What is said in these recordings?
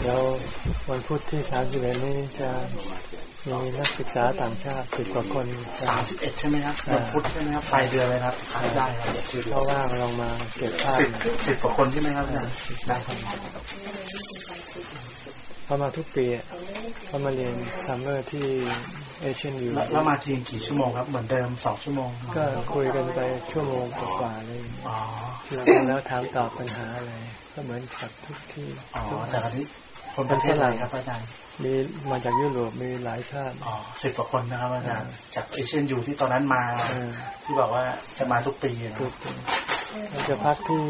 เดี๋ยววันพุธที่สามสิบเอ็ดนี้จะมีนักศึกษาต่างชาติสิบกว่าคนสามสิบเอ็ดใช่ไหมครับวันพุธใช่ไหมครับปลายเดือนเลยครับได้ครับเดี๋ยวชื่อเพราะว่าลองมาเก็บภาพสิบสิบกว่าคนใช่ไหมครับอาจารย์ได้ครับเขามาทุกปีอะเขามาเรียนซัมเมอร์ที่เอเชียนยูแล้วแล้วมาทีกี่ชั่วโมงครับ เหมือนเดิมสองชั่วโมง ก็คุยกันไปชั่วโมงกว่าๆเลยอ๋อแล้วแล้วถามตอบปัญหาอะไร ก็เหมือนกับทุกที่อ๋อแต่อันนี้คนประเทศอะไรครับอาจารย์มีมาจากยุโรปมีหลายชาติอ๋อสิบกว่าคนนะครับอาจารย์จากเอเชียนยูที่ตอนนั้นมาเออที่บอกว่าจะมาทุกปีนะทุกปีเราจะพักที่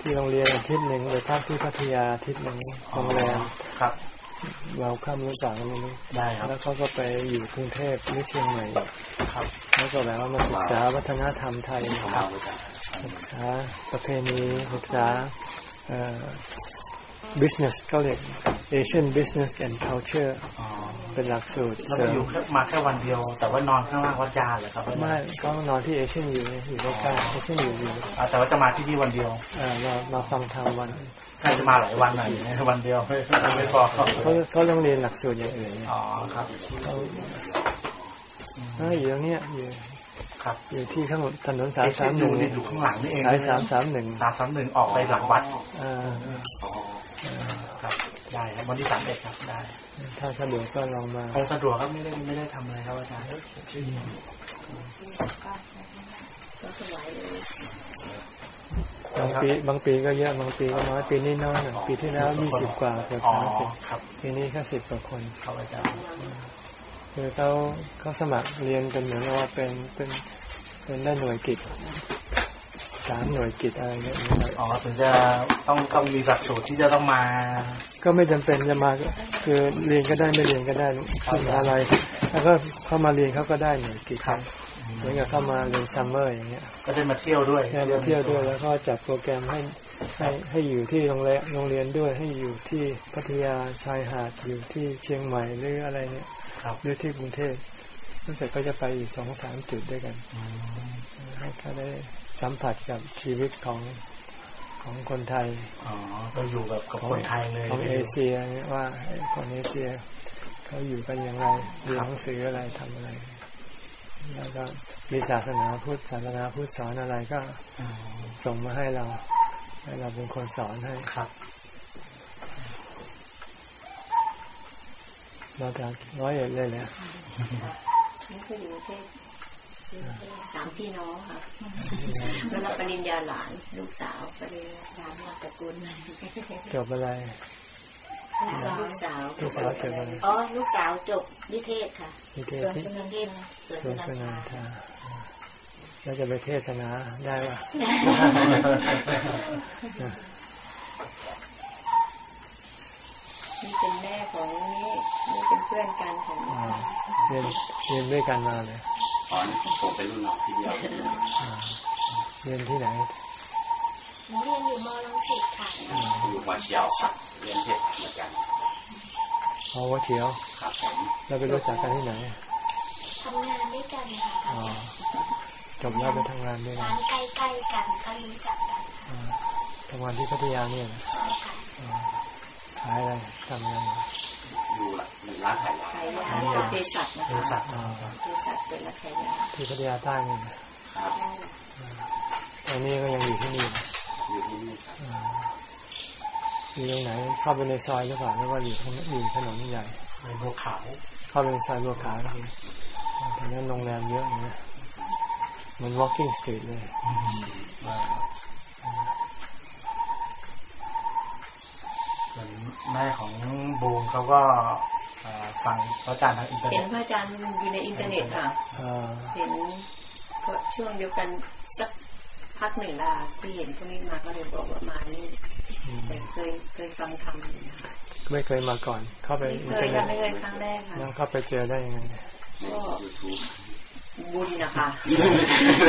ที่โรงเรียนอาทิตย์หนึ่งไปพักที่พัทยาอาทิตย์หนึ่งโรงแรมครับ เราข้ามรู้จักกันนี้ได้ครับแล้วเขาก็ไปอยู่กรุงเทพหรือเชียงใหม่ครับแล้วก็แบบว่ามาศึกษาวัฒนธรรมไทยครับศึกษาประเพณีศึกษาเอ่อ business เขาเรียก Asian business and culture อ๋อเป็นหลักสูตรแล้วเสริก็มอยู่แค่มาแค่วันเดียว แต่ว่านอนข้างล่างวัดยาเลยครับอาจารย์ไม่ก็นอนที่เอเชียนอยู่อยู่ใกล้ๆเอเชียนอยู่อยู่อ่าแต่ว่าจะมาที่นี่วันเดียวเอ่อมามาฟังธรรมวันน่าจะมาหลายวันหน่อยนะวันเดียวไม่ไม่พอเขาเขาต้องเรียนหลักสูตรอย่างอื่นเนี่ยอ๋อครับเขาเอออยู่ตรงเนี้ยอยู่ ครับอยู่ที่ข้างถนนสาเอมเชีสายมนหยูนึ่งนี่อยู่ข้างหลังนี่เองสายสามสามหนึ่งสามสามหนึ่งออกไปหลังวัดอ่าครับได้ครับวันที่สามเอ็ดครับได้ ถ้าสะดวกก็ลองมาไปสะดวกครับไม่ได้ไม่ได้ทำอะไรครับอาจารย์ชื่อนี้บางปีบางปีก็เยอะบางปีก็น้อยปีนี้น้อยหน่อยปีที่แล้วยี่สิบกว่าเกือบอ๋อสามสิบครับปีนี้แค่สิบกว่าคนครับอาจารย์ คือเขาเขาสมัครเรียนเป็นเหมือนกับว่าเป็นเป็นเป็นได้หน่วยกิตสามหน่วยกิตอะไรเงี้ยนะครับอ๋อถึงจะต้องต้องมีหลักสูตรที่จะต้องมา ก็ไม่จำเป็นจะมาคือเรียนก็ได้ไม่เรียนก็ได้ที่มหาอะไร แล้วก็เข้ามาเรียนเขาก็ได้หน่วยกิตครับเหมือนกับเข้ามาเรียน summer อย่างเงี้ย ก็ได้มาเที่ยวด้วยได้มาเที่ยวด้วยแล้วก็จัดโปรแกรมให้ให้ให้อยู่ที่โรงเรียนโรงเรียนด้วยให้อยู่ที่พัทยาชายหาดอยู่ที่เชียงใหม่หรืออะไรเนี่ยครับ หรือที่กรุงเทพรู้สึกก็จะไปอีกสองสามจุดด้วยกันอืมให้เขาได้สัมผัสกับชีวิตของของคนไทย อ๋อก็อยู่แบบกับคนไทยเลยของเอเชียเนี่ยว่าคนเอเชียเขาอยู่กันอย่างไรเรียนหนังสืออะไรทำอะไร แล้วก็มีศาสนาพุทธศาสนาพุทธสอนอะไรก็อืมส่งมาให้เราให้เราเป็นคนสอนให้ครับ เราจากร้อยเอ็ดเลยแหละนี่คืออยู่ที่สามพี่น้องค่ะแล้วรับปริญญาหลานลูกสาวปริญญาหลานมาตระกูลจบอะไรลูกสาวลูกสาวจบอะไรอ๋อลูกสาวจบนิเทศค่ะนิเทศส่วนที่สุนันเทศส่วนสวนสสุนันานนทาทาเราจะไปเทศนาได้ปะ นี่เป็นแม่ของนี่นี่เป็นเพื่อนกันค่ะอ่าเรียนเรียนด้วยกันมาเลยสอนผมเป็นรุ่นน้องที่เดียวอ่าเรียนที่ไหนหนูเรียนอยู่มรังสิตค่ะอยู่มาเชียวครับเรียนเพชรเหมือนกันพอว่าเชียวครับผมเราไปรู้จักกันที่ไหนทำงานด้วยกันค่ะอ๋อจบแล้วไปทำงานด้วยกัร้านนใกล้ๆกันก็รู้จักกันอ่าทำงานที่พัทยาเนี่ยนะใช่ค่ะอ่า ขายอะไรทำงานอะไรอยู่หนึ่งร้านขายยาขายยาเป็นเภสัชนะบริษัคะทอ่าเภสัชเป็นนักขายยาที่พัทยาใต้นี่นะครับใช่ตอนนี้ก็ยังอยู่ที่นี่อยู่ที่นี่ครับอ่าอยู่ตรงไหนเข้าไปในซอยหรือเปล่าหรือว่าอยู่ข้างอยู่ถนนใหญ่ในบัวขาวเข้าไปในซอยบัวขาวก็คือตอนนั้นโรงแรมเยอะนะเหมัน walking street เลย เหมือน แม่ของบูมเขาก็เอ่อฟังพระอาจารย์ทางอินเทอร์เน็ตเห็เน็นตพระอาจารย์อยู่ในอินเทอร์เน็ตค่ะอ่าเห็นก็ช่วงเดียวกันสักพักหนึ่งละที่เห็นพวกนี้มาก็เลยบอกว่ามานี่อืมแต่เคยเคยฟังธรรมอยู่นะคะไม่เคยมาก่อน เข้าไปไม่อินเคเทอยร์เน็ค่ะตไม่เคยครั้งแรกค่ะแล้วเข้าไปเจอได้ยังไงในยูทู บบุญนะคะ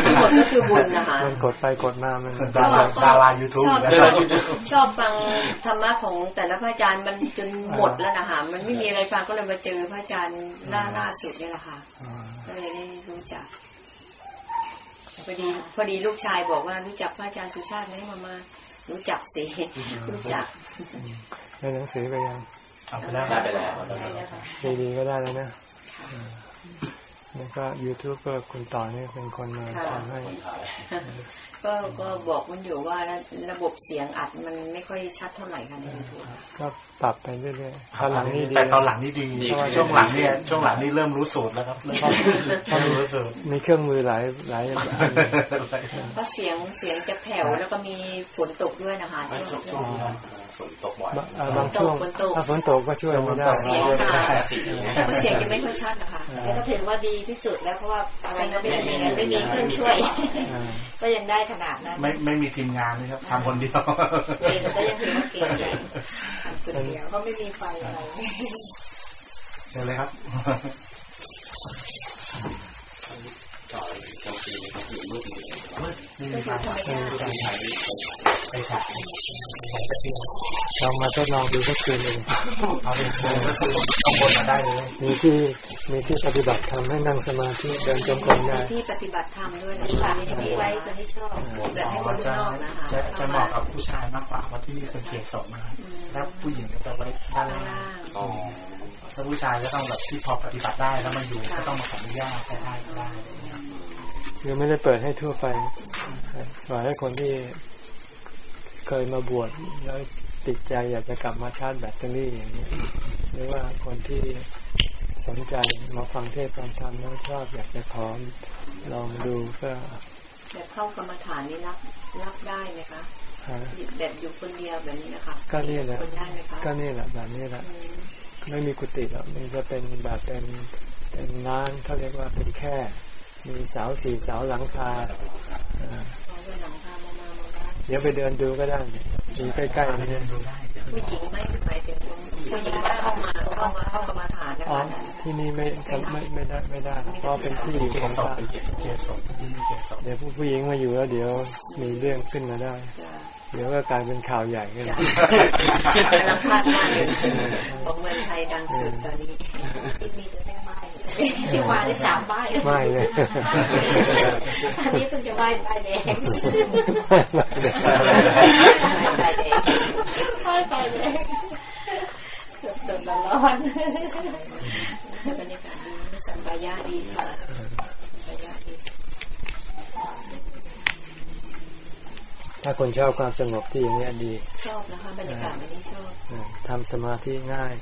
ทั้งหมดก็คือบุญนะคะมันกดไปกดมามันดาราดารายูทูบชอบนะชคอรับบชอบฟังธรรมะของแต่ละพระอาจารย์มันจนหมดแล้วนะคะมันไม่มีอะไรฟังก็เลยมาเจอพระอาจารย์ล่าล่าสุดนี่แหละค่ะอ่าก็เลยได้รู้จักพอดีพอดีลูกชายบอกว่ารู้จักพระอาจารย์สุชาติไหมมามารู้จักสิรู้จักในหนังสือไปยังเอาไปแล้วได้ไปแล้วซีดีก็ได้แล้วนะ แล้วก็ยูทูบก็คุณต่อนี่เป็นคนมาทำให้ ก็ก็บอกมันอยู่ว่าระบบเสียงอัดมันไม่ค่อยชัดเท่าไหร่ค่ะในยูทูบก็ปรับไปเรื่อยๆตอนหลังนี่ดีแต่ตอนหลังนี่ดีเพราะว่าช่วงหลังเนี่ยช่วงหลังนี่เริ่มรู้สูตรแล้วครับเริ่มรู้สูตรมีเครื่องมือหลายหลายอันเพราะเสียงเสียงจะแผ่วแล้วก็มีฝนตกด้วยนะคะไม่ช่วงช่วงนี้ ฝนตกบ่อยบางอ่าบางช่วงฝนตกถ้าฝนตกก็ช่วยไม่ได้เสียงค่ะเพราะเสียงจะไม่ค่อยชัดนะคะแต่ก็ถือว่าดีที่สุดแล้วเพราะว่าอะไรก็ไม่ได้ยังไงไม่มีเครื่องช่วยอ่าก็ยังได้ขนาดนั้นไม่ไม่มีทีมงานเลยครับทำคนเดียวเองก็ยังถือว่าเก่งทำคนเดียวก็ไม่มีไฟอะไรเชิญเลยครับจอยกลางคืนกลางคืน มืดเลยไม่ก็มีคือธราติใช้ไปฉายลองมาทดลองดูสักคืนหนึ่งเอาเลยก็คือข้างบนมาได้เลยมีที่มีที่ปฏิบัติทำให้นั่งสมาธิเดินจงกรมได้ที่ปฏิบัติธรรมด้วยนะคะม่ได้มีไว้คนที่ชอบแบบให้คนจะข้างนอกนะคะจะจะเหมาะกับผู้ชายมากกว่าเพราะที่นี่เป็นเกียรติศพนแล้วผู้หญิงก็จะไว้ด้านล่างล่างอ๋อถ้าผู้ชายก็ต้องแบบที่พอปฏิบัติได้แล้วมาอยู่ก็ต้องมาขออนุญาตได้ได้ คือไม่ได้เปิดให้ทั่วไปปล่อยให้คนที่เคยมาบวชแล้วติดใจอยากจะกลับมาชาร์จแบตเตอรี่อย่างนี้หรือว่าคนที่สนใจมาฟังเทศน์ฟังธรรมแล้วชอบอยากจะขอลองดูก็แบบเข้ากรรมฐานนี่รับรับได้ไหมคะหาแบบอยู่คนเดียวแบบนี้นะคะก็นี่แหละคนได้ไหมคะก็นี่แหละแบบนี้แหละอืมไม่มีกุฏิหรอกมันจะเป็นแบบเป็นเป็นร้านเขาเรียกว่าเป็นแค่ มีเสาสี่เสาหลังคาอ่าขอเดินหลังพามามามาบ้านเดี๋ยวไปเดินดูก็ได้อยู่ใกล้ๆไปนี่เดินดูได้ผู้หญิงไม่หมายถึงผู้หญิงก็เข้ามาเข้ามาเข้ากรรมฐานนะอ๋อคะที่นี่ไม่ไม่ไม่ได้ไม่ได้เพราะเป็นที่อยู่เกียขรองติศพพระเป็นเกียรติเกียรติศพที่มีเกียรติศพเดี๋ยวผู้ผู้หญิงมาอยู่แล้วเดี๋ยวมีเรื่องขึ้นมาได้จะเดี๋ยวก็กลายเป็นข่าวใหญ่ขึ้นจะกำลังพลาดมากเลยของเมืองไทยดังสุดตอนนี้มีแต่แม่ไม้ ที่มาได้สามใบไม่เลยอันนี้เพิ่งจะไหว้ใบแดงใช่เองไหว้ใบแดงสดสดร้อนบรรยากาศดีสัมปายะดีค่ะสัมปายะดีถ้าคนชอบความสงบที่อย่างนี้ดี ชอบนะคะบรรยากาศแบบนี้ชอบทำสมาธิง่าย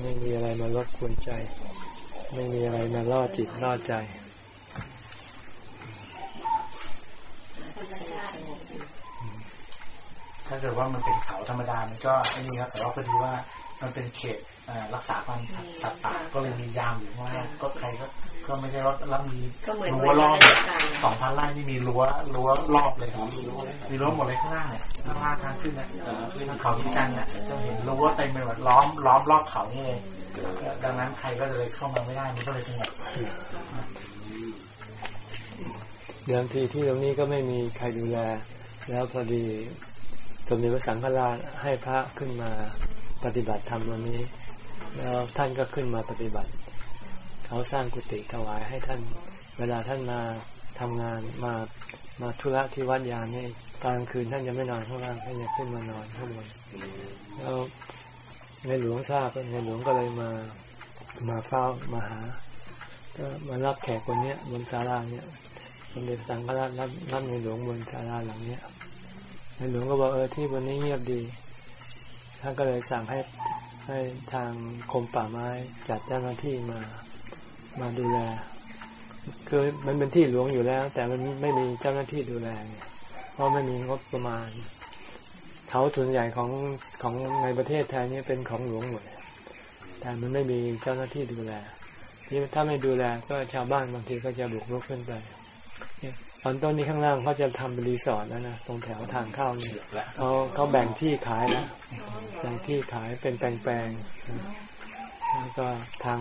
ไม่มีอะไรมารบกวนใจ ไม่มีอะไรมาล่อจิตล่อใจสงบสงบอยู่ถ้าเกิดว่ามันเป็นเขาธรรมดา มันก็ไอ้นี่ครับ แต่ว่าพอดีว่ามันเป็นเขตเอ่อรักษาความสัตว์ป่าก็เลยมียามอยู่ข้างล่างก็ใครก็ก็ไม่ใช่ว่าแล้วมีก็เหมือนรั้เหมืวอนรอบบรรยากาศสองพันไร่นี่มีรั้วรั้วรอบเลยครับมีรั้วหมดเลยข้างล่างเนี่ยข้างล่างทางขึ้นนะทางเขาที่กันเนี่ยจะเห็นรั้วเต็มไปหมดล้อมล้อมรอบเขานี่เลย ดังนั้นใครก็เลยเข้ามาไม่ได้มันก็เลยสงบเดิมทีที่ตรงนี้ก็ไม่มีใครดูแล แล้วพอดีสมเด็จพระสังฆราชให้พระขึ้นมาปฏิบัติธรรมวันนี้ แล้วท่านก็ขึ้นมาปฏิบัติ เขาสร้างกุฏิถวายให้ท่าน เวลาท่านมาทำงานมามาธุระที่วัดยานนี่กลางคืนท่านจะไม่นอนข้างล่างท่านจะขึ้นมานอนข้างบนแล้ว ในหลวงทราบในหลวงก็เลยมามาเฝ้ามาหาก็มารับแขกคนเนี้ยบนศาลาเนี่ยสมเด็จสังฆราชรับรับในหลวงบนศาลาหลังเนี้ยในหลวงก็บอกเออที่บนนี้เงียบดีท่านก็เลยสั่งให้ให้ทางกรมป่าไม้จัดเจ้าหน้าที่มามาดูแลคือมันเป็นที่หลวงอยู่แล้ว แต่มันไม่มีเจ้าหน้าที่ดูแลเพราะไม่มีงบประมาณ เขาส่วนใหญ่ของของในประเทศไทยนี่เป็นของหลวงหมดแต่มันไม่มีเจ้าหน้าที่ดูแลที่ถ้าไม่ดูแลก็ชาวบ้านบางทีก็จะบุกรุกขึ้นไปตอนต้นนี้ข้างล่างเขาจะทำเป็นรีสอร์ทแล้วนะตรงแถวทางเข้านี่เขาเขาแบ่งที่ขายแล้วแบ่งที่ขายเป็นแปลงๆแล้วก็ทาง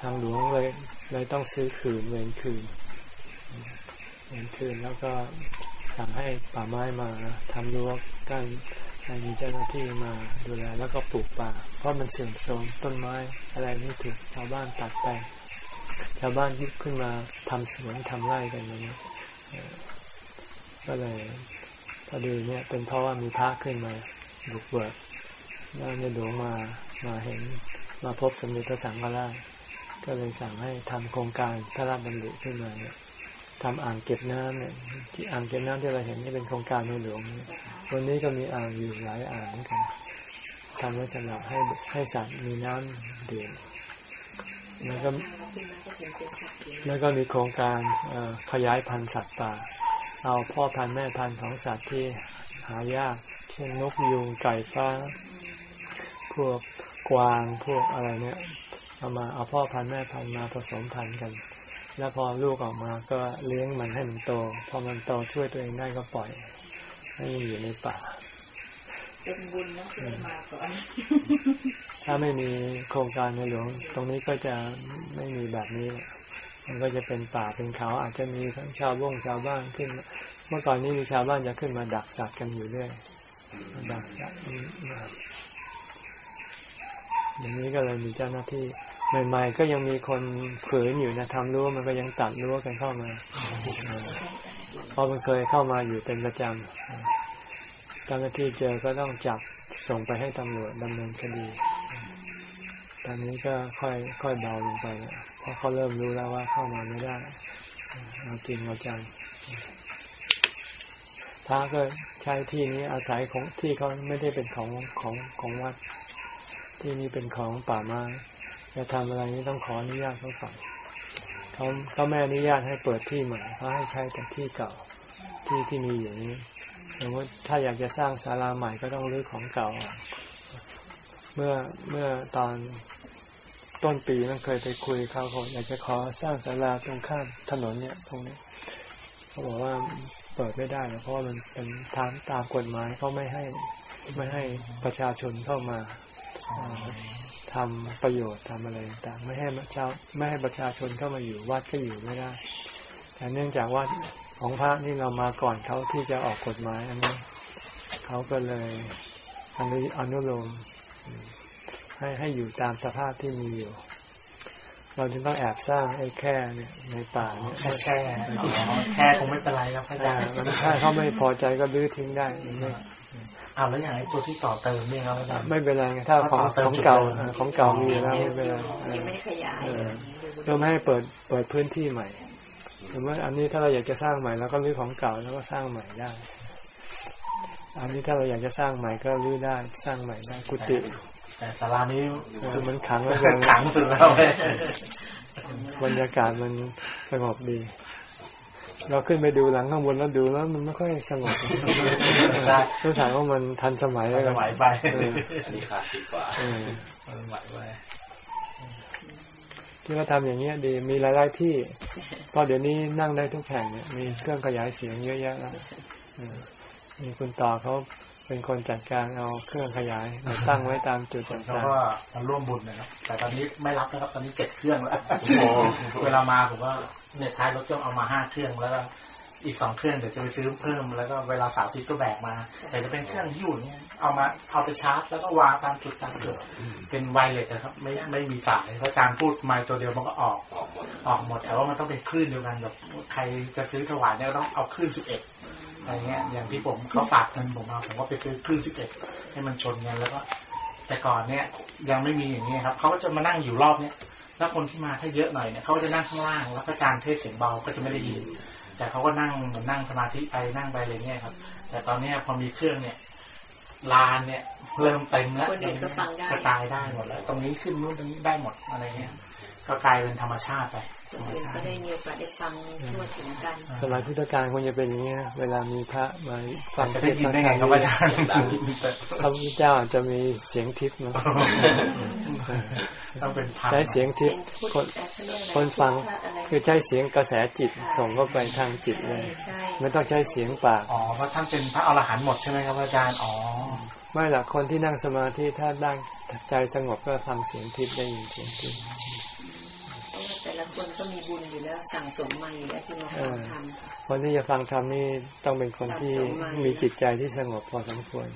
ทางหลวงเลยเลยต้องซื้อคืนเวรคืนเวรคืนแล้วก็ สั่งให้ป่าไม้มาทำรั้วกั้นให้มีเจ้าหน้าที่มาดูแลแล้วก็ปลูกป่า เพราะมันเสื่อมโทรมต้นไม้อะไรไม่ถูกชาวบ้านตัดไปชาวบ้านที่ขึ้นมาทำสวนทำไร่กันอย่างนี้เอ่อก็เลยพอดีเนี่ย เป็นเพราะว่ามีพระขึ้นมาบุกเบิกแล้วในหลวงมามาเห็นมาพบสมเด็จพระสังฆราชก็เลยสั่งให้ทำโครงการพระราชดำริขึ้นมาเนี่ย ทำอ่างเก็บน้ำเนี่ยที่อ่างเก็บน้ำที่เราเห็นนี่เป็นโครงการในหลวงวันนี้ก็มีอ่างอยู่หลายอ่างเหมือนกันทำไว้สำหรับให้ให้สัตว์มีน้ำดื่มแล้วก็แล้วก็มีโครงการขยายพันธุ์สัตว์ป่า เอาพ่อพันธุ์แม่พันธุ์ของสัตว์ที่หายาก เช่นนกยูงไก่ฟ้า พวกกวางพวกอะไรเนี่ย เอามาเอาพ่อพันธุ์แม่พันธุ์มาผสมพันธุ์กัน แล้วพอลูกออกมาก็เลี้ยงมันให้มันโต พอมันโตช่วยตัวเองได้ก็ปล่อย ให้มันอยู่ในป่า เป็นบุญนะที่มาก่อนถ้าไม่มีโครงการในหลวง ตรงนี้ก็จะไม่มีแบบนี้ มันก็จะเป็นป่าเป็นเขาอาจจะมีทั้งชาวบ้งชาวบ้านขึ้น เมื่อก่อนนี้มีชาวบ้านจะขึ้นมาดักสัตว์กันอยู่เรื่อยมาดักสัตว์อย่างนี้ก็เลยมีเจ้าหน้าที่ ใหม่ๆก็ยังมีคนฝืนอยู่นะทำรั้วมันก็ยังตัดรั้วกันเข้ามาเพราะมันเคยเข้ามาอยู่เป็นประจำเจ้าหน้าที่เจอก็ต้องจับส่งไปให้ตำรวจดำเนินคดี ตอนนี้ก็ค่อยค่อยเบาลงไปเพราะเขาเริ่มรู้แล้วว่าเข้ามาไม่ได้เอาจริงเอาจังพระก็ใช้ที่นี้อาศัยของที่เขาไม่ได้เป็นของของของวัด ที่นี้เป็นของป่าไม้ จะทำอะไรนี้ต้องขออนุญาตเขาก่อนเขาเขาไม่อนุญาตให้เปิดที่ใหม่เขาให้ใช้แต่ที่เก่าที่ที่มีอยู่นี้สมมติถ้าอยากจะสร้างศาลาใหม่ก็ต้องรื้อของเก่า เมื่อเมื่อตอนต้นปีนั้นเคยไปคุยเขาเขาอยากจะขอสร้างศาลาตรงข้ามถนนเนี่ยตรงนี้เขาบอกว่าเปิดไม่ได้เพราะมันเป็นทางตามกฎหมายเขาไม่ให้ ไม่ให้ประชาชนเข้ามา ทำประโยชน์ทำอะไรต่างไม่ให้ชาวไม่ให้ประชาชนเข้ามาอยู่วัดก็อยู่ไม่ได้ แต่เนื่องจากว่าของพระนี่เรามาก่อนเขาที่จะออกกฎหมายอันนี้เขาก็เลยอนุอนุโลมให้ให้อยู่ตามสภาพที่มีอยู่ เราจึงต้องแอบสร้างไอ้แค่เนี่ยในป่าเนี่ยแค่แค่คงไม่เป็นไรครับอาจารย์ถ้าเขาไม่พอใจก็รื้อทิ้งได้ไม่ อ้าวแล้วอย่างไอ้ตัวที่ต่อเติมเนี่ยครับอาจารย์ไม่เป็นไรไงถ้าของของเก่าของเก่ามีอยู่แล้วไม่เป็นไรยังไม่ได้ขยายเราไม่ให้เปิดเปิดพื้นที่ใหม่สมมติอันนี้ถ้าเราอยากจะสร้างใหม่เราก็รื้อของเก่าแล้วก็สร้างใหม่ได้ อันนี้ถ้าเราอยากจะสร้างใหม่ก็รื้อได้สร้างใหม่ได้กุฏิแต่ศาลานี้คือมันขังไว้เลยขังสุดแล้วเลยบรรยากาศมันสงบดี เราขึ้นไปดูหลังข้างบนแล้วดูแล้วมันไม่ค่อยสงบใช่ต้องถามว่ามันทันสมัยแล้วสกันมัยไปเอออันนี้คลาสสิกกว่าเออสมัยไปที่เราทำอย่างเงี้ยดีมีหลายๆที่เพราะเดี๋ยวนี้นั่งได้ทุกแห่งเนี่ยมีเครื่องขยายเสียงเยอะแยะแล้วเออมีคุณต่อเขา เป็นคนจัดการเอาเครื่องขยายมาตั้งไว้ตามจุดเขาต่างก็มาร่วมบุญนะครับ แต่ตอนนี้ไม่รับนะครับ ตอนนี้เจ็ดเครื่องแล้วเวลามาผมก็เนี่ยท้ายรถเครื่องเอามาห้าเครื่องแล้วก็ อีกสองเครื่องเดี๋ยวจะไปซื้อเพิ่มแล้วก็เวลาสาวทิตก็แบกมาแต่จะเป็นเครื่องยุ่เนี่ยเอามาเอาไปชาร์จแล้วก็วางตามจุดตามจุดเป็นไวเลสนะครับ ไม่ไม่มีสายเพราะอาจารย์พูดไมค์ตัวเดียวมันก็ออกออกหมดแต่ว่ามันต้องเป็นคลื่นเดียวกันแบบใครจะซื้อถวายเนี่ยต้องเอาคลื่นสิบเอ็ดอะไรเงี้ย อย่างที่ผมเขาฝากเงินผมมาผมก็ไปซื้อคลื่นสิบเอ็ดให้มันชนกันแล้วก็ แต่ก่อนเนี่ยยังไม่มีอย่างนี้ครับเขาก็จะมานั่งอยู่รอบเนี้ยแล้วคนที่มาถ้าเยอะหน่อยเนี่ยเขาก็จะนั่งข้างล่างแล้วก็อาจารย์เทศเสียงเบาก็จะไม่ได้ยิน แต่เขาก็นั่งเหมือนนั่งสมาธิไปนั่งไปอะไรเงี้ยครับ แต่ตอนเนี้ยพอมีเครื่องเนี่ยลานเนี่ย เริ่มเต็มแล้วคนอื่นก็ฟังได้กระจายได้หมดแล้ว ตรงนี้ขึ้นนู้นตรงนี้ได้หมดอะไรเงี้ย ก็กลายเป็นธรรมชาติไปธรรมชาก็ติได้มีโอกาสได้ฟังทั่วถึงกันๆสมัยพุทธกาลคงจะเป็นอย่างนี้นะเวลามีพระมาฟังจะเทได้ศยินน์ได้ไงครับอาจารย์พระพุทธเจ้าอาจจะมีเสียงทิพย์นะต้องเป็นพันใช้เสียงทิพย์พูดคนแต่เขาเรียกอะไรคนฟังอะไรคือใช้เสียงกระแสจิตส่งเข้าไปทางจิตเลยใช่ไม่ต้องใช้เสียงปากอ๋อเพราะท่านเป็นพระอรหันต์หมดใช่ไหมครับอาจารย์อ๋อไม่หรอกคนที่นั่งสมาธิถ้าได้ใจสงบก็ฟังเสียงทิพย์ได้ยินเสียงทิพย์ ละคนก็มีบุญอยู่แล้วสั่งสมมาอยู่แล้วที่มาฟังธรรมคนที่จะฟังธรรมนี่ต้องเป็นคนที่มีจิตใจที่สงบพอสมควร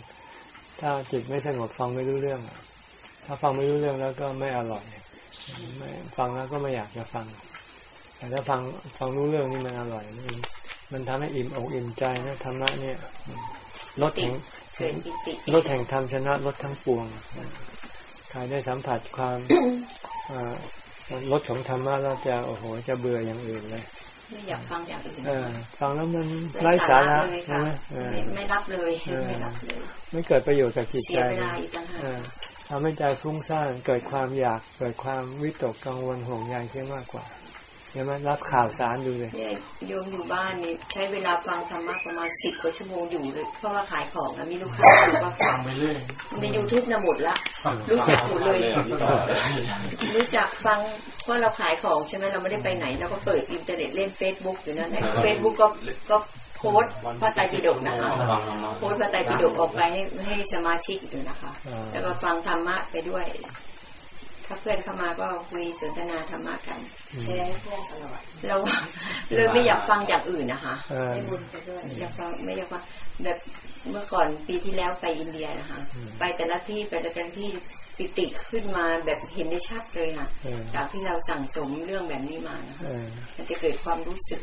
ถ้าจิตไม่สงบฟังไม่รู้เรื่องอะถ้าฟังไม่รู้เรื่องแล้วก็ไม่อร่อยไม่ฟังแล้วก็ไม่อยากจะฟัง แต่ถ้าฟังฟังรู้เรื่องนี่มันอร่อย มันมันทำให้อิ่มอกอิ่มใจนะธรรมะเนี่ยรถแห่งเกิดปิติรถแห่งธรรมชนะรถทั้งปวงใครได้สัมผัสความอ่า รถของธรรมะแล้วจะโอ้โห จะเบื่ออย่างอื่นเลยไม่อยากฟังอย่างอื่นเออฟังแล้วมันไร้สาระเลยใช่ค่ะไหมเออไม่ไม่รับเลยเออไม่รับเลยไม่เกิดประโยชน์กับจิตเสีใจยเวลาอีกต่างหากเออทำให้ใจฟุ้งซ่านเกิดความอยากเกิดความวิตกกังวลห่วงใยเสียมากกว่า ใช่ไหมรับข่าวสารดูเลยเนี่ยโยมอยู่บ้านนี่ใช้เวลาฟังธรรมะประมาณสิบกว่าชั่วโมงอยู่เลยเพราะว่าขายของนะมีลูกค้าอยู่ว่าฟังไปเรื่อยในยูทูบนะหมดละรู้จักหมดเลย รู้จักฟังว่าเราขายของใช่ไหมเราไม่ได้ไปไหนเราก็เปิดอินเทอร์เน็ตเล่นเฟซบุ๊กอยู่นั่นแหละเฟซบุ๊กก็ก็โพสต์พระไตรปิฎกนะคะฟังธรรมะโพสต์พระไตรปิฎกออกไปให้ให้สมาชิกอยู่นะคะอ่าแล้วก็ฟังธรรมะไปด้วย ถ้าเพื่อนเข้ามาก็คุยสนทนาธรรมะกันแชร์ให้เพื่อนตลอดเราเลยไม่อยากฟังอย่างอื่นนะคะเออให้บุญไปด้วยอยากฟังไม่อยากฟังแบบเมื่อก่อนปีที่แล้วไปอินเดียนะคะ ไปแต่ละที่ไปแต่ละที่ปิติขึ้นมาแบบเห็นได้ชัดเลยค่ะเออจากที่เราสั่งสมเรื่องแบบนี้มานะคะเออมันจะเกิดความรู้สึก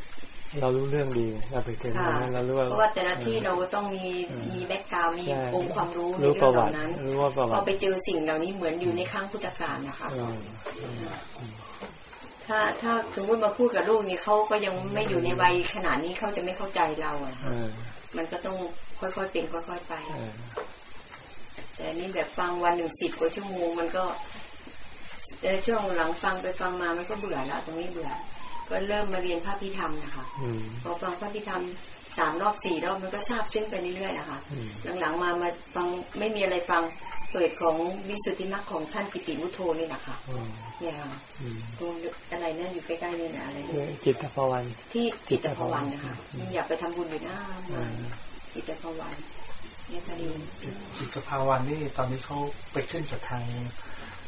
เรารู้เรื่องดีเราไปเจอมาค่ะเรารู้ว่าเพราะว่าแต่ละที่เราก็ต้องมีมีแบ็กกราวมีใช่องค์ความรู้ในรู้ปเรื่อระงเหวัล่าตินั้นรู้ว่าประพวัอติไปเจอสิ่งเหล่านี้เหมือนอยู่ในครั้งพุทธกาลนะคะเออถ้าถ้าสมมติมาพูดกับลูกนี่เขาก็ยังไม่อยู่ในวัยขนาดนี้เขาจะไม่เข้าใจเราอะเออมันก็ต้องค่อยๆเป็นค่อยๆไปเออแต่นี่แบบฟังวันหนึ่งสิบกว่าชั่วโมงมันก็แต่ช่วงหลังฟังไปฟังมามันก็เบื่อแล้วตรงนี้เบื่อ ก็เริ่มมาเรียนพระพิธรรมนะคะอืมพอฟังพระพิธรรมสามรอบสี่รอบมันก็ทราบซึ้งไปเรื่อยๆนะคะอืมหลังๆมามาฟังไม่มีอะไรฟังเปิดของวิสุทธิมรรคของท่านกิติวุฒโธนี่แหละค่ะอืมเนี่ยค่ะอืมตรงอะไรนั่นอยู่ใกล้ๆนี่นะอะไรคือจิตภวันที่จิตรภวันนะคะมันอยากไปทำบุญอยู่หน้ามาจิตรภวันเนี่ยพอดีจิตภาวันนี่ตอนนี้เขาไปขึ้นกับทาง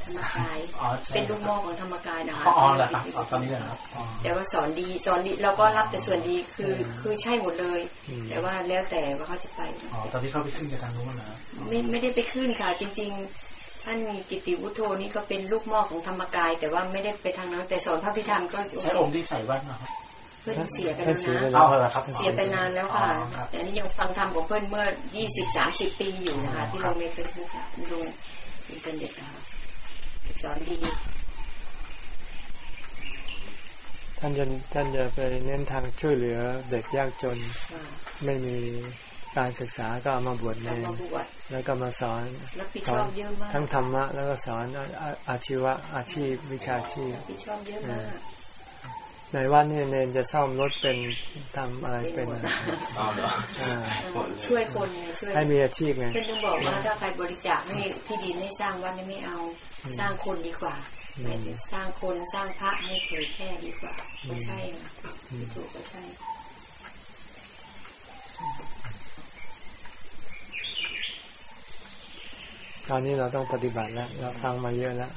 ธรรมกายอ๋อใช่เป็นลูกหม้อของธรรมกายนะคะอ๋ออ๋อเหรอครับอ๋อตอนนี้เหรอครับอ๋อแต่ว่าสอนดีสอนดีเราก็รับแต่ส่วนดีคือคือใช่หมดเลยอืมแต่ว่าแล้วแต่ว่าเขาจะไปอ๋อตอนนี้เขาไปขึ้นกับทางนู้นนะไม่ไม่ได้ไปขึ้นค่ะ จริง ๆ ท่านกิติวุฒโธนี่ก็เป็นลูกหม้อของธรรมกาย แต่ว่าไม่ได้ไปทางนั้นแต่สอนพระพิธรรมก็ใช้องค์ที่ใส่แว่นนะครับเพื่อนเสียไปท่าแล้นวเสียไปนะแล้เอาวเหรอครับเสียไปนานแล้วค่ะอ๋อครับแต่นี่ยังฟังธรรมของเพื่อนเมื่อ20 30ปีอยู่นะคะ ที่ลงในเฟซบุ๊กลงอินเทอร์เน็ตนะคะ สอนดีท่านจะท่านจะไปเน้นทางช่วยเหลือเด็กยากจนค่ะไม่มีการศึกษาก็เอามาบวชเนแล้วรมาบวชแล้วก็มาสอนรับผิดสชออนบเยอะมากทั้งธรรมะ แล้วก็สอนอาอาอาชีวะอาชีพวิชาชีพ รับผิดชอบเยอะมากในวันนี้เนนจะซ่อมรถเป็นทำอะไรเป็นเป็นหมดอ้าวเหรออ่าช่วยคนไงช่วยให้มีอาชีพไงเพื่อนต้องบอกว่าถ้าใครบริจาคให้ที่ดินให้สร้างวัดนี่ไม่เอา สร้างคนดีกว่าอืมหมายถึงสร้างคนสร้างพระให้เผยแพร่ดีกว่าก็ใช่นะถูกก็ใช่ตอนนี้เราต้องปฏิบัติแล้ว เราฟังมาเยอะแล้ว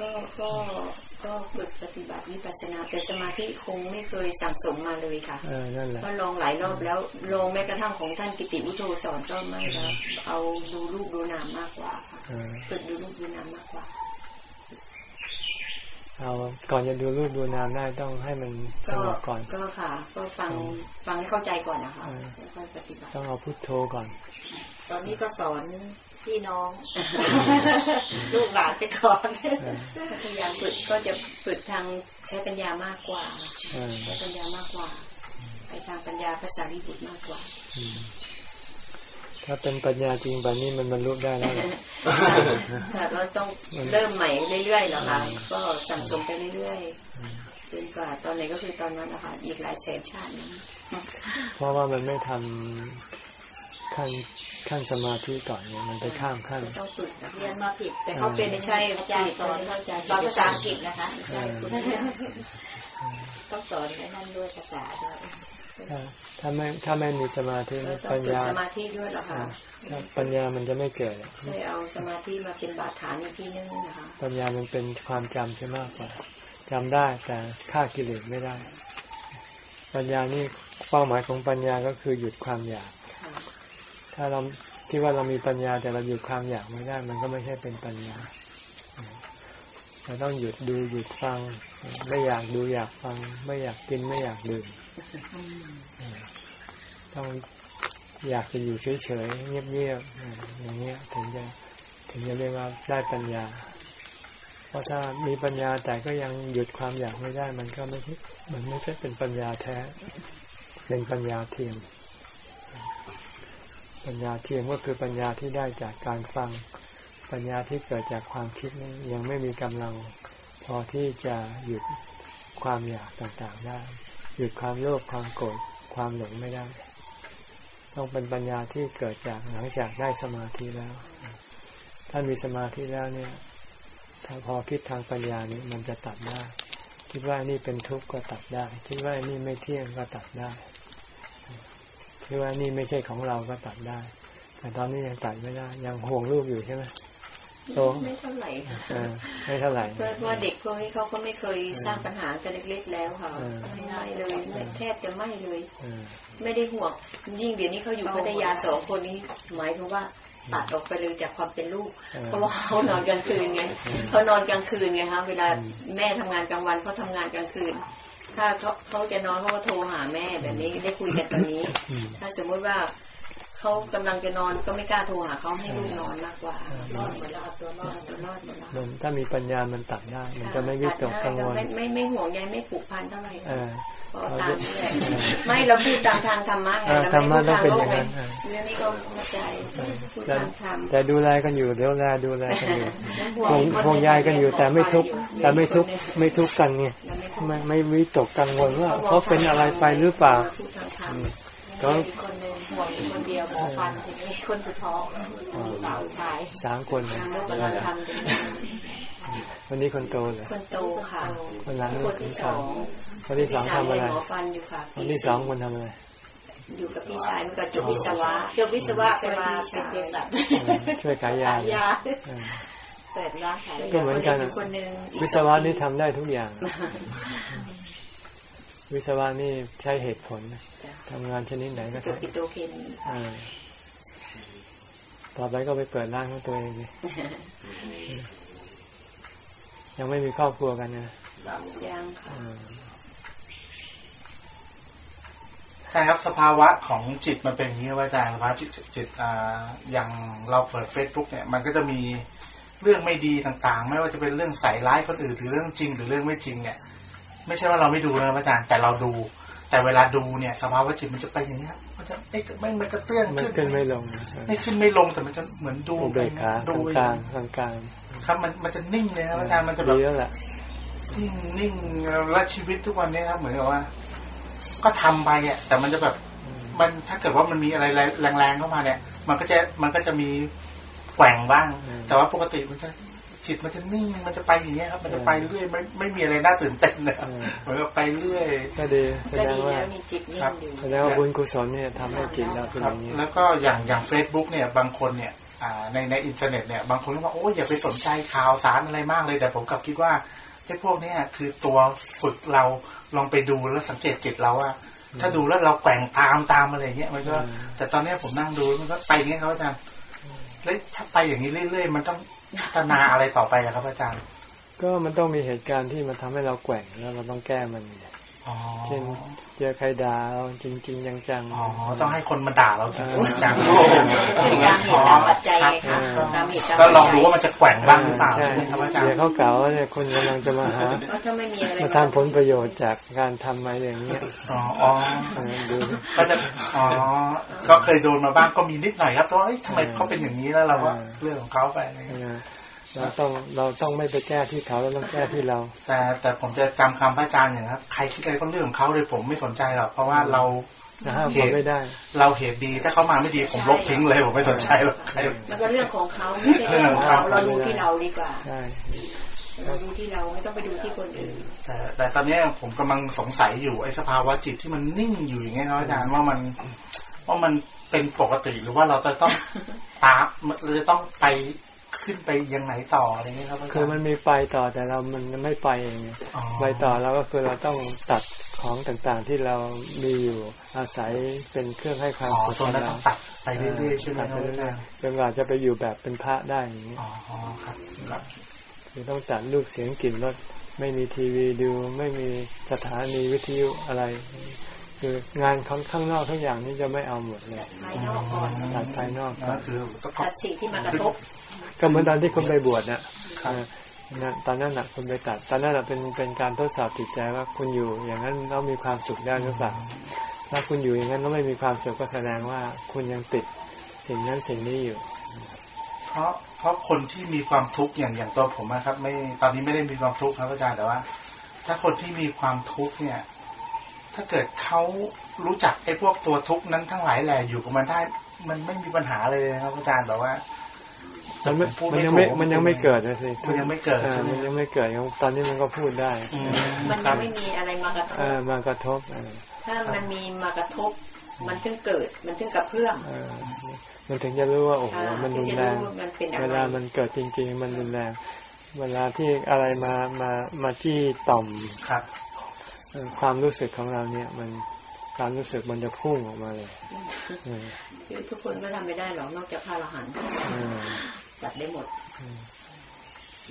ก็ก็ก็ฝึกปฏิบัติวิปัสสนาแต่สมาธิคงไม่เคยสั่งสมมาเลยค่ะเออนั่นแหละก็ลองหลายรอบแล้วลองแม้กระทั่งของท่านกิติวุโธสอนก็ไม่แล้วเอาดูรูปดูนามมากกว่าค่ะเออฝึกดูรูปดูนามมากกว่า เอาก่อนจะดูรูปดูนามได้ต้องให้มันสก็งบก่อน ก็ค่ะ ก็ฟังฟังให้เข้าใจก่อนนะคะเออแล้วค่อยปฏิบัติต้องเอาพุทโธก่อน ตอนนี้ก็สอน พี่น้องลูกหลานไปก่อนเออพยายามฝึกก็จะฝึกทางใช้ปัญญามากกว่าเออใช้ปัญญามากกว่า ไปทางปัญญาภาษาลิบุตรมากกว่าอืมถ้าเป็นปัญญาจริงแบบนี้มันบรรลุได้แล้วแหละแต่เราต้องเริ่มใหม่เรื่อยๆแล้วค่ะก็สั่งสมไปเรื่อยๆจนกว่าตอนไหนก็คือตอนนั้นนะคะอีกหลายแสนชาตินะเพราะว่ามันไม่ทำขั้น ขั้นสมาธิก่อนเนี่ยมันไปข้ามขั้นต้องฝึกนะเรียนมาผิด แต่เขาเป็นไม่ใช่อาจารย์สอนเข้าใจสอนภาษาอังกฤษนะคะไม่ใช่คุณต้องสอนไอ้นั่นด้วยภาษาด้วยถ้าถ้าไม่ถ้าไม่มีสมาธิเราต้องปัญฝึกญาสมาธิด้วยเหรอคะถ้าปัญญามันจะไม่เกิดเคยเอาสมาธิมาเป็นบาดฐานอีกที่นึงนะคะปัญญามันเป็นความจำใช่มากกว่าจำได้แต่ฆ่ากิเลสไม่ได้ ปัญญานี่เป้าหมายของปัญญาก็คือหยุดความอยากค่ะ ถ้าเราคิดว่าเรามีปัญญาแต่เราหยุดความอยากไม่ได้ มันก็ไม่ใช่เป็นปัญญาเราต้องหยุดดูหยุดฟัง ไม่อยากดูอยากฟัง ไม่อยากกินไม่อยากดื่มต้องอยากจะอยู่เฉยๆเงียบๆอย่างเงี้ยถึงจะถึงจะเรียกว่าได้ปัญญา เพราะถ้ามีปัญญาแต่ก็ยังหยุดความอยากไม่ได้ มันก็ไม่มันไม่ใช่เป็นปัญญาแท้ เป็นปัญญาเทียม ปัญญาเทียมก็คือปัญญาที่ได้จากการฟัง ปัญญาที่เกิดจากความคิดนี้ยังไม่มีกำลังพอที่จะหยุดความอยากต่างๆได้ หยุดความโลภความโกรธความหลงไม่ได้ ต้องเป็นปัญญาที่เกิดจากหลังจากได้สมาธิแล้ว ถ้ามีสมาธิแล้วเนี่ย ถ้าพอคิดทางปัญญานี้มันจะตัดได้ คิดว่านี่เป็นทุกข์ก็ตัดได้ คิดว่านี่ไม่เที่ยงก็ตัดได้ คิดว่านี่ไม่ใช่ของเราก็ตัดได้ แต่ตอนนี้ยังตัดไม่ได้ ยังห่วงลูกอยู่ใช่ไหมโตไม่เท่าไหร่ค่ะเออไม่เท่าไหร่เพราะว่าเด็กพวกนี้เขาก็ไม่เคยสร้างปัญหากันเล็กๆแล้วค่ะเออไม่เลยไม่แทบจะไม่เลยเออไม่ได้ห่วงยิ่งเดี๋ยวนี้เขาอยู่พัทยาสองคนนี้หมายถึงว่าตัดออกไปเลยจากความเป็นลูกเออเพราะว่าเขานอนกลางคืนไงเขานอนกลางคืนไงคะเวลาแม่ทำงานกลางวันเขาทำงานกลางคืน ถ้าเขาเขาจะนอนเขาก็โทรหาแม่แบบนี้ได้คุยกันตอนนี้อืมถ้าสมมติว่าเขากำลังจะนอนก็ไม่กล้าโทรหาเขาให้ลูกนอนมากกว่ารอดหมดแล้วเอาตัวรอดตัวรอดหมดแล้วมันถ้ามีปัญญามันตัดได้ มันจะไม่วิตกกังวลไม่ไม่ไม่ห่วงใยไม่ผูกพันเท่าไหร่เออก็ ตามนี่แหละไม่เราพูดตามทางธรรมะไงเออเราธรรมะไม่ต้องเป็นพูอดย่างทนั้โลนกเออไงเรื่องนี้ก็เข้าใจพูดแต่ตามธรรมแต่ดูแลกันอยู่เดี๋ยวแลดูแลกันอยู่ห่วงห่วงใยกันอยู่แต่ไม่ทุกข์แต่ไม่ทุกข์ไม่ทุกข์กันไงไม่ไม่วิตกกังวลว่าเขาเป็นอะไรไปหรือเปล่าพูดทางธรรมก็อีกคนหนึ่งห่วงอีกคนเดียวหมอฟันทีนี้คนสุดท้องสาวชายสามคนกำลังทำเป็นวันนี้คนโตเลยคนโตค่ะ คนหลังคนที่สอง คนที่สองทำอะไรหมอฟันอยู่ค่ะคนที่สองคนทำอะไรอยู่กับพี่ชายมันก็จบวิศวะจบวิศวะไปมาเป็นเภสัชช่วยขายยาขายยาเออเปิดร้านขายก็เหมือนกันอีคนหนึ่งวิศวะนี่ทำได้ทุกอย่าง วิศวะนี่ใช้เหตุผลนะทำงานชนิดไหนก็จบทำปิโตรเคมีอ่าต่อไปก็ไปเปิดร้านของตัวเองดิยังไม่มีครอบครัวกันนะยังค่ะ อ่า ใช่ครับสภาวะของจิตมันเป็นอย่างนี้ครับอาจารย์สภาวะจิตจิตอ่าอย่างเราเปิดเฟซบุ๊กเนี่ยมันก็จะมีเรื่องไม่ดีต่างๆ ไม่ว่าจะเป็นเรื่องใส่ร้ายคนอื่นหรือเรื่องจริงหรือเรื่องไม่จริงเนี่ย ไม่ใช่ว่าเราไม่ดูนะครับอาจารย์แต่เราดู แต่เวลาดูเนี่ย สภาวะจิตมันจะไปอย่างนี้ยมันจะไม่ไม่มันกระเตื้องมันขึ้นขึ้นไม่ลง ไม่ขึ้นไม่ลงแต่มันจะเหมือนดูอุเบกขาดูกลางกลางกลางครับมันมันจะนิ่งเลยครับอาจารย์มันจะแบดีบแล้วแหละนิ่งนิ่งและชีวิตทุกวันนี้ครับเหมือนกับว่า ก็ทำไปอะแต่มันจะแบบมันถ้าเกิดว่ามันมีอะไรแรงๆเข้ามาเนี่ย มันก็จะมันก็จะมีแกว่งบ้าง แต่ว่าปกติมันจะจิตมันจะนิ่งมันจะไปอย่างเงี้ยครับ มันจะไปเรื่อยไม่ไม่มีอะไรน่าตื่นเต้นเลยครับเหมือนกับไปเรื่อยก็ดีก็ดีแสดงว่าแล้วมีจิตนิ่งอยู่แสดงว่าบุญกุศลเนี่ยทำให้จิตเราเป็นคอย่างนี้ครับแล้วก็อย่างอย่างเฟซบุ๊กเนี่ยบางคนเนี่ยอ่าในในอินเทอร์เน็ตเนี่ยบางคนก็บอกโอ้ยอย่าไปสนใจข่าวสารอะไรมากเลย แต่ผมกลับคิดว่าไอ้พวกเนี้ยคือตัวฝึกเรา ลองไปดูแล้วสังเกตจิตเราว่าถ้าดูแล้วเราแกว่งตามตามอะไรเงี้ยมันก็ แต่ตอนเนี้ยผมนั่งดูมันก็ไปอย่างเงี้ยครับอาจารย์แล้วถ้าไปอย่างนี้เรื่อยๆมันต้องพัฒนาอะไรต่อไปอะครับ อาจารย์ ก็มันต้องมีเหตุการณ์ที่มันทำให้เราแกว่งแล้วเราต้องแก้มันอ๋อเช่น เจอใครด่าเราจริงๆจังอ๋อต้องให้คนมาด่าเราจริงๆจังเป็นตามเหตุตามปัจจัยไงคะตามเหตุตามก็ปัจลองจัดูยว่ามันจะแกว่งๆบ้างหรือเปล่าใช่ใช่ไหมครับอาจารย์เดี๋ยวเขาเก่าว่าเนี่ยคนกำลังจะมาหาเพราะถ้าไม่มีอะไรมาทำผลประโยชน์จากการทำอะไรอย่างเงี้ยอ๋ออ๋อเออดูก็จะอ๋อก็เคยโดนมาบ้างก็มีนิดหน่อยครับแต่ว่าเอ้ยทำไมเขาเป็นอย่างนี้แล้วเราก็เรื่องของเขาไปอะไรเงี้ยนะ เราต้องเราต้องไม่ไปแก้ที่เขาเราต้องแก้ที่เรา แต่แต่ผมจะจำคำพระอาจารย์อย่างนะครับใครคิดอะไรก็เรื่องของเขาเลยผมไม่สนใจหรอกเพราะว่าเราจะห้ามเขาไม่ได้ เราเหตุดีถ้าเขามาไม่ดีผมลบทิ้งเลยผมไม่สนใจหรอกใครมันก็เรื่องของเขาไม่ใช่เรื่องของเราเราดูที่เราดีกว่าใช่เราดูที่เราไม่ต้องไปดูที่คนอื่นแต่แต่ตอนเนี้ยผมกำลังสงสัยอยู่ไอ้สภาวะจิตที่มันนิ่งอยู่อย่างเงี้ยครับอาจารย์ว่ามันว่ามันเป็นปกติหรือว่าเราจะต้องตามเราจะต้องไป ขึ้นไปยังไงต่ออะไรเงี้ยครับอาจารย์คือมันมีไปต่อแต่เรามันไม่ไปเองไงอ๋อไปต่อเราก็คือเราต้องตัดของต่างๆที่เรามีอยู่อาศัยเป็นเครื่องให้ความอ๋อสุขตรงนั้นเราต้องตัดไปเรื่อยๆใช่ไหมตัดคไปรับอาเรื่จาอยรย์ๆจนกว่าจะไปอยู่แบบเป็นพระได้อย่างนี้อ๋อครับครับคือต้องตัดรูปเสียงกลิ่นรสไม่มีทีวีดูไม่มีสถานีวิทยุอะไร คืองานข้างข้างนอกทุกอย่างนี่จะไม่เอาหมดเลยภายนอกก่อนตัดภายนอกก่อนั่นนคือต้องตัดสิ่งที่มากระทบ ก็เหมือนตอนที่คุณไปบวชน่ะเออนั่นตอนนั้นน่ะคุณไปตัด ตอนนั้นน่ะเป็นเป็นการทดสอบจิตใจว่าคุณอยู่ อย่างนั้นแล้วมีความสุขได้หรือเปล่าถ้าคุณอยู่อย่างนั้นแล้วไม่มีความสุขก็แสดงว่าคุณยังติดสิ่งนั้นสิ่งนี้อยู่ เพราะเพราะคนที่มีความทุกข์อย่างอย่างตัวผมนะครับ ไม่ตอนนี้ไม่ได้มีความทุกข์ครับอาจารย์แต่ว่า ถ้าคนที่มีความทุกข์เนี่ย ถ้าเกิดเขารู้จักไอ้พวกตัวทุกข์นั้นทั้งหลายแหล่อยู่กับมันได้ มันไม่มีปัญหาเลยนะครับอาจารย์แบบว่า มันไม่พูดมันไม่ยังถูไม่กมันยังไม่เกิดนะสิมันยังไม่เกิดออใช่ไหมมันยังไม่เกิดยังตอนนี้มันก็พูดได้อืมมันครัยับงไม่มีอะไรมากระทเอบอมากระทบเออถ้ามันมีมากระทบ มันถึงเกิด มันถึงกระเพื่อมเออมันถึงจะรู้ว่าโอ้โหอ่ามันถึรุงนจะแรรู้งว่ามันเป็นอะเวไรลามันเกิดจริง ๆ มันรุนแรง เวลาที่อะไรมามามาจี้ต่อมครับเอ่อความรู้สึกของเราเนี่ย มันความรู้สึกมันจะพุ่งออกมาเลยเออคือทุกคนก็ทำไม่ได้หรอกนอกจากพระอรหันต์ เออตัดได้หมดอืม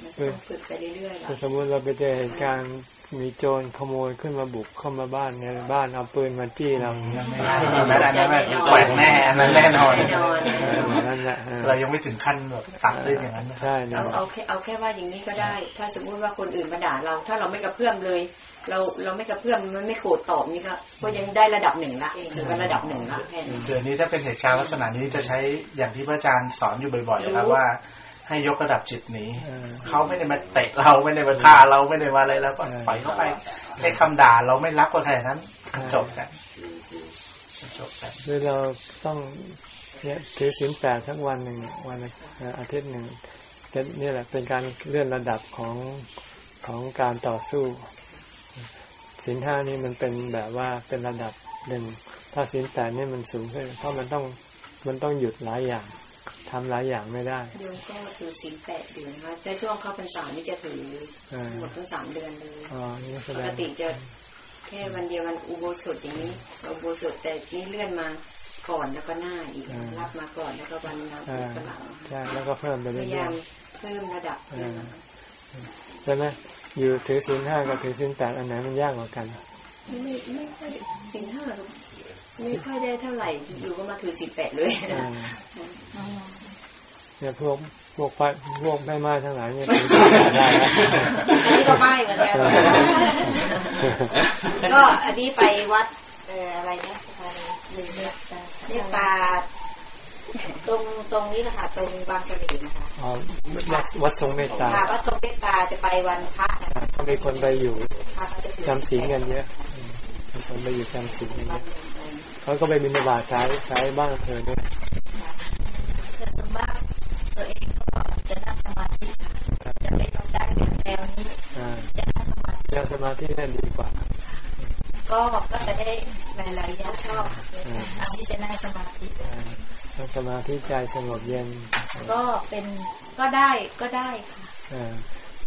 มันต้องฝึกไปเรื่อยๆล่ะถ้าสมมติเราไปเจอเหตุการณ์มีโจรขโมยขึ้นมาบุกเข้ามาบ้านในบ้านเอาปืนมาจี้เรายังไม่ได้ไม่ได้ไม่ได้แหวกแน่อันนั้นแน่นอนแน่นอนเออนั่นแหละเออเรายังไม่ถึงขั้นแบบตัดเล่นอย่างนั้นนะครับใช่นั่เอานแหละเอาแค่เอาแค่ว่าอย่างนี้ก็ได้ ถ้าสมมุติว่าคนอื่นมาด่าเรา ถ้าเราไม่กระเพื่อมเลย เราเราไม่กระเพื่อมมันไม่โกรธตอบนี่ก็ก็ยังได้ระดับหนึ่งละถือว่าระดับหนึ่งละแค่นี้เดี๋ยวนี้ถ้าเป็นเหตุการณ์ลักษณะนี้จะใช้อย่างที่พระอาจารย์สอนอยู่บ่อยๆนะครับว่าให้ยกระดับจิตหนีเออเขาไม่ได้มาเตะเราไม่ได้มาฆ่าเราไม่ได้มาอะไรแล้วก็เออปล่อยเขาไปแค่คำด่าเราไม่รับก็แค่นั้นเออจบกันจบกันคือเราต้องเนี่ยถือศีลแปดทั้งวันหนึ่งวันละเอ่ออาทิตย์หนึ่งจะนี่แหละเป็นการเลื่อนระดับของของการต่อสู้ ศีลห้านี่มันเป็นแบบว่าเป็นระดับหนึ่งถ้าศีลแปดนี่มันสูงขึ้นเพราะมันต้องมันต้องหยุดหลายอย่างทำหลายอย่างไม่ได้โยมก็ถือศีลแปดเดือนนะคะแต่ช่วงเข้าพรรษานี่จะถือเออหมดทั้งสามเดือนเลยอ๋อนี่แสปดกงติจะแค่วันเดียววันอุโบสถอย่างนี้อุโบสถแต่นี่เลื่อนมาก่อนแล้วก็หน้าอีกรับมาก่อนแล้วก็วันเราเออก็หลังใช่แล้วก็เพิ่มไปพเรื่ยายาอยมเพิ่มระดับๆเออใช่ไหม อยู่ถือศีลห้ากับถือศีลแปดอันไหนมันยากกว่ากัน ไม่ไม่ค่อยสินห้าไม่ค่อยได้เท่าไหร่อยู่ๆก็มาถือสิบแปดเลยเออเนี่ยพวกพวกพระพวกแม่ไม้ทั้งหลายเนี่ยถือศีลแปดได้แล้วอันนี้ก็ไม่เหมือนกันก็อันนี้ไปวัดเอ่ออะไรนะสถานีเมตตาเมตตา ตรงตรงนี้นะคะตรงบางกะปินะคะอ๋อวัดวัดทรงเมตตาค่ะวัดทรงเมตตาจะไปวันพระนะคะก็มีคนไปอยู่พระจะถือจำศีลกันเยอะอืมมีคนไปอยู่จำศีลกันเยอะเขาก็ไปบิณฑบาตซ้ายซ้ายบ้านเธอด้วยแต่ส่วนมากตัวเองก็จะนั่งสมาธิค่ะจะไม่ต้องได้แบบแนวนี้อ่าจะนั่งสมาธิเรื่องสมาธินั่นดีกว่าก็ก็จะได้หลายๆอย่างชอบอืมอันที่จะนั่งสมาธิ อ่านั่งสมาธิใจสงบเย็น ก็เป็นก็ได้ก็ได้ค่ะอ่า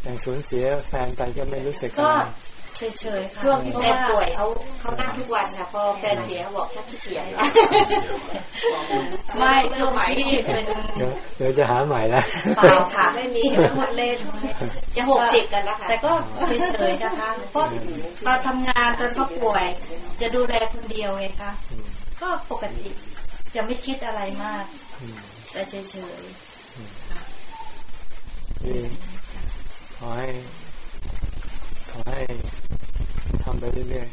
อย่างสูญเสียแฟนไปก็ไม่รู้สึกก็อะไรเฉยๆค่ะช่วงที่เพราะแฟนว่าป่วยเขาเขานั่งทุกวันค่ะพอแฟนเสียเขาบอกชักขี้เกียจไม่ช่วงที่เป็นเดี๋ยวเดี๋ยวจะหาใหม่ละเปล่าค่ะไม่มีพูดเล่นจะหกสิบกันแล้วค่ะแต่ก็เฉยๆนะคะเพราะตอนทำงานตอนเขาป่วย จะดูแลคนเดียวไงคะก็ปกติ จะไม่คิดอะไรมากอืมแต่เฉยดีขอให้ขอให้ทำไปเรื่อย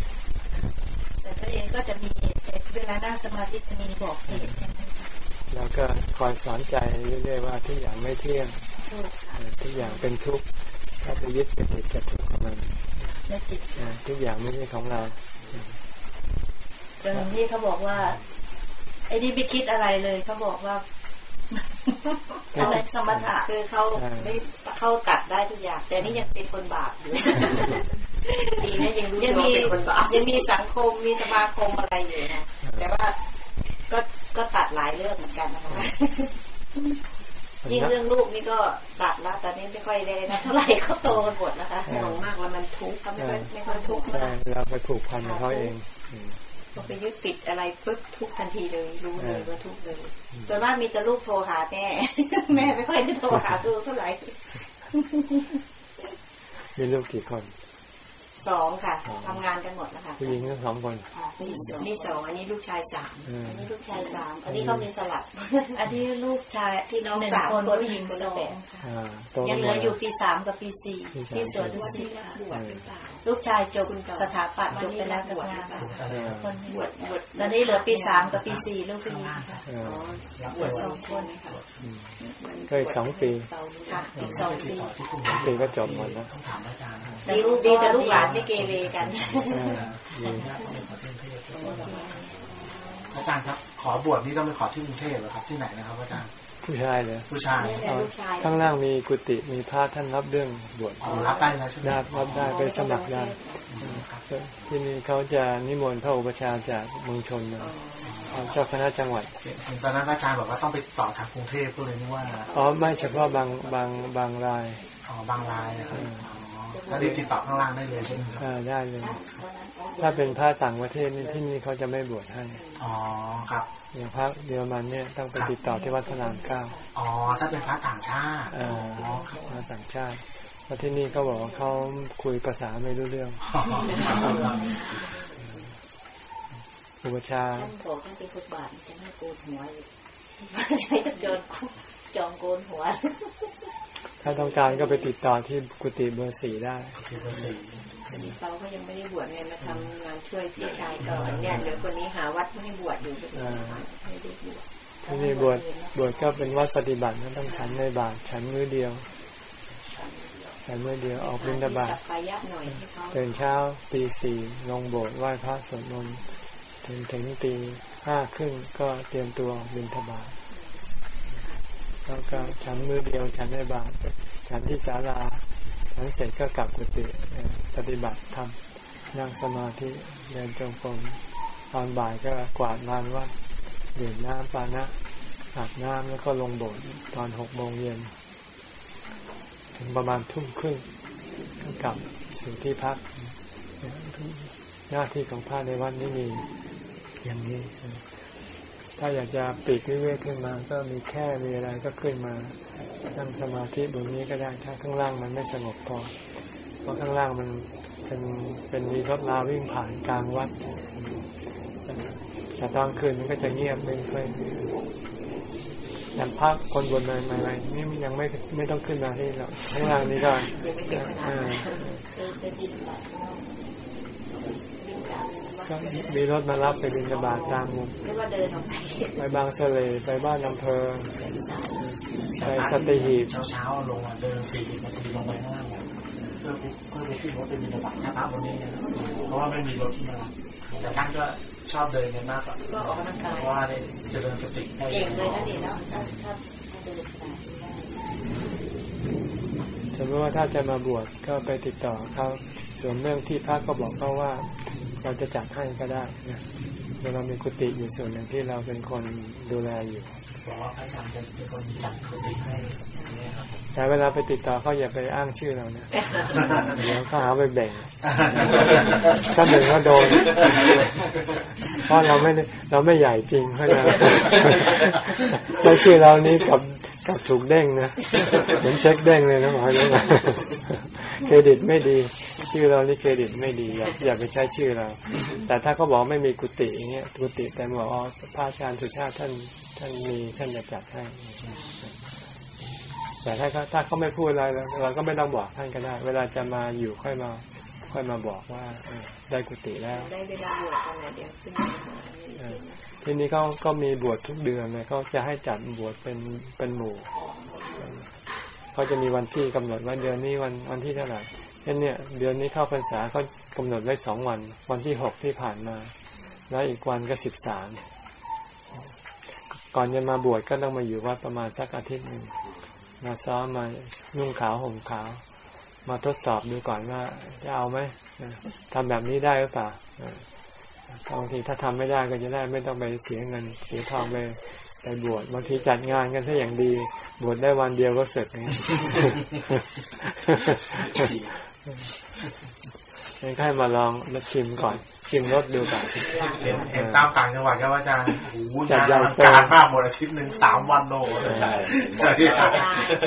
ๆแต่ตัวเองก็จะมีเหตุแต่เวลานั่งสมาธิจะมีบอกเหตุอย่างนี้ๆแล้วก็คอยสอนใจเรื่อยๆว่าทุกอย่างไม่เที่ยงถูกค่ะเออทุกอย่างเป็นทุกข์ถ้าไปยึดไปติดกับทุกข์ของมันในจิตเออทุกอย่างไม่ใช่ของเราจนที่เขาบอกว่า ไอ้นี่ไม่คิดอะไรเลยเขาบอกว่าอะไรสมถะคือเขาไม่เขาตัดได้ทุกอย่าง แต่นี่ยังเป็นคนบาปอยู่ดีนะยังรู้ยังว่ามีเป็นคนบาปยังมีสังคมมีสมาคมอะไรอยู่นะแต่ว่าก็ก็ตัดหลายเรื่องเหมือนกันนะคะยิ่งเรื่องลูกนี่ก็ตัดแล้วตอนนี้ไม่ค่อยได้นะเท่าไหร่เขาโตกันหมดนะคะห่วงมากแล้วมันทุกข์เขาไม่ค่อยไม่ค่อยทุกข์ใช่มากเราไปผูกพันกับเขาเองอืม พอไปยึดติดอะไรปุ๊บทุกข์ทันทีเลย รู้เลยว่าทุกข์เลยส่วนมากมีแต่ลูกโทรหาแม่ แม่ไม่ค่อยได้โทรหาลูกเท่าไหร่มีลูกกี่คน สสองค่ะทำงานกันหมดแล้วค่ะผู้หญิงทั้งสองคนนี่สองนี่สองอันนี้ลูกชายสามเอออันนี้ลูกชายสามอันนี้เขามีสลับ อันนี้ลูกชายที่น้องหนึ่งสามคนคนผู้หญิงคนสละองแบบค่ะอ่าโตยังเหลืออยู่ปีสามกับปีสี่ปีสามที่สวนดุวันสินี้ตค่ะบวชหรือเปล่าลูกชายจบสถาปัตย์จบไปแล้วบวชหรือเปล่าเออคนหนึ่งบวชบวชตอนนี้เหลือปีสามกับปีสี่ลูกผู้หญิงค่ะเออ๋ออบวชสองคนค่ะอืมก็อีกสองปีค่ะอีกสองปีปีก็จบหมดแล้วต้องถามอาจารย์นะดีดีแต่ลูกหลานไม่เกเรกันอาจารย์ครับ ขอบวชนี่ต้องไปขอที่กรุงเทพเหรอครับที่ไหนนะครับอาจารย์ผู้ชายเลยผู้ชายข้างล่างมีกุฏิมีพระท่านรับเรื่องบวชรับได้แล้วใช่ไหมได้รับได้ไปสมัครได้ที่นี่เขาจะนิมนต์พระอุปชาจากเมืองชนมาเอาเจ้าคณะจังหวัดตอนนั้นอาจารย์บอกว่าต้องไปต่อทางกรุงเทพก็เลยนึกว่าอ๋อไม่เฉพาะบางบางบางรายอ๋อบางรายนะครับ ถ้ารีบติดต่อข้างล่างได้เลยใช่ไหมครับอ่าได้เลย ถ้าเป็นพระต่างประเทศนี่ที่นี่เขาจะไม่บวชให้ อ๋อครับอย่างพระเยอรมันเนี่ยต้องไปติดต่อที่วัดพระรามเก้าอ๋อ ถ้าเป็นพระต่างชาติเอ่อ๋ออครับพระต่างชาติแล้วที่นี่เขาบอกว่าเขาคุยภาษาไม่รู้เรื่องอุปชฌาย์ท่านบอกท่านเป็นฟุตบาทจะไม่โกนหัวเลยใช้จะโดนจองโกนหัว ถ้าต้องการก็ไปติดต่อที่กุฏิเบอร์สี่ได้เขาก็ยังไม่ได้บวชไงมาทำงานช่วยพี่ชายก่อนเนี่ยเดี๋ยวคนนี้หาวัดให้บวชอยู่ก็ไม่ได้บวชที่นี่บวชบวชก็เป็นวัดปฏิบัติก็ต้องฉันในบาตรฉันมื้อเดียวฉันมื้อเดียวออกบิณฑบาตสักกายะหน่อยให้เขาตื่นเช้าตีสี่ลงโบสถ์ไหว้พระสวดมนต์ถึงถึงตีห้าครึ่งก็เตรียมตัวบิณฑบาต แล้วก็ฉันมือเดียวฉันในบาตรฉันที่ศาลาฉันเสร็จก็กลับกุฏิปฏิบัติธรรมนั่งสมาธิเดินจงกรมตอนบ่ายก็กวาดลานวัดดื่มน้ำปานะอาบน้ำแล้วก็ลงโบสถ์ตอนหกโมงเย็นถึงประมาณทุ่มครึ่งก็กลับสู่ที่พัก หน้าที่ของพระในวัดนี้มีอย่างนี้ ถ้าอยากจะปลีกวิเวกขึ้นมา ก็มีแค่มีอะไรก็ขึ้นมานั่งสมาธิบนนี้ก็ได้ถ้าข้างล่างมันไม่สงบพอ เพราะข้างล่างมันเป็นเป็นมีรถราวิ่งผ่านกลางวัดแต่ตอนคืนมันก็จะเงียบไม่ค่อยอย่างพักคนบนอะไรอะไรนี่ยังไม่ไม่ต้องขึ้นมาที่เราข้างล่างนี้ก็ยังไม่ถึงขนาดอ่า นั้น เคยไปบินแบบบินจา กก็มีรถมารับไปบินบาตตามมุมไม่ว่าเดินออกไปไปบางเสลไปบ้านอำเภอไปสตีหีบเช้าเช้าๆลงมาเดินสี่สิบนาทีลงไปข้างล่างเนี่ยเพื่อเพื่อไปขึ้นรถไปบินบาตถ้าพระบนนี้นะครับเพราะว่าไม่มีรถที่มารับแต่ท่านก็ชอบเดินกันมากกว่าก็ออกกำลังกายเพราะว่าได้เจริญสติให้เก่งเลยนะนี่แล้วถ้าถ้าถ้าเดินขนาดนี้ได้สมมติว่าถ้าจะมาบวชก็ไปติดต่อเขาส่วนเรื่องที่พักก็บอกเขาว่า เราจะจัดให้ก็ได้นะเรามีกุฏิอยู่ส่วนหนึ่งที่เราเป็นคนดูแลอยู่บอกว่าพระอาจารย์จะเป็นคนจัดกุฏิให้อย่างนี้ครับแต่เวลาไปติดต่อเขาอย่าไปอ้างชื่อเรานะเดี๋ยวเขาหาไปแบ่งถ้าแบ่งก็โดนเพราะเราไม่ได้เราไม่ใหญ่จริงเพราะฉะนั้นใช้ชื่อเรานี้กับ กับถูกเด้งนะเหมือนเช็คเด้งเลยนะหมอรู้ไหมเครดิตไม่ดี ชื่อเรานี่เครดิตไม่ดีอย่าอย่าไปใช้ชื่อเรา แต่ถ้าเขาบอกไม่มีกุฏิอย่างเงี้ยกุฏิแต่บอกอ๋อพระอาจารย์สุชาติท่านท่านมีท่านจะจัดให้แต่ถ้าเขาถ้าเขาไม่พูดอะไรเราเราก็ไม่ต้องบอกท่านก็ได้ เวลาจะมาอยู่ค่อยมา ค่อยมาบอกว่าเออได้กุฏิแล้วได้เวลาบวชกันนะเดี๋ยวขึ้นมาหาเออ ทีนี้เขาก็มีบวชทุกเดือนเลยเขาจะให้จัดบวชเป็นเป็นหมู่เขาจะมีวันที่กำหนดว่าเดือนนี้วันวันที่เท่าไหร่เช่นเนี่ยเดือนนี้เข้าพรรษาเขากำหนดไว้สองวัน วันที่หกที่ผ่านมา แล้วอีกวันก็สิบสามก่อนจะมาบวชก็ต้องมาอยู่วัดประมาณสักอาทิตย์หนึ่งมาซ้อมมานุ่งขาวห่มขาว มาทดสอบดูก่อนว่าจะเอาไหมเออทำแบบนี้ได้หรือเปล่า บางทีถ้าทำไม่ได้ก็จะได้ไม่ต้องไปเสียเงิน เสียทองไปไปบวชบางทีจัดงานกันถ้าอย่างดี บวชได้วันเดียวก็เสร็จอย่างนี้แต่งั้นก็ให้มาลองมาชิมก่อน ชิมรสดูก่อนเห็นเห็นตามต่างจังหวัดครับอาจารย์โอ้โหจัดงานใหญ่อลังโตการมากหมดอาทิตย์หนึ่งสามวันโอ้โหใช่สวัสดีครับ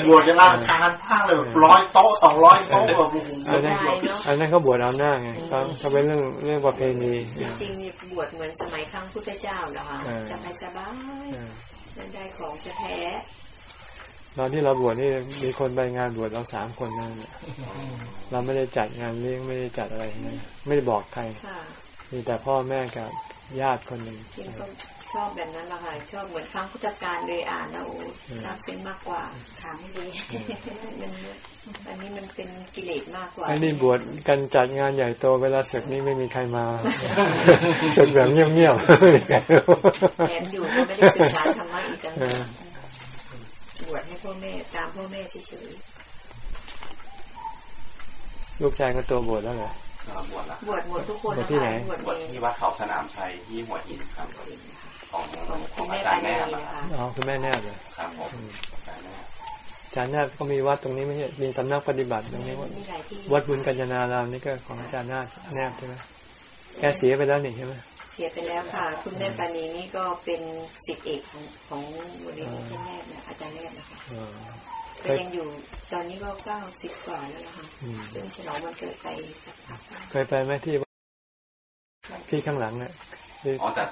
บวชจะร่างการมากเลยแบบร้อยโต๊ะสองร้อยโต๊ะแบบโอ้โหอันนั้นได้เนอะอันนั้นเขาบวชเอาหน้าไงเขาเขาเป็นเรื่องเรื่องประเพณีจริงๆนี่บวชเหมือนสมัยครั้งพุทธเจ้าเหรอคะเออสบายสบายเออๆมันได้ของจะแท้ตอนที่เราบวชนี่มีคนไปงานบวชเราสามคนนั่นแหละเราไม่ได้จัดงานเลี้ยงไม่ได้จัดอะไรนะไม่ได้บอกใครค่ะ มีแต่พ่อแม่กับญาติคนหนึ่งจริงก็ชอบแบบนั้นแหละค่ะชอบเหมือนครั้งพุทธกาลเลยอ่านแล้วโอ้อืมซาบซึ้งมากกว่าถามไม่ดีมันอันนี้มันเป็นกิเลสมากกว่าไอ้นี่บวชกันจัดงานใหญ่โตเวลาศึกนี่ไม่มีใครมาศึกแบบเงียบๆไม่มีใครรู้แถมอยู่ก็ไม่ได้ศึกษาธรรมะอีกต่างเอหาอกบวชให้พ่อแม่ตามพ่อแม่เฉยลูกชายก็ตัวบวชแล้วเหรอ บวชละๆบวชหมดทุกคนบวชที่ไหนบวชบวชเองที่วัดเขาสนามชัยที่หัวหินครับของของขคุองณอาแม่จาปารย์ณีแม่นะคะอ๋อคุณแม่แนบเลยครับผมอาจารย์แม่อาจารย์แนบก็มีวัดตรงนี้ไม่ใช่มีสำนักปฏิบัติตรงนี้วัดมีหลายที่วัดบุญกัญญานารามนี่ก็ของอาจารย์นาฏแนบใช่ไหมแกเสียไปแล้วนี่ใช่ไหมเสียไปแล้วค่ะ คุณแม่ปานีนี่ก็เป็นสิทธิเอกของของมูลนิธิแนบนะอาจารย์แนบนะคะ อ๋อก็ยังอยู่ตอนนี้ก็เก้าสิบกว่าแล้วนะคะอืมซึ่งฉลองวันเกิดไปสักพักแล้วเคยไปไหมที่ที่ข้างหลังเนี่ยที่อ๋อแต่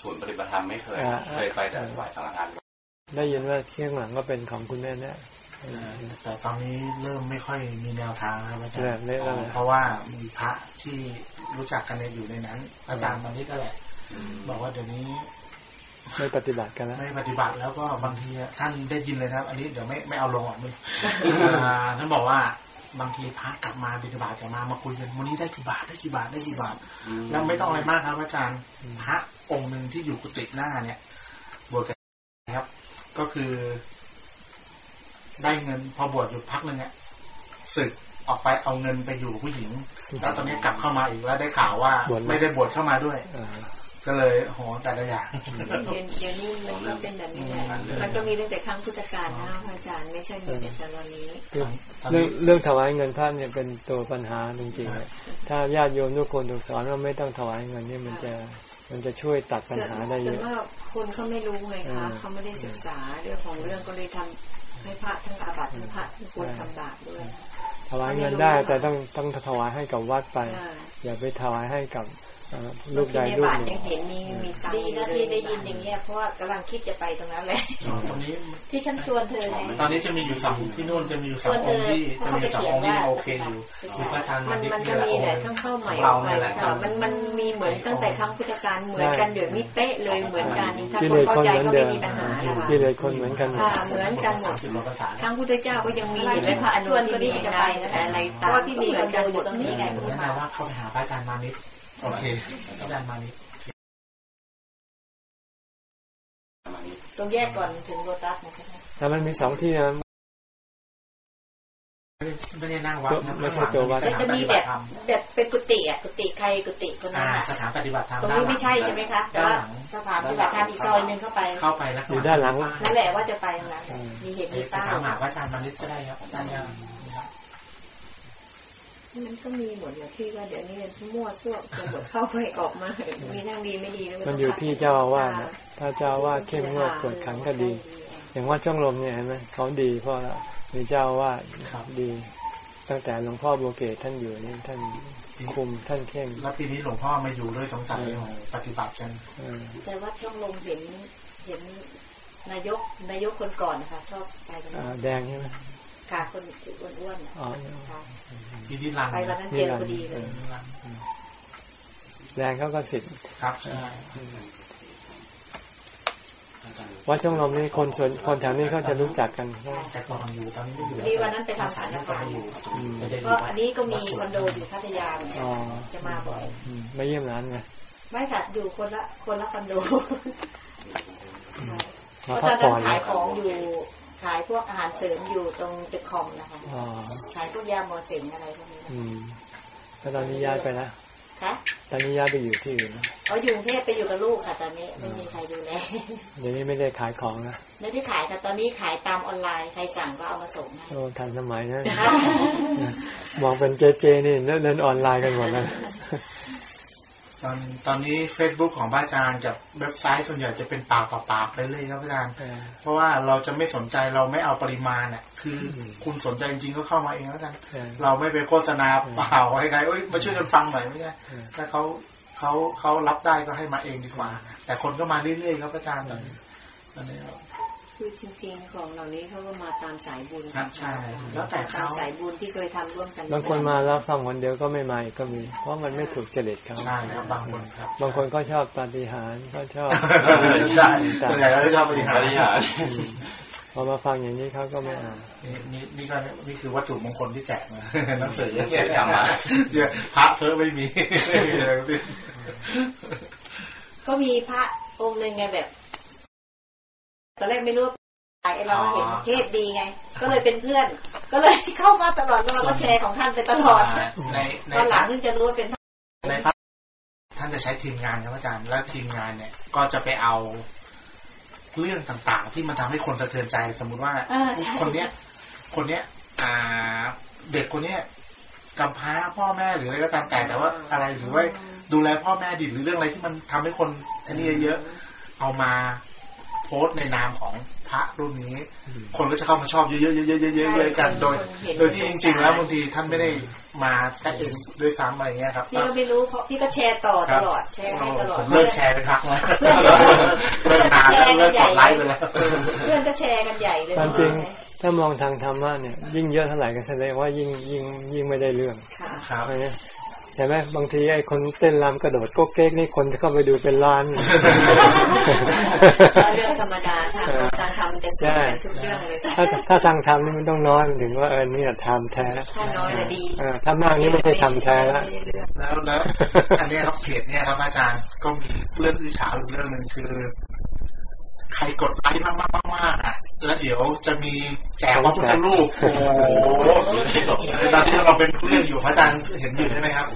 ศูนย์ปฏิบัติธรรมไม่เคยอ่าเคยไปแต่ถวายสังฆทานได้ยินว่าที่ข้างหลังก็เป็นของคุณแม่แนบแต่ตอนนี้เริ่มไม่ค่อยมีแนวทางนะครับอาจารเละย์เละแล้วนะเพราะว่ามีพระที่รู้จักกันในอยู่ในนั้น อาจารย์มันนี่ก็แหละบอกว่าเดี๋ยวนี้ ไม่ปฏิบัติกันแล้วไม่ปฏิบัติแล้วก็บางทีท่านได้ยินเลยนะครับ อันนี้เดี๋ยวไม่ไม่เอาลงออกมืออ่าท่านบอกว่าบางทีพระกลับมาบิณฑบาตกลับมามาคุยกันวันนี้ได้กี่บาทได้กี่บาทได้กี่บาท แล้วไม่ต้องอะไรมากครับอาจารย์พระองค์หนึ่งที่อยู่กุฏิหน้าเนี่ยบวชกันครับ ก็คือ ได้เงิน พอบวชอยู่พักหนึ่งเนี่ยศึกออกไปเอาเงินไปอยู่ผู้หญิง แล้วตอนนี้กลับเข้ามาอีกแล้วได้ข่าวว่าบวชไหมไม่ได้บวชเข้ามาด้วยเออ ก็เลยโหแต่ละอย่างเดี๋ยวเดี๋ยวนี้มันก็เป็นแบบนี้แหละมันก็มีตั้งแต่ครั้งพุทธกาลนะพระอาจารย์ไม่ใช่มีแต่ตอนนี้เรื่องเรื่องเรื่องถวายเงินพระเนี่ยเป็นตัวปัญหาจริงๆเลยถ้าญาติโยมทุกคนถูกสอนว่าไม่ต้องถวายเงินนี่มันจะมันจะช่วยตัดปัญหาได้เยแต่อะว่าคนเขาไม่รู้ไงอืคะมเขาไม่ได้ศึกษาเรื่องของเรื่องก็เลยทำให้พระทั้งอาบัติทั้งพระทั้งคนทำบาปด้วยถวายเงินได้แต่ต้องต้องถวายให้กับวัดไปอ่าอย่าไปถวายให้กับเอ่อ ลูกใดในลูกบาทหนึ่ยังงเห็นมีมีตังค์ดีอยู่นะเลที่ยได้ยินอย่างเงี้ยเพราะว่ากำลังคิดจะไปตรงนั้นเลยตรงนี้ที่ฉันชวนเธอไงตอนนี้จะมีอยู่สองที่นู่นจะมีอยู่สององค์ที่จะมีอยู่สององค์ที่โอเคอยู่คือพระอาจารย์มันดิษมันฐ์จะนี่แหละมีองค์แหละทั้งเข้าใหม่ของอเราอกใหม่เนี่ยแหละค่ะมันมันมีเหมือนตั้งแต่ครั้งพุทธกาลเหมือนกันเดี๋ยวนี้เป๊ะเลยเหมือนกันถ้ากิคเลนสเข้าคนใจเหมือนก็เดิไม่มมีปัญหานะคะกิเลสคนเหมือนกันหมดค่ะเหมือนกันหมดสิบกว่าภาษาครั้งพุทธเจ้าก็ยังมีเห็นไหมพระอนุที่มีนะอะไรเพตาราะมว่าพี่มีเหคมือนนกัเดินนหอมยู่ดตรงนี้ไงแนะนำว่าเข้าไปหาพระอาจารย์มานิด โอเคอาจารย์มานิดตรงแยกก่อนถึงโรตัสนะคะแต่มันมีสองที่นะไม่ได้นั่งวัดนะไม่ใช่ตัววัดแล้วจะมีแบบแบบเป็นกุฏิอะกุฏิใครกุฏิคนนั้นอ่าอะสถานปฏิบัติธรรมตรงด้านนี้หลัไม่งใช่ใช่ไหมคะแต่ว่าสถานปฏิบัติธรรมอีกซอยหนึ่งเข้าไปเข้าไปแล้วอยู่ด้านหลังนั่นแหละว่าจะไปตรงนั้นมีเห็นไปมีไปป้ายถามหาพระอาจารย์มานิดก็ได้ครับอาจารย์ยัง มันก็มีหมดอย่างที่ว่าเดี๋ยวนี้มั่วซั่วจะหมดเข้าไปออกมา มีทั้งดีไม่ดีแล้วก็มันอยู่ที่เจ้าอาวาสนะถ้าเจ้าอาวาสเข้มงวดกวดขันก็ดี อย่างว่าช่องลมเนี่ยเห็นไหมเขาดีเพราะมีเจ้าอาวาสดี ตั้งแต่หลวงพ่อบัวเกตท่านอยู่นี่ท่านคุมท่านเข้มแล้วปีนี้หลวงพ่อมาอยู่ด้วยสงสัยของปฏิบัติกันเออแต่ว่าช่องลมเห็นเห็นนายกนายกคนก่อนนะคะชอบไปกันอ่าแดงใช่ไหม ค่ะคนอ้วนๆน่ะอ๋อค่ะพี่นิรันดร์ไปวันนั้นเจอพอดีเลยแดงเขาก็สิทธิ์ครับใช่วัดช่องลมนี่คนส่วนคนแถวนี้เขาจะรู้จักกันแต่ก่อนอยู่ตอนนี้ไม่อยู่พอดีวันนั้นไปทำสาสารรจะกาไปรอยู่อืมจะอเพยู่ราะอันนี้ก็มีคอนโดอยู่พัทยาเหมือนกันอ๋อจะมาบ่อยอืมไม่เยี่ยมร้านไงไม่ค่ะอยู่คนละคนละคอนโดมาเพราะพัตกอนนั้นผ่อนขายของอยู่ ขายพวกอาหารเสริมอยู่ตรงตึกคอมนะคะอ๋อขายพวกยาหมอเจ๋งอะไรพวกนี้นะอืมแล้วตอนนี้ย้ายไปแล้วคคะตอนนี้ย้ายไปอยู่ที่อื่นนะเขาอยู่กรุงเทพไปอยู่กับลูกค่ะ ตอนนี้ไม่มีใครดูแลเดี๋ยวนี้ไม่ได้ขายของนะไม่ได้ขายค่ะตอนนี้ขายตามออนไลน์ใครสั่งก็เอามาส่งให้โอ้ทันสมัยนะมองเป็นเจเจนี่เล่นออนไลน์กันหมดแล้ว ตอนตอนนี้ Facebook ของพระอาจารย์กับเว็บไซต์ส่วนใหญ่จะเป็นปากต่อปากไปเลยครับพระอาจารย์เพราะว่าเราจะไม่สนใจเราไม่เอาปริมาณอะ คืออคุณสนใจจริงๆก็เข้ามาเองแล้วกันใช่เราไม่ไปโฆษณาเปล่าให้ใครเอ้ยมาช่วยกันฟังหน่อยไม่ใช่อืมถ้าเขาเขาเขารับได้ก็ให้มาเองดีกว่า แต่คนก็มาเรื่อยๆครับพระอาจารย์ตอนนี้ตอนนี้ คือจริงๆของเหล่านี้เขาก็มาตามสายบุญครับใช่แล้วแต่ตาเขามสายบุญที่เคยทำร่วมกันบางคนมาแล้วฟังคนเดียวก็ไม่มาอีกก็มี เพราะมันไม่ถูกจริตเขาใช่ครับบางคนครับบางคนก็ชอบปาฏิหาริย์ก็ชอบใช่ส่วนใหญ่เราจะชอบบริหารบริหารพอมาฟังอย่างนี้เขาก็ไม่อ่านนี่นี่นี่ก็นี่คือวัตถุมงคลที่แจกมาหนังสือหนังสือธรรมะเดี๋ยวพระเพิ่มไม่มีไม่มีอะไรทั้งสิ้นก็มีพระองค์หนึ่งไงแบบ ตอนแรกไม่รู้ว่าไอ้เราก็เห็นเทศดีไง ก็เลยเป็นเพื่อน ก็เลยเข้ามาตลอดแล้วเราก็แชร์ของท่านไปตลอดในในตอนหลังเพิ่งจะรู้ว่าเป็นพระในพระท่านจะใช้ทีมงานครับอาจารย์ และทีมงานเนี่ย ก็จะไปเอาเรื่องต่างๆ ที่มันทำให้คนสะเทือนใจ สมมุติว่าอ่าใช่คนเนี้ย คนเนี้ย อ่า เด็กคนเนี้ยกำพร้าพ่อแม่หรืออะไรก็ตามแต่แต่ว่าอะไรหรือว่าดูแลพ่อแม่ดีหรือเรื่องอะไรที่มันทำให้คนอันนี้เยอะๆเอามา โพสต์ในนามของพระรูปนี้ คนก็จะเข้ามาชอบเยอะๆเยอะๆเยอะๆเยอะๆกันโดย โดยที่จริง ๆ แล้วบางทีท่านไม่ได้มาแค่เองด้วยซ้ำอะไรเงี้ยครับพี่ก็ไม่รู้เพราะพี่ก็แชร์ต่อตลอดแชร์ให้ตลอดผมเลิกแชร์ไปพักแล้วเลิกนานแล้วเลิกกดไลค์ไปแล้วเพื่อนก็แชร์กันใหญ่เลยความจริงถ้ามองทางธรรมะเนี่ยยิ่งเยอะเท่าไหร่ก็แสดงว่ายิ่งยิ่งยิ่งไม่ได้เรื่องค่ะครับใช่ไหม เห็นไหมบางทีไอ้คนเต้นรำกระโดดโก๊กเก๊กนี่คนจะเข้าไปดูเป็นล้านเรื่องธรรมดาทางการทำจะสวยกันทุกเรื่องเลยถ้าถ้าทางธรรมนี่มันต้องน้อยมันถึงว่าเออนี่ทำแท้ถ้าน้อยจะดีเออถ้ามากนี่ไม่ใช่ทำแท้แล้วแล้วแล้วอันเนี้ยครับเพจเนี่ยครับอาจารย์ก็มีเรื่องอื้อฉาวอีกเรื่องหนึ่งคือ ใครกดไลค์มากมากๆมากๆอะแล้วเดี๋ยวจะมีแจกพระพุทธรูปโอ้โหตอนที่เราเป็นเรื่องอยู่พระอาจารย์เห็นอยู่ใช่ไหมครับ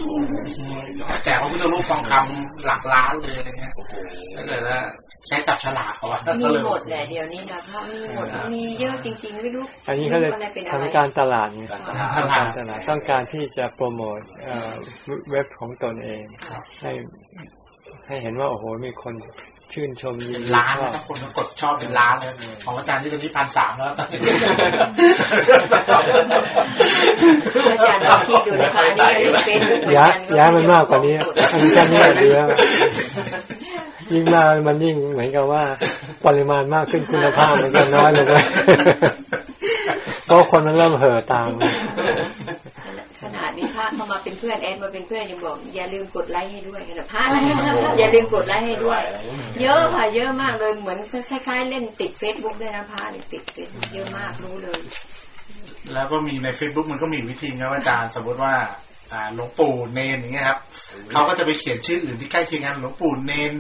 แจกพระพุทธรูปทองคำหลักล้านเลยอะไรเงี้ยถ้าเกิดว่าใช้จับฉลากเขาว่ามีหมดแหละเดี๋ยวนี้นะพระมีหมดมีเยอะจริงๆไม่รู้อันนี้เขาเลยอะไรเป็นอะไรทำการตลาดไงตลาดทำการตลาดต้องการที่จะโปรโมทเอ่อเว็บของตนเองให้ให้เห็นว่าโอ้โหมีคน ชื่นชมยิเป็นนดีล้านชอบถ้าคนก็กดชอบเป็นล้านเลยของอาจารย์ที่ตอนนี้พันสามแล้วตอนนี้อาจารย์ลองคิดดูนะคะอันนี้เล่นเฟซบุ๊กเหมือนย้ายกันย้ายมันมากกว่านี้อันนี้แค่นี้ดีแล้วยิ่งมากมันยิ่งเหมือนกับว่า ปริมาณมากขึ้นคุณภาพมันก็น้อยลงเลยเพราะคนมันเริ่มเห่อตาม พื่อนแอดมาเป็นเพื่อนยังบอกอย่าลืมกดไลค์ให้ด้วยนะพระนะอย่าลืมกดไลค์ให้ด้วย เยอะค่ะเยอะมากเลยเหมือนคล้ายๆ เล่นติดเฟซบุ๊กด้วยนะพระเนี่ยติดเฟซบุ๊กเยอะมากรู้เลย แล้วก็มีใน Facebook มันก็มีวิธีครับอาจารย์สมมติว่าอ่าหลวงปู่เนนอย่างเงี้ยครับเขาก็จะไปเขียนชื่ออื่นที่ใกล้เคียงกันหลวงปู่เนน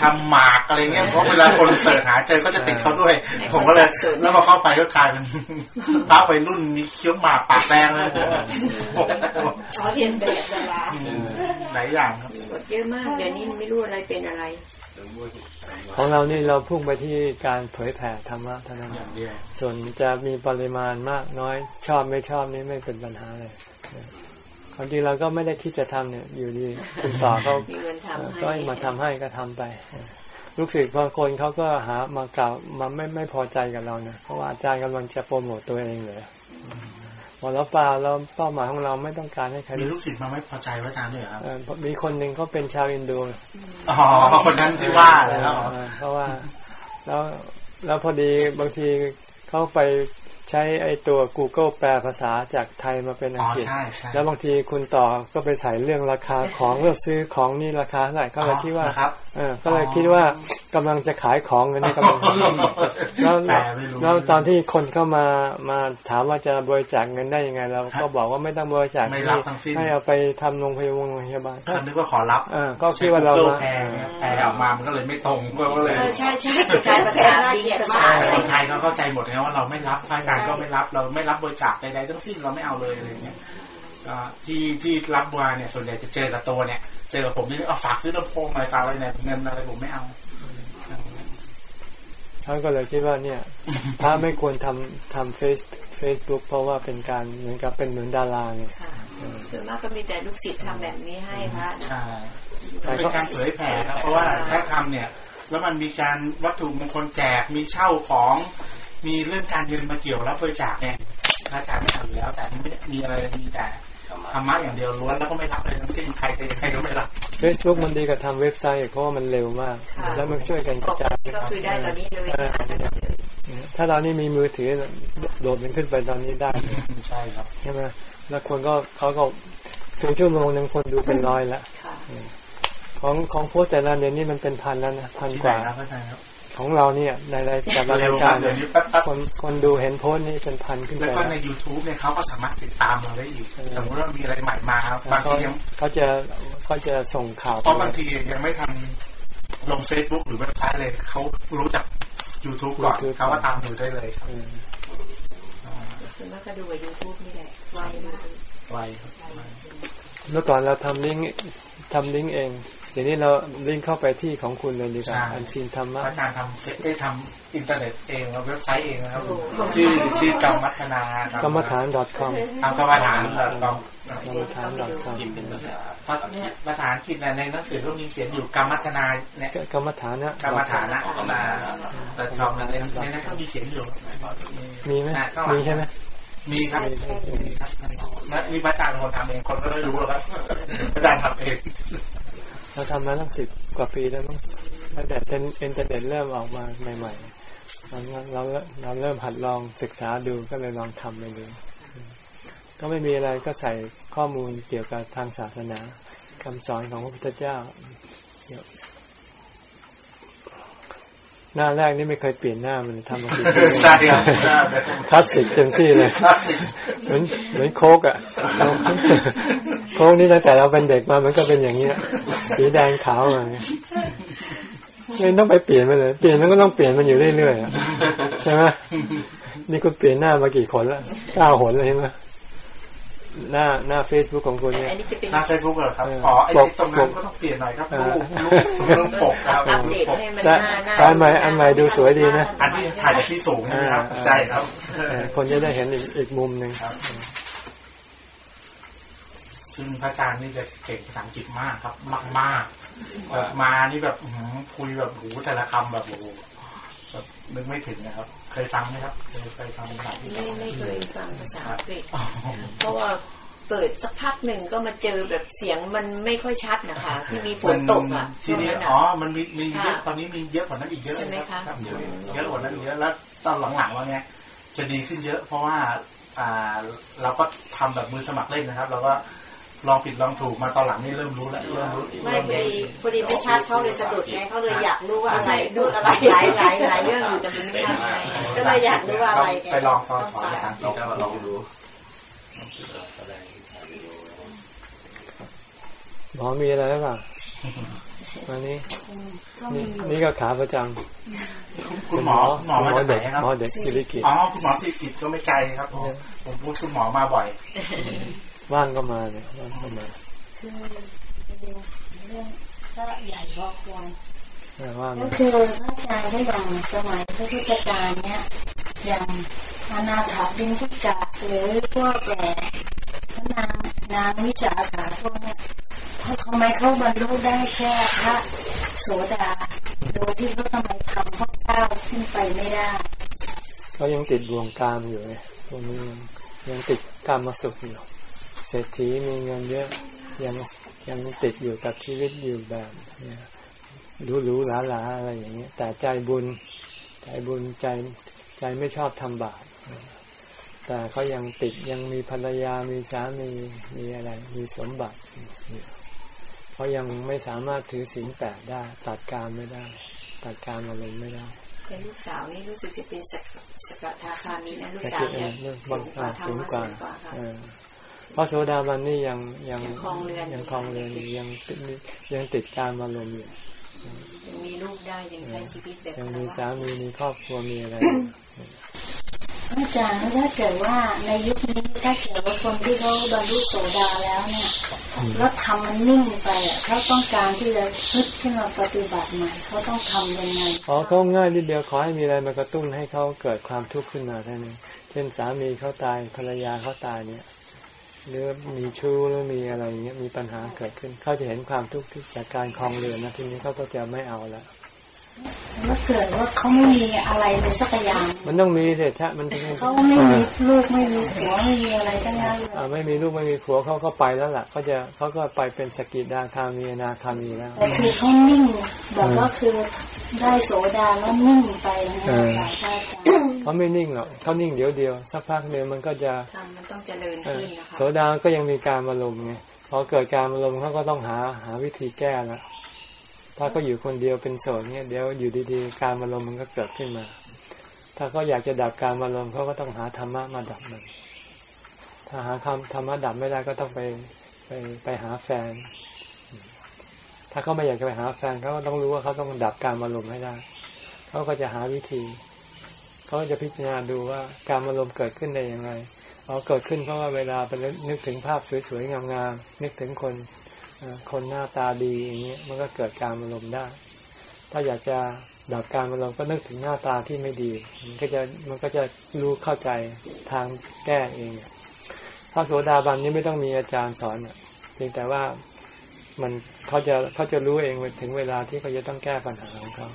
คำหมากอะไรเงี้ยเพราะเวลาคนเสิร์ชหาเจอก็จะติดเขาด้วย ผมก็เลย แล้วพอเข้าไปก็กลายเป็นพระวัยรุ่นมีเคี้ยวหมากปากแดงเลยขอเรียนแบบดาราอืมหลายอย่างครับกดเยอะมากเดี๋ยวนี้ไม่รู้อะไรเป็นอะไร ของเรานี่เราพุ่งไปที่การเผยแผ่ธรรมะเท่านั้นอย่างเดียวส่วนจะมีปริมาณมากน้อยชอบไม่ชอบนี่ไม่เป็นปัญหาเลย ความจริงเราก็ไม่ได้คิดจะทำเนี่ย อยู่ดีคุณต่อเขามีเงินทำเอ่อให้ก็ให้มาทำให้ก็ทำไป ลูกศิษย์บางคนเขาก็หามากล่าวมาไม่ไม่พอใจกับเรานะเพราะว่าอาจารย์กำลังจะโปรโมตตัวเองเลยบอกแล้วเปล่าเราเป้าหมายของเราไม่ต้องการให้ใครมีรู้ลูกศิษย์มาไม่พอใจพระอาจารย์ด้วยเหรอครับเอ่อมีคนหนึ่งเขาเป็นชาวอินโดอ๋อคนนั้นที่ว่าเลยครับเออเพราะว่า แล้วแล้วพอดีบางทีเขาไป ใช้ไอ้ตัว Google แปลภาษาจากไทยมาเป็นอัอ๋งอกฤษใช่ใช่แล้วบางทีคุณต่อก็ไปใส่เรื่องราคาของเลือกซื้อของนี่ราคาเท่าไหร่ก็เลยคิดว่านะครับเออก็เลยคิดว่ากำลังจะขายของกันนี่กำลังแล้วแต่ไม่รู้แล้วตอนที่คนเข้ามามาถามว่าจะบริจาคเงินได้ยังไงเราก็บอกว่าไม่ต้องบริจาคไม่รับทั้งสิ้นให้เอาไปทำโรงพยาบาลโรงพยาบาลเขานึกว่าขอรับเออก็คิดว่าเราใช้มา Google แปลแปลออกมามันก็เลยไม่ตรงก็เลยเออใช่ใช่ใช้ภาษาดีภาษาคนไทยก็เข้าใจหมดนะว่าเราไม่รับพระอาจารย์ก็ไม่รับเราไม่รับบริจาคใดๆทั้งสิ้นเราไม่เอาเลยอะไรอย่างเงี้ยอ่าที่ที่รับมาเนี่ย ส่วนใหญ่จะเจอกับตัวเนี่ย เจอกับผมนี่เอาฝากซื้อลำโพงอะไรฝากอะไรเนี่ยเงินอะไรผมไม่เอาท่านก็เลยคิดว่าเนี่ยพระไม่ควรทำทำเฟซเฟซบุ๊กเพราะว่าเป็นการเหมือนกับเป็นเหมือนดาราไงค่ะส่วนมากก็มีแต่ลูกศิษย์ทำแบบนี้ให้พระนะใช่เป็นการเผยแผ่ครับเพราะว่าถ้าทำเนี่ย แล้วมันมีการวัตถุมงคลแจกมีเช่าของ มีเรื่องการเงินมาเกี่ยวรับบริจาคเนี่ยพระอาจารย์ไม่เอาอยู่แล้ว แต่ที่ไม่มีอะไรมีแต่ธรรมะอย่างเดียวล้วนแล้วก็ไม่รับอะไรทั้งสิ้นใครจะยังไงก็ไม่รับเฟซบุ๊กมันดีกว่าทำเว็บไซต์อีกเพราะว่ามันเร็วมาก แล้วมันช่วยกันกประกจายติก็คือได้ตอนนี้เลยนะถ้าเรานี่มีมือถือโดดมันขึ้นไปตอนนี้ได้ใช่ครับใช่ไหมแล้วคนก็เขาก็ถึงชั่วโมงหนึ่งคนดูเป็นร้อยละค่ะของของโพสต์แต่ละเดือนนี่มันเป็นพันแล้วนะพันที่กไหนว่า ครับพระอาจารย์ครับของเราเนี่ยในรายการเร็รายวคการับรเดี๋ยวนี้แป๊บคนคนดูเห็นโพสต์นี่เป็นพันขึ้นๆแล้วไปก็ใน YouTube เนี่ยเขาก็สามารถติดตามเราได้อีกสมมติว่ามีอะไรใหม่มาบางเขาทียังเขาจะเขาจะส่งข่าวเพราะบางทียังไม่ทันลง Facebook หรือเว็บไซต์เลยเขารู้จัก YouTube ก่อนเขาก็ตามดูได้เลยครับเออส่วนมากก็ดูกับยูทูบนี่แหละไวมากไวครับเมื่อก่อนเราทำลิงก์ทำลิงก์เอง เดี๋ยวนี้เราลิงก์เข้าไปที่ของคุณเลยดีกว่าอันซีนธรรมะอาจารย์ทำเฟซได้ทำอินเทอร์เน็ตเองแล้วเว็บไซต์เองนะครับชื่อชื่อกรรมมัฒนากรรมฐาน .com ทำกรรมฐานแบบกรรมกรรมฐาน .com พิมพ์เป็นภาษาเพราะเนี่ยภาษาอังกฤษเนี่ยในหนังสือก็มีเขียนอยู่กรรมมัฒนาเนี่ยกรรมฐานนะกรรมฐานะมาแต่ชอบในในนั้นก็มีเขียนอยู่มีไหมอะข้างหลังมีใช่ไหมมีครับมีครับและนี่พระอาจารย์เป็นคนทำเองคนก็ไม่รู้หรอกครับพระอาจารย์ทำเอง เราทำมาตั้งสิบกว่าปีแล้วมั้งตั้งแต่อินเตอร์เน็ตเริ่มออกมาใหม่ๆเราเราเราเริ่มหัดลองศึกษาดูก็เลยลองทำไปดูก็ไม่มีอะไรก็ใส่ข้อมูลเกี่ยวกับทางศาสนาคำสอนของพระพุทธเจ้า หน้าแรกนี่ไม่เคยเปลี่ยนหน้ามันทำมากี่ปีใช่ครับคลาสสิกเต็มที่เลยเหมือนเหมือนโค้กอะโค้กนี่ตั้งแต่เราเป็นเด็กมามันก็เป็นอย่างเนี้ยสีแดงขาวมาเนี่ยไม่ต้องไปเปลี่ยนมันเลยเปลี่ยนมันก็ต้องเปลี่ยนมันอยู่เรื่อยๆอะใช่ไหมนี่คุณเปลี่ยนหน้ามากี่คนแล้วเก้าหนเลยใช่ไหม หน้าหน้าเฟซบุ๊กของคุณเนี่ยอันนี้จะเป็นหน้าเฟซบุ๊กเหรอครับเอออ๋อไอ้ปกตรงนั้นปกก็ต้องเปลี่ยนหน่อยครับเออรูปรูปรูปปกครับอัปเดตปกให้มันแต่หน้าหน้าแต่อันใหม่อันใหม่ดูสวยดีนะ อันที่ถ่ายจากที่สูงนะครับใช่ครับเออคนจะได้เห็นอีกอีกมุมหนึ่งครับซึ่งพระอาจารย์นี่จะเก่งภาษาอังกฤษมากครับ มากมากๆแบบมานี่แบบอื้อหือคุยแบบโอ้โหแต่ละคำแบบโอ้โหแบบ นึกไม่ถึงนะครับ เคยฟังไหมครับ เคยเคยฟังภาษาอังกฤษไม่ไม่เคยฟังภาษาอังกฤษเพราะว่าเปิดสักพักหนึ่งก็มาเจอแบบเสียงมันไม่ค่อยชัดนะคะ ที่มีฝนตกอะที่นี่ช่วงนั้นอ๋ออะมันมีมีเยอะค่ะตอนนี้มีเยอะกว่านั้นอีกเยอะใช่ไหมเลยครัคะบเยอะเยอะกว่านั้นอีกเยอะแล้วตอนหลังๆว่าเนี้ยจะดีขึ้นเยอะ เพราะว่าอ่าเราก็ทำแบบมือสมัครเล่นนะครับ เราก็ ลองผิดลองถูกมาตอนหลังนี่เริ่มรู้แล้วเริ่มรู้ไม่พอดีพอดีไม่ชัดเขาเลยสะดุดไงเขาเลยอยากรู้ว่าอะไรดูอะไรหลายหลายหลายเรื่องอยู่แต่มันไม่ชัดไงก็เลยอยากรู้ว่าอะไรไงไปลองฟังสอนภาษาอังกฤเราษก็ลองดูหมอมีอะไรหรือเปล่าวันนี้นี่นี่ก็ขาประจำคุณหมอคุณหมอมาจากไหนเด็กครับหมอเด็กศิริกิตอ๋อคุณหมอสิริกิจก็ไม่ไกลครับผมผมพูดคุณหมอมาบ่อย ว่างก็มาเนี่ยว่างก็มาคือเรื่องก็ใหญ่พอควรแต่ว่างก็คือพระอาจารย์ก็อย่างสมัยพระพุทธกาลเนี่ยอย่างอนาถาบินทิกะหรือพวกแก่พระนางนางวิสาขาพวกเนี่ยถ้าทำไมเขาบรรลุได้แค่พระโสดาโดยที่เขาทำไมทำพวกก้าวขึ้นไปไม่ได้เขายังติดบ่วงกามอยู่ไงพวกนี้ยังยังติดกามมาสุขอยู่ เศรษฐีมีเงินเยอะยังยังติดอยู่กับชีวิตอยู่แบบเนี่ยรู้รู้หลาหลาๆอะไรอย่างเงี้ยแต่ใจบุญ ใจบุญใจใจไม่ชอบทำบาปแต่เขายังติดยังมีภรรยามีสามีมีอะไรมีสมบัติอยู่เขายังไม่สามารถถือศีลแปดได้ ตัดการไม่ได้ ตัดการอารมณ์ไม่ได้แต่ลูกสาวนี่รู้สึกจะเป็นสกสกทาคามีนะลูกแต่สาวที่เนี่ยเรื่องสูบางงกว่าธรรสูงมะกว่าสูงกว่าค่ะ เออเพราะโสดาบันนี่ยังยังยังครองเรือนยังคลองเรือนอยู่ยังยังติดการอารมณ์อยู่ยังมีลูกได้ยังใช้ชีวิตแบบยังคารมีวะสามีมีครอบครัวมีอะไรอาจารย์ถ้าเกิดว่าในยุคนี้ถ้าเกิดว่าคนที่เขาบรรลุโสดาแล้วเนี่ยแล้วทำมันนิ่งไปอะเขาต้องการที่จะฮึดขึ้นมาปฏิบัติใหม่เขาต้องทำยังไงอ๋อเขาง่ายนิดเดียวขอให้มีอะไรมากระตุ้นให้เขาเกิดความทุกข์ขึ้นมาเท่านั้นเช่นสามีเขาตายภรรยาเขาตายเนี่ย หรือมีชู้หรือมีอะไรอย่างเงี้ยมีปัญหาเกิดขึ้น เขาจะเห็นความทุกข์จากการคลองเรือนนะทีนี้เขาก็จะไม่เอาละ แล้วเกิดว่าเขาไม่มีอะไรเลยสักอย่าง มันต้องมีเถอะชะมันถึงเขาไม่มีลูกไม่มีผัวไม่มีอะไรทั้งนั้นเลยอ่าไม่มีลูกไม่มีผัวเขาก็ไปแล้วล่ะเขาจะเขาก็ไปเป็นสกิดาคามีอนาคามีแล้วแต่คือเขานิ่งแบบว่าคือได้โสดาแล้วนิ่งไปนะเออคะอาจารย์เขาไม่นิ่งหรอกเขานิ่งเดี๋ยวเดียวสักพักเดียวมันก็จะทำมันต้องเจริญเออขึ้นนะคะโสดาก็ยังมีการอารมณ์ไงพอเกิดการอารมณ์เขาก็ต้องหาหาวิธีแก้ละ ถ้าก็อยู่คนเดียวเป็นโสดเนี่ยเดี๋ยวอยู่ดีๆ การอารมณ์มันก็เกิดขึ้นมา ถ้าเขาอยากจะดับการอารมณ์เขาก็ต้องหาธรรมะมาดับมัน ถ้าหาคำธรรมะดับไม่ได้ก็ต้องไปไปไปหาแฟน ถ้าเขาไม่อยากจะไปหาแฟนเขาก็ต้องรู้ว่าเขาต้องดับการอารมณ์ให้ได้ เขาก็จะหาวิธี เขาก็จะพิจารณาดูว่าการอารมณ์เกิดขึ้นได้อย่างไรเอาเกิดขึ้นเพราะว่าเวลาไปนึกถึงภาพสวยๆงามๆนึกถึงคน คนหน้าตาดีอย่างเงี้ยมันก็เกิดการอารมณ์ได้ ถ้าอยากจะดับการอารมณ์ก็นึกถึงหน้าตาที่ไม่ดี มันก็จะมันก็จะรู้เข้าใจทางแก้เองพระโสดาบันนี่ไม่ต้องมีอาจารย์สอนเพียงแต่ว่ามันเขาจะเขาจะรู้เองถึงเวลาที่เขาจะต้องแก้ปัญหาของเขา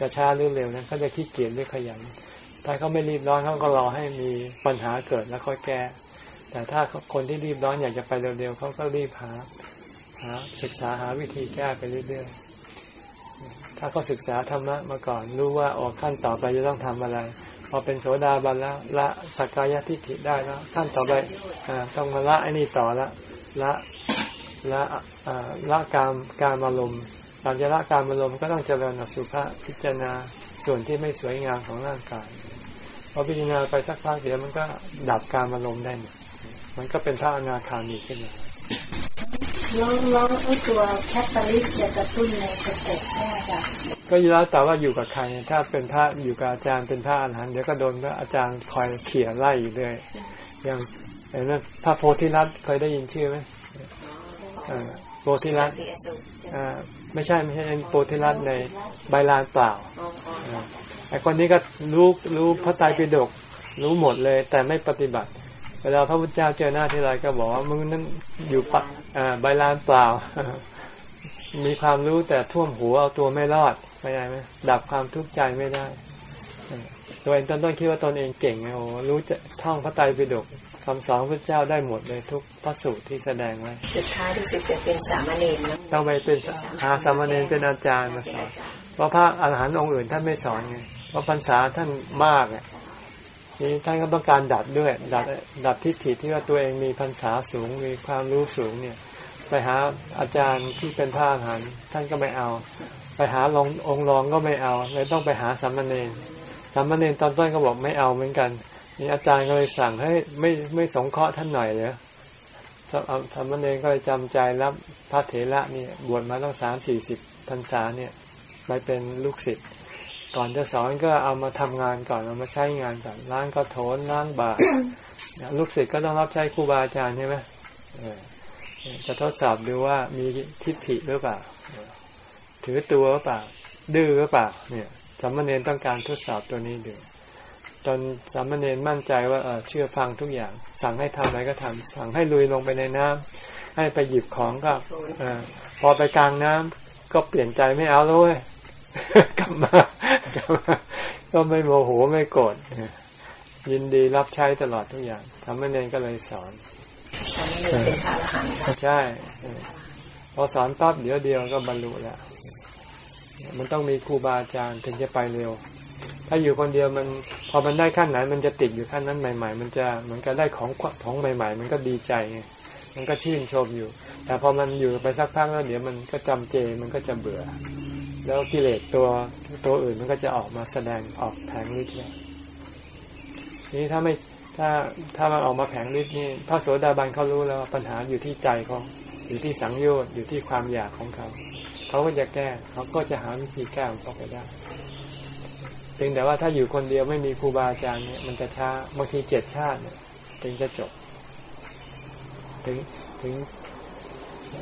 จะช้าหรือเร็วนะเขาจะขี้เกียจหรือขยันถ้าเขาไม่รีบร้อนเขาก็รอให้มีปัญหาเกิดแล้วค่อยแก้ แต่ถ้าคนที่รีบร้อนอยากจะไปเร็วๆเขาก็รีบหาหาศึกษาหาวิธีแก้ไปเรื่อยๆ ถ้าเขาศึกษาธรรมะมาก่อนรู้ว่าออกขั้นต่อไปจะต้องทำอะไร พอเป็นโสดาบันแล้วละสักกายทิฏฐิได้แล้วขั้นต่อไปอต้องมาละไอ้นี่ต่อละละละละกามกามารมณ์หลังจากละกามารมณ์ก็ต้องเจริญอสุภะพิจารณาส่วนที่ไม่สวยงามของร่างกายพอพิจารณาไปสักพักเดี๋ยวมันก็ดับกามารมณ์ได้หมด มันก็เป็นพระอนาคามีขึ้นมาแล้วแล้วไอ้ตัว catalyst จะกระตุ้นใน step เนี่ยค่ะก็อยู่แล้วแต่ว่าอยู่กับใคร ถ้าเป็นพระอยู่กับอาจารย์เป็นพระอรหันต์เดี๋ยวก็โดนพระอาจารย์คอยเขี่ยไล่อยู่เลยอย่างเห็นไหมพระโพธิรัตน์เคยได้ยินชื่อไหมอ่าโพธิรัตน์ที่อสุใช่ไหมอ่าไม่ใช่ไม่ใช่เป็นโพธิรัตน์ในใบลานเปล่าอ๋ออ๋อไอ้คนนี้ก็รู้รู้พระไตรปิฎกรู้หมดเลย แต่ไม่ปฏิบัติ เวลาพระพุทธเจ้าเจอหน้าทีไรก็บอกว่ามึงนั่นอยู่ปะอ่าใบลานเปล่า มีความรู้แต่ท่วมหัวเอาตัวไม่รอดไม่ได้ไหมดับความทุกข์ใจไม่ได้เออตัวเองตอนต้นคิดว่าตนเองเก่งไงโอ้รู้จะท่องพระไตรปิฎกคำสอนพระเจ้าได้หมดเลยทุกพระสูตรที่แสดงไว้สุดท้ายรู้สึกจะเป็นสามเณรมั้งต้องไปเป็นหาสามเณรเป็นอาจารย์มาสอนเพราะพระอาหารหันต์องค์อื่นท่านไม่สอนไงเพราะพรรษาท่านมากอะ นี่ท่านก็ต้องการดัดด้วย ดัดดัดทิฏฐิที่ว่าตัวเองมีพรรษาสูงมีความรู้สูงเนี่ย ไปหาอาจารย์ที่เป็นพระอาหารหันต์ท่านก็ไม่เอา ไปหาลงองค์รองก็ไม่เอาเลยต้องไปหาสามเณรสามเณรตอนต้นก็บอกไม่เอาเหมือนกันนี่อาจารย์ก็เลยสั่งให้ไม่ไม่สงเคราะห์ท่านหน่อยเลยสามสามเณรก็เลยจำใจรับพระเถระนี่บวชมาตั้งสามสี่สิบพรรษาเนี่ยไปเป็นลูกศิษย์ ก่อนจะสอนก็เอามาทำงานก่อนเอามาใช้งานก่อนล้างกระโถนล้างบาตรลูกศิษย์ก็ต้องรับใช้ครูบาอาจารย์ใช่ไหมเออจะทดสอบดูว่ามีทิฏฐิหรือเปล่าเออถือตัวหรือเปล่า ดื้อหรือเปล่า เนี่ยสามเณรต้องการทดสอบตัวนี้ดูตอนสามเณรมั่นใจว่าเออเชื่อฟังทุกอย่าง สั่งให้ทำอะไรก็ทำสั่งให้ลุยลงไปในน้ำให้ไปหยิบของก็เออพอไปกลางน้ำก็เปลี่ยนใจไม่เอาแล้วเว้ย กลับมากลับมาก็ไม่โมโหไม่โกรธยินดีรับใช้ตลอดทุกอย่างทำให้เนนก็เลยสอนสามเณรเป็นพระอรหันต์ค่ะใช่เออพอสอนปั๊บเดี๋ยวเดียวก็บรรลุแล้วมันต้องมีครูบาอาจารย์ถึงจะไปเร็ว ถ้าอยู่คนเดียวมัน พอมันได้ขั้นไหน มันจะติดอยู่ขั้นนั้นใหม่ ๆ มันจะเหมือนกับได้ของของใหม่ ๆ มันก็ดีใจไงมันก็ชื่นชมอยู่ แต่พอมันอยู่ไปสักพักแล้วเดี๋ยวมันก็จำเจมันก็จะเบื่อ แล้วกิเลสตัวตัวอื่นมันก็จะออกมาแสดงออกแผงฤทธิ์เนี่ยนี่ถ้าไม่ถ้าถ้ามันออกมาแผงฤทธิ์นี่พระโสดาบันเขารู้แล้วว่าปัญหาอยู่ที่ใจเขาอยู่ที่สังโยชน์อยู่ที่ความอยากของเขา เขาก็จะแก้เขาก็จะหาวิธีแก้ของเขาไปได้พียงแต่ว่าถ้าอยู่คนเดียวไม่มีครูบาอาจารย์เนี่ยมันจะช้าบางทีเจ็ดชาติเนี่ยถึงจะจบ ถึงถึง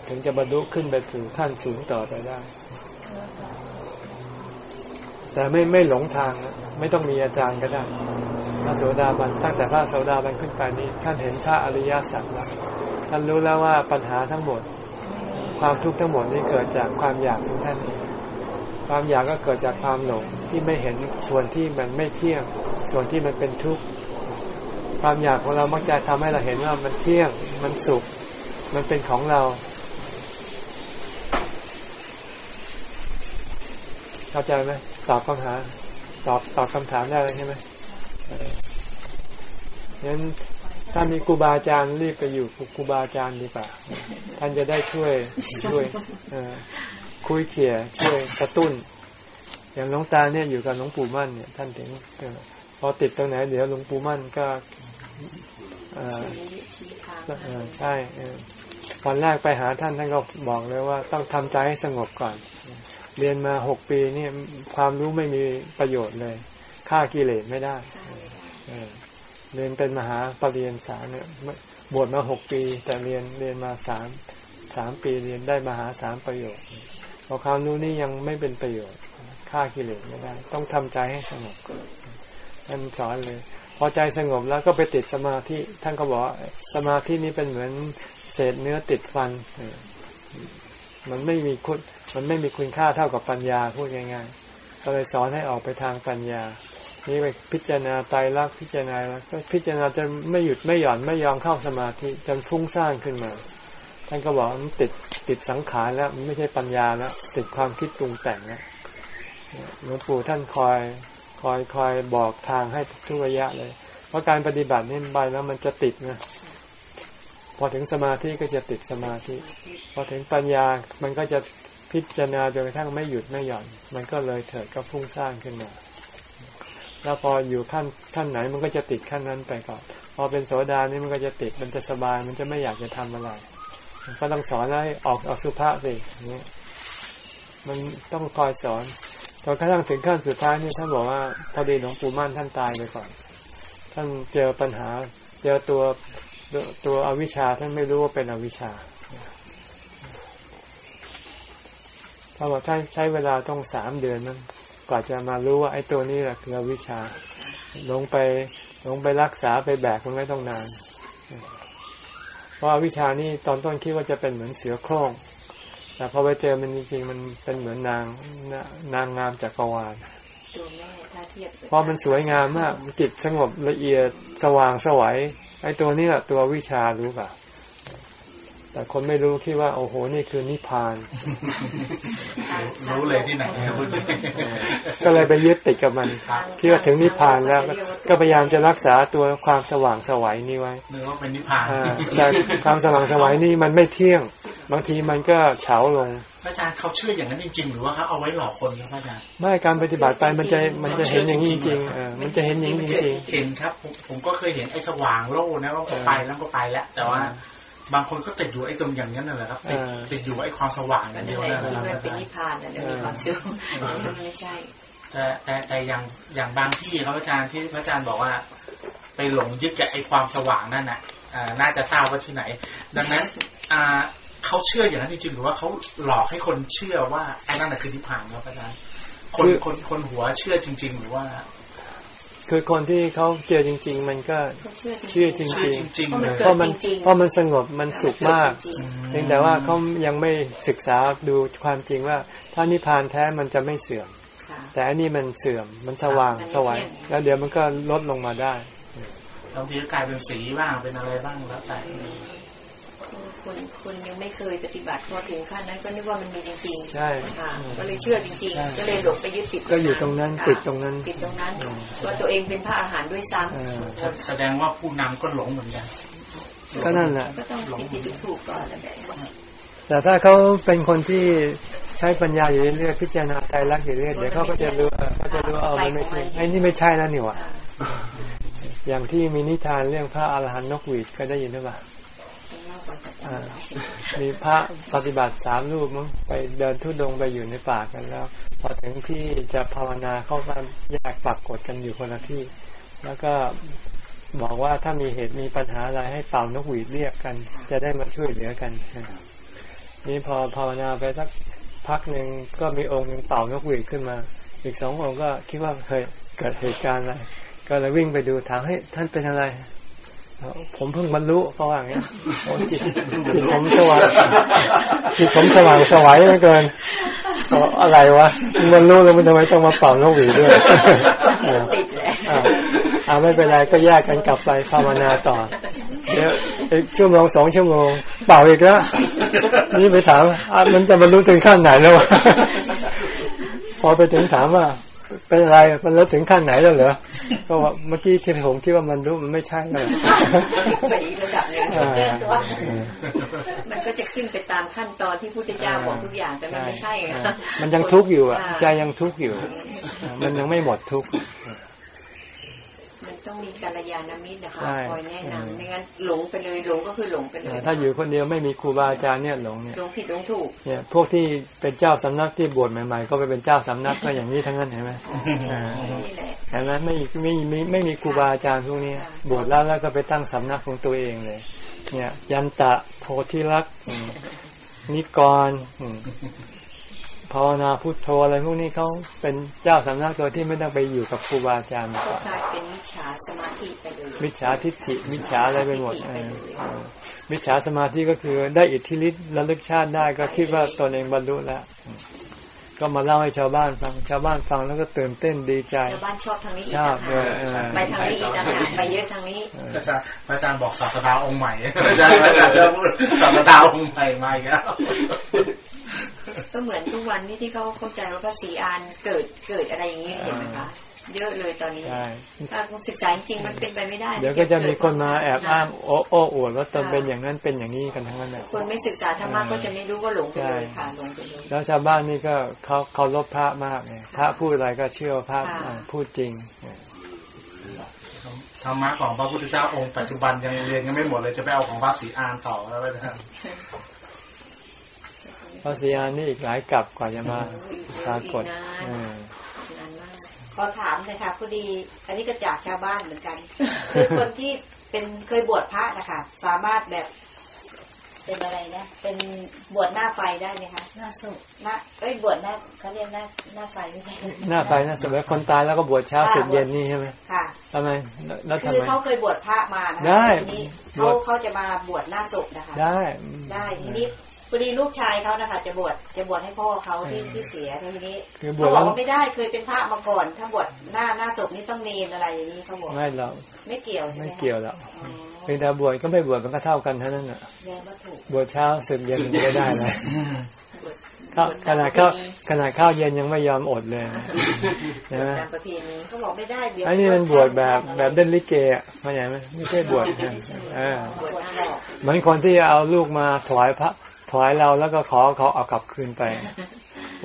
ถึงจะบรรลุขึ้นไปสู่ขั้นสูงต่อไปได้ แต่ไม่ไม่หลงทางไม่ต้องมีอาจารย์ก็ได้พระโสดาบันตั้งแต่พระโสดาบันขึ้นไปนี้ท่านเห็นพระอริยสัจแล้วท่านรู้แล้วว่าปัญหาทั้งหมด ความทุกข์ทั้งหมดนี้เกิดจากความอยากของท่านเองความอยากก็เกิดจากความหลงที่ไม่เห็นส่วนที่มันไม่เที่ยง ส่วนที่มันเป็นทุกข์ความอยากของเรามักจะทำให้เราเห็นว่ามันเที่ยง มันสุข มันเป็นของเรา เข้าใจไหมตอบคำถามตอบตอบคำถามได้เลยใช่ไหมเอองั้นถ้ามีครูบาอาจารย์รีบไปอยู่กับครูบาอาจารย์ดีกว่าท่านจะได้ช่วยช่วยเออคุยเขี่ยช่วยกระตุ้น อย่างหลวงตาเนี่ยอยู่กับหลวงปู่มั่นเนี่ย ท่านถึงเออพอติดตรงไหนเดี๋ยวหลวงปู่มั่นก็เออชี้ชี้ทางเออใช่เออตอนแรกไปหาท่านท่านก็บอกเลยว่าต้องทำใจให้สงบก่อน เรียนมาหกปีนี่ความรู้ไม่มีประโยชน์เลยฆ่ากิเลสไม่ได้เรียนเป็นมหาปรริญญาสามเนี่ยบวชมาหกปี แต่เรียนเรียนมาสามสามปีเรียนได้มหาสามประโยชน์พอความรู้นี่ยังไม่เป็นประโยชน์ฆ่ากิเลสไม่ได้ ต้องทำใจให้สงบก่อนท่านสอนเลย พอใจสงบแล้วก็ไปติดสมาธิท่านก็บอกสมาธินี้เป็นเหมือนเศษเนื้อติดฟันเอ มันไม่มีคุณมันไม่มีคุณค่าเท่ากับปัญญาพูดง่ายๆก็เลยสอนให้ออกไปทางปัญญา นี่ไปพิจารณาไตรลักพิจารณาแล้วก็พิจารณาจนไม่หยุดไม่หย่อนไม่ยอมเข้าสมาธิจนฟุ้งซ่านขึ้นมาท่านก็บอกมันติดติดสังขารแล้วมันไม่ใช่ปัญญาแล้วติดความคิดปรุงแต่งแล้วหลวงปู่ท่านคอยคอยคอยบอกทางให้ทุกระยะเลย เพราะการปฏิบัตินี่ไปแล้วมันจะติดนะ พอถึงสมาธิก็จะติดสมาธิ พอถึงปัญญามันก็จะพิจารณาจนกระทั่งไม่หยุดไม่หย่อน มันก็เลยเถิดก็ฟุ้งซ่านขึ้นมาแล้วพออยู่ขั้นขั้นไหนมันก็จะติดขั้นนั้นไปก่อน พอเป็นโสดานี่มันก็จะติดมันจะสบายมันจะไม่อยากจะทำอะไรก็ต้องสอนให้ออกอสุภะสิอย่างนี้มันต้องคอยสอนจนกระทั่งถึงขั้นสุดท้ายนี่ท่านบอกว่าพอดีหลวงปู่มั่นท่านตายไปก่อน ท่านเจอปัญหา เจอตัว ตัวตัวอวิชชาท่านไม่รู้ว่าเป็นอวิชชาถ้าบอกท่านใช้เวลาต้องสามเดือนนั้นกว่าจะมารู้ว่าไอ้ตัวนี้แหละคืออวิชชา ลงไปลงไปรักษาไปแบกมันไม่ต้องนาน เพราะอวิชชานี่ตอนต้นคิดว่าจะเป็นเหมือนเสือโคร่ง แต่พอไปเจอมันจริงๆมันเป็นเหมือนนางนางงามจักรวาลตัวแม่ถ้าเทียบเพราะมันสวยงามมากจิตสงบละเอียดสว่างสวัย ไอ้ตัวนี้แหละตัววิชารู้ป่ะ แต่คนไม่รู้คิดว่า โอ้โหนี่คือนิพพาน รู้เลยที่ไหนเนี่ยพูดก็เลยไปยึดติดกับมันคิดว่าถึงนิพพานแล้ว ก็พยายามจะรักษาตัวความสว่างสวัยนี้ไว้นึกว่าเป็นนิพพานอ่าแต่ความสว่างสวัยนี่มันไม่เที่ยง บางทีมันก็เฉาลงพระอาจารย์เขาเชื่ออย่างนั้นจริงๆหรือว่าเขาเอาไว้หลอกคนครับพระอาจารย์ไม่การปฏิบัติไปมันจะมันจะเห็นอย่างนี้จริงๆเออมันจะเห็นอย่างนี้จริงเห็นครับ ผมผมก็เคยเห็นไอ้สว่างโล่นะแล้วก็ไปแล้วก็ไปแล้วแต่ว่า บางคนก็ติดอยู่ไอ้ตรงอย่างนั้นนั่นแหละครับติดติดอยู่ไอ้ความสว่างอย่างเดียวในนั่นแหละมันครับเป็นนิพพานนะเดี๋ยวมีความสุขมันไม่ใช่ แต่แต่แต่อย่างอย่างบางที่ครับอาจารย์ที่พระอาจารย์บอกว่า ไปหลงยึดกับไอ้ความสว่างนั่นน่ะอ่าน่าจะทราบว่าที่ไหน ดังนั้นอ่าเขาเชื่ออย่างนั้นจริงๆหรือว่าเขาหลอกให้คนเชื่อว่าไอ้นั่นน่ะคือนิพพานครับอาจารย์คนคนคนหัวเชื่อจริง ๆ หรือว่าๆ คือคนที่เขาเจอจริงๆมันก็เขาเชื่อจริงๆเชื่อจเชื่อริงจริงเพราะๆมันเลยเกิเพราะดมันจริงๆเพราะมันสงบมันสุขมากจริงเพียงแต่ว่าเขายังไม่ศึกษาดูความจริงว่า ถ้านิพพานแท้มันจะไม่เสื่อมๆค่ะแต่อันนี้มันเสื่อมมันสว่างมันไม่สวัยเที่ยงแล้วเดี๋ยวมันก็ลดลงมาได้บางทีก็กลายเป็นสีบ้างเป็นอะไรบ้างแล้วแต่ คนคนยังไม่เคยปฏิบัติพอถึงขั้นนั้นก็นึกว่ามันมีจริงๆใช่ค่ะก็เลยเชื่อจริงใช่ๆก็เลยหลงไปยึดติดก็อยู่ตรงนั้นค่ะติดตรงนั้นติดตรงนั้นอืมว่าตัวเองเป็นพระอาหารด้วยซ้เออแสดงว่าผู้นำก็หลงเหมือนกันก็นั่นแหละำก็ต้องผิดผิดถูกๆก่อนแล้วแบบแต่ถ้าเขาเป็นคนที่ใช้ปัญญาอยู่เรื่อยๆพิจารณาใจรักอยู่เรื่อยๆเดี๋ยวเขาก็จะรู้เออเขาจะรู้ว่าเอามันไม่ใช่ไอ้นี่ไม่ใช่แล้วนี่หว่าอย่างที่มีนิทานเรื่องพระอรหันต์นกหวีดเคยได้ยินหรือเปล่า มีพระปฏิบัติสามรูปมั้งไปเดินทุดงไปอยู่ในป่ากันแล้ว พอถึงที่จะภาวนาเขาก็แยกปักกดกันอยู่คนละที่ แล้วก็บอกว่าถ้ามีเหตุมีปัญหาอะไรให้เป่านกหวีดเรียกกัน จะได้มาช่วยเหลือกันนี่พอภาวนาไปสักพักหนึ่งก็มีองค์หนึ่งเป่านกหวีดขึ้นมา อีกสององค์ก็คิดว่าเคยเกิดเหตุการณ์อะไรก็เลยวิ่งไปดูถามให้ยท่านเป็นอะไร ผมเพิ่งบรรลุเขาว่าอย่างเงี้ยโอ้จิตจิตผมสว่างจิตผมสว่างสวัยเหลือเกินเขาอะไรวะมึงบรรลุแล้วมันทำไมต้องมาเป่านกหวีดด้วยเออติดเลยอ่าอ่าไม่เป็นไรก็แยกกันกลับไปภาวนาต่อเดี๋ยวอีกชั่วโมงสองชั่วโมงเป่าอีกแล้วนี่ไปถามอะมันจะบรรลุถึงขั้นไหนแล้ววะพอไปถึงถามว่า เป็นอะไรมันแล้วถึงขั้นไหนแล้วเหรอก็ว่าเมื่อกี้ที่ผมคิดว่ามันรู้มันไม่ใช่เลยไปอีกระดับหนึ่งอ่ามันก็จะขึ้นไปตามขั้นตอนที่พุทธเจ้าบอกทุกอย่างแต่มันไม่ใช่ไงอ่ามันยังทุกข์อยู่อะใจยังทุกข์อยู่อ่ามันยังไม่หมดทุกข์มัน ต้องมีกัลยาณมิตรนะคะใช่คอยแนะนำไม่งั้นหลงไปเลยหลงก็คือหลงไปเลยอ่าถ้าอยู่คนเดียวไม่มีครูบาอาจารย์เนี่ยหลงเนี่ยหลงผิดหลงถูกเนี่ยพวกที่เป็นเจ้าสำนักที่บวชใหม่ๆ ก็ไปเป็นเจ้าสำนักก็อย่างนี้ทั้งนั้นเห็นไหมอ่านี่แหละเห็นไหมไม่ไม่ไม่ไม่มีครูบาอาจารย์พวกนี้บวชแล้วแล้วก็ไปตั้งสำนักของตัวเองเลย เนี่ย ยันตะโพธิลักษณ์อืมนิกรอืม ภาวนาพุทโธอะไรพวกนี้เขาเป็นเจ้าสำนักโดยที่ไม่ต้องไปอยู่กับครูบาอาจารย์มาก็ก่อนกลายเป็นมิจฉาสมาธิไปเลยมิจฉาทิฏฐิมิจฉาอะไรไปหมดเออเออมิจฉาสมาธิก็คือได้อิทธิฤทธิ์ระลึกชาติได้ก็คิดว่าตนเองบรรลุแล้วอืมก็มาเล่าให้ชาวบ้านฟังชาวบ้านฟังแล้วก็ตื่นเต้นดีใจชาวบ้านชอบทางนี้อีกชอบต่างหากเออเออไปทางนี้อีกต่างหากไปเยอะทางนี้พระอาจารย์พระอาจารย์บอกศาสดาองค์ใหม่พระอาจารย์พระอาจารย์จะพูดศาสดาองค์ใหม่มาอีกแล้ว ก็เหมือนทุกวันนี้ที่เขาเข้าใจว่าพระศรีอานเกิดเกิดอะไรอย่างนี้เห็นไหมคะเยอะเลยตอนนี้ใช่ถ้าศึกษาจริงๆมันเป็นไปไม่ได้ เดี๋ยวก็จะมีคนมาแอบอ้างโอ้โอ้อวดว่าตนเป็นอย่างนั้นเป็นอย่างนี้กันทั้งนั้นแหละคนไม่ศึกษาธรรมะก็จะไม่รู้ว่าหลงไปเลยค่ะหลงไปเลยแล้วชาวบ้านนี่ก็เขาเขารบพระมากไงพระพูดอะไรก็เชื่อว่าพระค่ะอ่าพูดจริงธรรมะของพระพุทธเจ้าองค์ปัจจุบันยังเรียนยังไม่หมดเลยจะไปเอาของพระศรีอานต่อแล้วพระอาจารย์ เพราะสีอานนี่อีกหลายกลับกว่าจะมาปรากฏอีกนานเออนานมากขอถามเลยค่ะพอดี อันนี้ก็จากชาวบ้านเหมือนกันคือคนที่เป็นเคยบวชพระนะคะสามารถแบบเป็นอะไรนะ เป็นบวชหน้าไฟได้ไหมคะ หน้าสุดหน้าเอ้ยบวชหน้าเขาเรียกหน้าหน้าไฟไม่ใช่หน้าไฟหน้าสมัยคนตายแล้วก็บวชเช้าสึกเย็นนี่ใช่ไหมค่ะทำไมแล้วทำคือไมเขาเคยบวชพระมานะได้ทีนี้บเขาวชเขาจะมาบวชหน้าศพนะคะได้ ได้ทีนี้ พอดีลูกชายเขานะคะจะบวชจะบวชให้พ่อเขาที่ที่เสียทีนี้คือบวเขาชบแล้อกวว่าไม่ได้เคยเป็นพระมาก่อน ถ้าบวชหน้าหน้าศพนี่ต้องเนรอะไรอย่างนี้เขาบอกไม่หรอกไม่เกี่ยวใช่ไหมไม่คะเกี่ยวหรอกอ๋อเพียงแต่บวชก็ไม่บวชมันก็เท่ากันเท่านั้นน่ะแรงวัตถุบวชเช้าสึกเย็นมันจะไม่ได้เลยข้าวขนาดข้าวขนาดข้าวเย็นยังไม่ยอมอดเลยใช่ไหมตามประเพณีเขาบอกไม่ได้เดี๋ยวอันนี้มันบวชแบบแบบเล่นลิเกอะเข้าใจไหมไม่ใช่บวชนะเออบวชหน้าหลอกเหมือนคนที่เอาลูกมาถวายพระ ถวายเราแล้วก็ขอเขาเอากลับคืนไป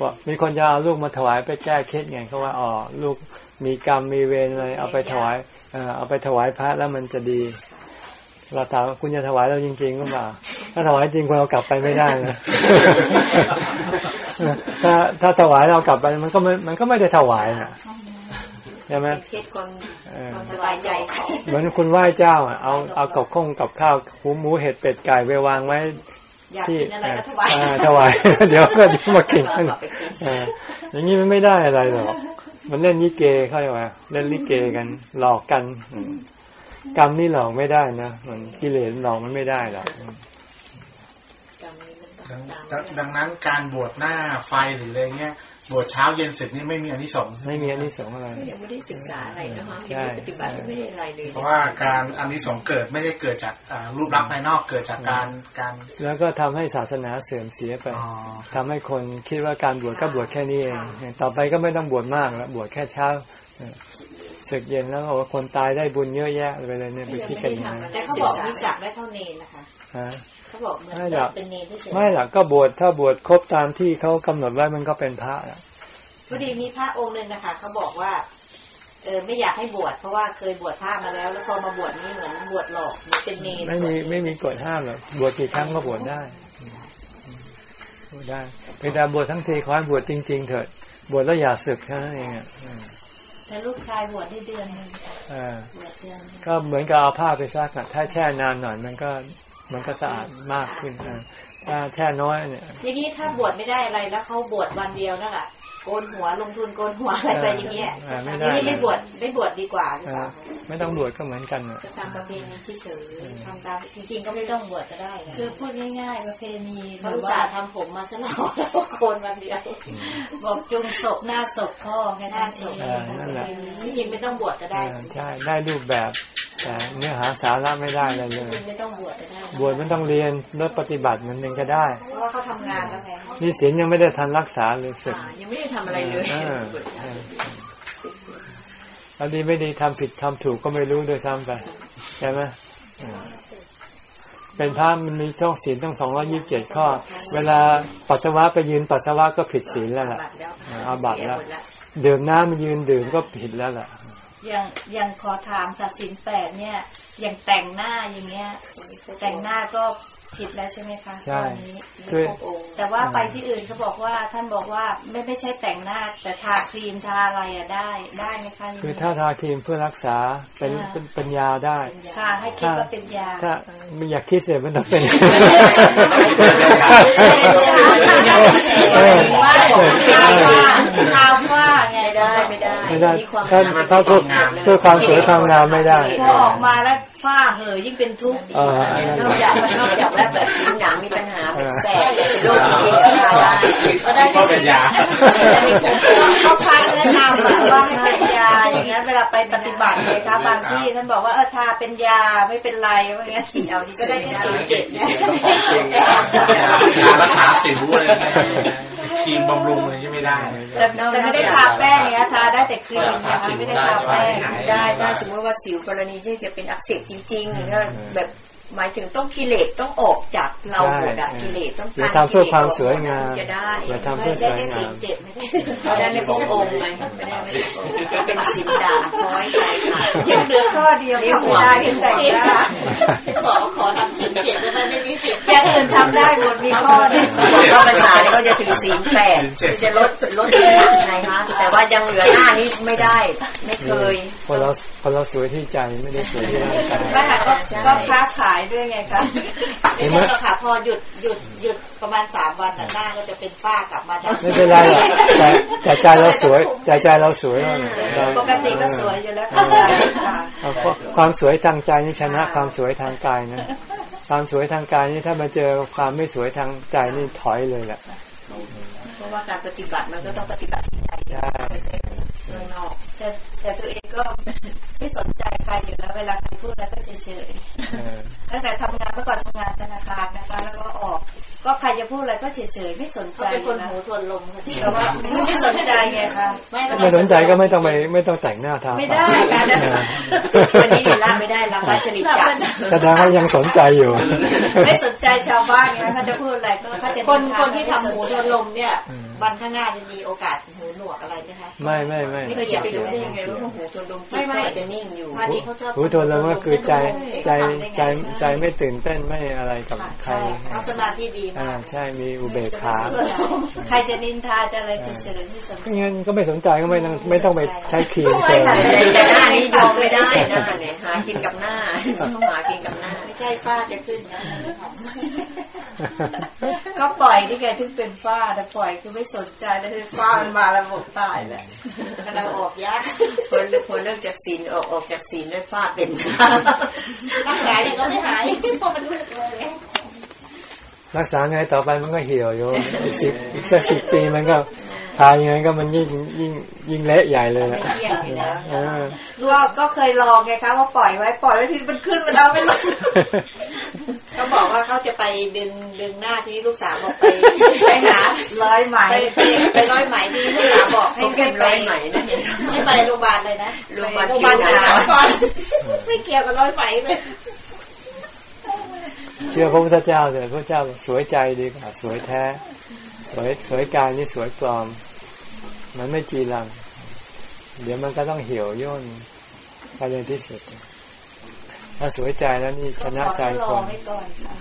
ว่ามีคนจะเอาลูกมาถวายไปแก้เคล็ดไงเขาว่าอ๋อลูกมีกรรมมีเวรอะไรเอาไปถวายเออเอาไปถวายพระแล้วมันจะดีเราถามว่าคุณจะถวายเราจริงๆก็เปล่า ถ้าถวายจริงคุณเอากลับไปไม่ได้นะถ้าถ้าถวายเรากลับไปมันก็ไม่มันก็ไม่ได้ถวายนะใช่ไหมเป็นเคสความเออความสบายใจเขาเหมือนคุณไหว้เจ้าอะเอาเอากับข้องกับข้าวหูหมูเห็ดเป็ดไก่ไปวางไว้อยาก ที่กินอะไรก็ถวายอ่าถวายเดี๋ยวก็จะมากินเอากลับไปกินอ่าอย่างนี้มันไม่ได้อะไรหรอกมันเล่นลิเกเข้าใจไหมเล่นลิเกกันหลอกกันอืมกรรมนี่หลอกไม่ได้นะมันกิเลสหลอกมันไม่ได้หรอกกรรมนี้มันต้ดัองงตามดังดังนั้นการบวชหน้าไฟหรืออะไรเงี้ย บวชเช้าเย็นเสร็จนี่ไม่มีอานิสงส์ไม่มีอันนี้สงส์อะไรยังไม่ได้ศึกษาอะไรนะคะใช่ยังไม่ได้ปฏิบัติไม่ได้อะไรเลยเพราะว่าการอานิสงส์เกิดไม่ได้เกิดจากอ่ารูปลักษณ์ภายนอกเกิดจากการการ แล้วก็ทำให้ศาสนาเสื่อมเสียไปอ๋อทำให้คนคิดว่าการบวชก็บวชแค่นี้เอง ต่อไปก็ไม่ต้องบวชมากแล้วบวชแค่เช้าเออศึกเย็นแล้วบอกว่าคนตายได้บุญเยอะแยะไปเลยเนี่ยไปคิดกันอย่างนั้นแต่เขาบอกมีศักดิ์ได้เท่าเนรนะคะฮะ เขาบอกเหมือนไม่หรอกเป็นเนรที่เฉยไม่หรอกก็บวชถ้าบวชครบตามที่เขากำหนดไว้มันก็เป็นพระแล้วพอดีมีพระองค์หนึ่งนะคะเขาบอกว่าเออไม่อยากให้บวชเพราะว่าเคยบวชพระมาแล้ว แล้วพอมาบวชนี่เหมือนบวชหลอกเหมือนเป็นเนรไม่มีไม่มีกฎห้ามหรอกบวชกี่ครั้งก็บวชได้บวชได้เพียงแต่บวชทั้งทีขอให้บวชจริง ๆ เถิดบวชแล้วอย่าสึกแค่นั้นเองอะอืมแต่ลูกชายบวชได้เดือนหนึงอ่าบวชเดือนหนึ่งก็เหมือนกับเอาผ้าไปซักอะถ้าแช่นานหน่อยมันก็ มันก็สะอาดมากขึ้นถ้าแช่น้อยเนี่ยทีนี้ถ้าบวชไม่ได้อะไรแล้วเขาบวชวันเดียวนั่นแหละ โกนหัวลงทุนโกนหัวอะไรไปอย่างเงี้ยอ่าไม่ทีได้นี้ไม่บวชไม่บวชดีกว่าหรือเปอ่าล่าไม่ต้องบวชก็เหมือนกันอะจะทำประเพณีเฉยๆทำตามจริงๆก็ไม่ต้องบวชก็ได้นะคือพูดง่ายๆประเพณีเขาแบบอุตว่าส่าห์ทำผมมาซะหล่อแล้วก็โกนวันเดียวบอกจุงศพหน้าศพพ่อแค่นั้นเองอ่านั่นแหละจริงๆไม่ต้องบวชก็ได้อ่าใช่ได้รูปแบบแต่เนื้อหาสาระไม่ได้อะไรเลจยริงๆไม่ต้องบวชก็ได้บวชมันต้องเรียนลดปฏิบัติมันหนึ่งก็ได้เพราะว่าเขาทำงานแล้วไงนี่ศีลยังไม่ได้ทันรักษาเลยสึกอ่ายังไม่ได้ทำอะไรเลยอ่าอ่าแล้วดีไม่ดีทำผิดทำถูกก็ไม่รู้ด้วยซ้ำไปใช่ไหมอ่าเป็นพระมันมีต้องศีลต้องสองร้อยี่สิบเจ็ดข้อ เวลาปัสสาวะไปยืนปัสสาวะก็ผิดศีลแล้วล่ะบัตรแล้วอ่าเอาบัตรแล้วดื่มน้ำมันยืนดื่มก็ผิดแล้วล่ะอย่างอย่างขอถามค่ะสินแปดเนี่ย อย่างแต่งหน้าอย่างเงี้ย แต่งหน้าก็ ผิดแล้วใช่ไหมคะใช่ตอนนี้คือแต่ว่าไปที่อื่นเขาบอกว่าท่านบอกว่าไม่ไม่ใช่แต่งหน้า แต่ทาครีมทาอะไรอะได้ได้ไหมคะคือถ้าทาครีมเพื่อรักษาเป็นเป็นเป็นยาได้ทาให้คิดว่าเป็นยาถ้าไม่อยากคิดเสียมันต้องเป็นเออว่าทาว่าทาว่า ไงไม่ได้ไม่ได้ไม่ได้มีความถ้าถ้าเพื่อเพื่อความสวยความงามไม่ได้พอออกมาแล้วฝ้าเหยยิ่งเป็นทุกข์อีกเอออันนั้นนอกจากนอกจากแบบแบบผิวหนังมีปัญหาเป็นแสบเป็นโรคจริงๆก็ทาได้ก็ได้ก็เป็นยาเขาพาแนะนำแบบว่าให้เป็นยาอย่างนั้นเวลาไปปฏิบัติเลยคะบางที่ท่านบอกว่าเออทาเป็นยาไม่เป็นไรว่าอย่างเงี้ยกินเอาที่ก็สุดได้แค่สี่เจ็ดเนี่ยรักษาสิวเลยครีมบำรุงเลยที่ไม่ได้แต่แต่ไม่ได้ทาแป้งเนี้ยทาได้แต่ครีมนะคะไม่ได้ทาแป้งได้ถ้าสมมติว่าสิวกรณีที่จะเป็นอักเสบจริงๆถ้าแบบ หมายถึงต้องกิเลสต้องออกจากเราหมดอะใช่กิเลสต้องอย่าการทำเพื่อความสวยงามจะได้อย่าทำเพื่อสได้วยแค่งาสี่มเจ็ดไม่ได้เขาได้ไม่ครบองค์ไงไม่ได้ไม่ได้ครบเป็นสินด่างคล้อยใจค่ะยังเหลือข้อเดียวที่ไม่ได้เป็นแต่งหน้าขอขอทำสี่เจ็ดได้ไหมไม่มีสิบอย่างอื่นทำได้หมดมีข้อเดียวก็ภาษาเนี่ยก็จะถือศีลแปดคือจะลดลดน้ำหนักไงคะแต่ว่ายังเหลือหน้านี้ไม่ได้ ไม่เคยพอเรา พอเราสวยที่ใจไม่ได้สวยที่ร่างกายแม่ก็ก็ค้าขายด้วยไงคะไม่ใช่หรอกค่ะพอหยุดหยุดหยุดประมาณสามวันน่ะหน้าก็จะเป็นฝ้ากลับมาดำไม่เป็นไรหรอกแต่แต่ใจเราสวยแต่ใจเราสวยแล้วเนี่ยเราปกติก็สวยอยู่แล้วค่ะเอาความสวยทางใจนี่ชนะความสวยทางกายนะความสวยทางกายนี่ถ้ามาเจอความไม่สวยทางใจนี่ถอยเลยแหละเพราะว่าการปฏิบัติมันก็ต้องปฏิบัติที่ใจใช่ไม่ใช่เรื่องนอก แต่แต่ตัวเองก็ไม่สนใจใครอยู่แล้ว เวลาใครพูดแล้วก็เฉยเออๆตั้งแต่ทำงานเมื่อก่อนทำงานธนาคารนะคะ แล้วก็ออก ก็ใครจะพูดอะไรก็เฉยๆไม่สนใจเขาเป็นคนนะหูทวนลมค่ะแต่ว่าไม่สนใจไงคะไม่ไม่สนใจก็ไม่ต้องไปไม่ต้องแต่งหน้าทาไม่ได้ค่ะวันนี้อยู่ละไม่ได้รับวัชริจักรแสดงว่ายังสนใจอยู่ ไม่สนใจชาวบ้านไงเขาจะพูดอะไรก็เขาจะคนคนที่ทำหูทวนลมเนี่ยอืมวันข้างหน้าจะมีโอกาสหูหนวกอะไรไหมคะไม่ไม่ไม่ไม่เคยจะไปรู้ได้ยังไงว่าหูทนลมจิตก็อาจจะนิ่งอยู่พาดีเขาชอบหูทนแล้วก็คือใจใจใจใจไม่ตื่นเต้นไม่อะไรกับใครทำสมาธิดีอ่ามากใช่มีอุเบกขาใครจะนินทาจะอะไรเฉยๆไม่สนใจงั้นก็ไม่สนใจก็ไม่ต้องไม่ต้องไปใช้ครีมเจอแต่แต่หน้านี้ยอมไม่ได้หน้าเนี่ยหากินกับหน้าต้องหากินกับหน้าไม่ใช่ฝ้าจะขึ้นนะก็ปล่อยที่แกถึงเป็นฝ้าแต่ปล่อยคือไม่สนใจแล้วคือฝ้ามันมาแล้วบอกตายแล้วเราออกยากพอเลิกพอเลิกจากศีลออกออกจากศีลด้วยฟาดเป็นรักษาเนี่ยก็ไม่หายเพราะมันลึกเลย รักษาไงต่อไปมันก็เหี่ยวโยมอีกสิบอีกสักสิบปีมันก็ทายยังไงก็มันยิ่งยิ่งยิ่งเละใหญ่เลยไม่นะเที่ยงอยู่แล้วเออก็ก็เคยลองไงคะว่าปล่อยไว้ปล่อยไว้ทีมันขึ้นมันเอาไม่ลงเขาบอกว่าเขาจะไปดึงดึงหน้าที่ลูกสาวบอกไปไปหาร้อยไหมไปไปไปร้อยไหมที่ลูกสาวบอกให้เขาให้เก็บไปร้อยไหมนะเนี่ยให้ไปโรงพยาบาลเลยนะโรงพยาบาลโรงพยาบาลคิวหานะก่อนไม่เกี่ยวกับร้อยไหมเลย เชื่อพระพุทธเจ้าเถอะพระเจ้าสวยใจดีกว่าสวยแท้ สวยสวยกายนี่สวยปลอม มันไม่จีรัง เดี๋ยวมันก็ต้องเหี่ยวย่นไปในที่สุด ถ้าสวยใจแล้วนี่ชนะใจขอชะลคอนไว้ก่อนค่ะ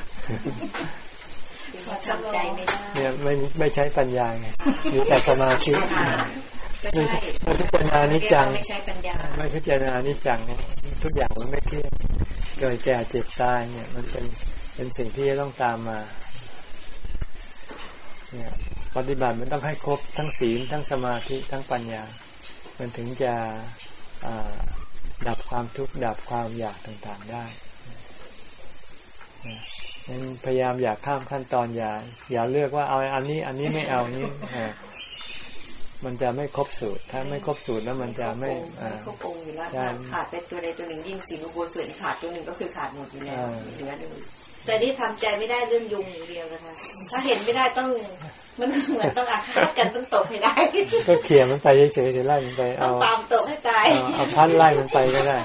ทำใจไม่ได้เนี่ยไม่ไม่ใช้ปัญญาไงมีแต่สมาธิก็ใช่มันพิจารณานิจจังไม่ใช้ปัญญาไม่พิจารณานิจจังเนี่ยทุกอย่างมันไม่เที่ยงเกิดแก่เจ็บตายเนี่ย มันเป็น เป็นสิ่งที่จะต้องตามมาเนี่ยปฏิบัติมันต้องให้ครบทั้งศีลทั้งสมาธิทั้งปัญญา มันถึงจะอ่าดับความทุกข์ดับความอยากต่างๆได้เนี่ยงั้นพยายามอยากข้ามขั้นตอนอย่า อย่าเลือกว่าเอาอันนี้ อันนี้ไม่เอานี้อ่ามันจะไม่ครบสูตร ถ้าไม่ครบสูตรแล้วมันจะไม่อ่าไม่ครบองค์อยู่แล้วใช่ขาดไปตัวใดตัวหนึ่งยิ่งสีลูกบัวสวยนี่ขาดตัวหนึ่งก็คือขาดหมดอยู่แล้วอ่าเหลือหนึ่ง แต่นี่ทำใจไม่ได้เรื่องยุงอย่างเดียวนะคะ ถ้าเห็นไม่ได้ต้องมันเหมือนต้องอาฆาตกันต้องตกให้ได้ ก็เขี่ยมันไปเฉยๆเฉยไล่มันไป เอาตามตกให้ตาย เอาเอาพัดไล่มันไปก็ได้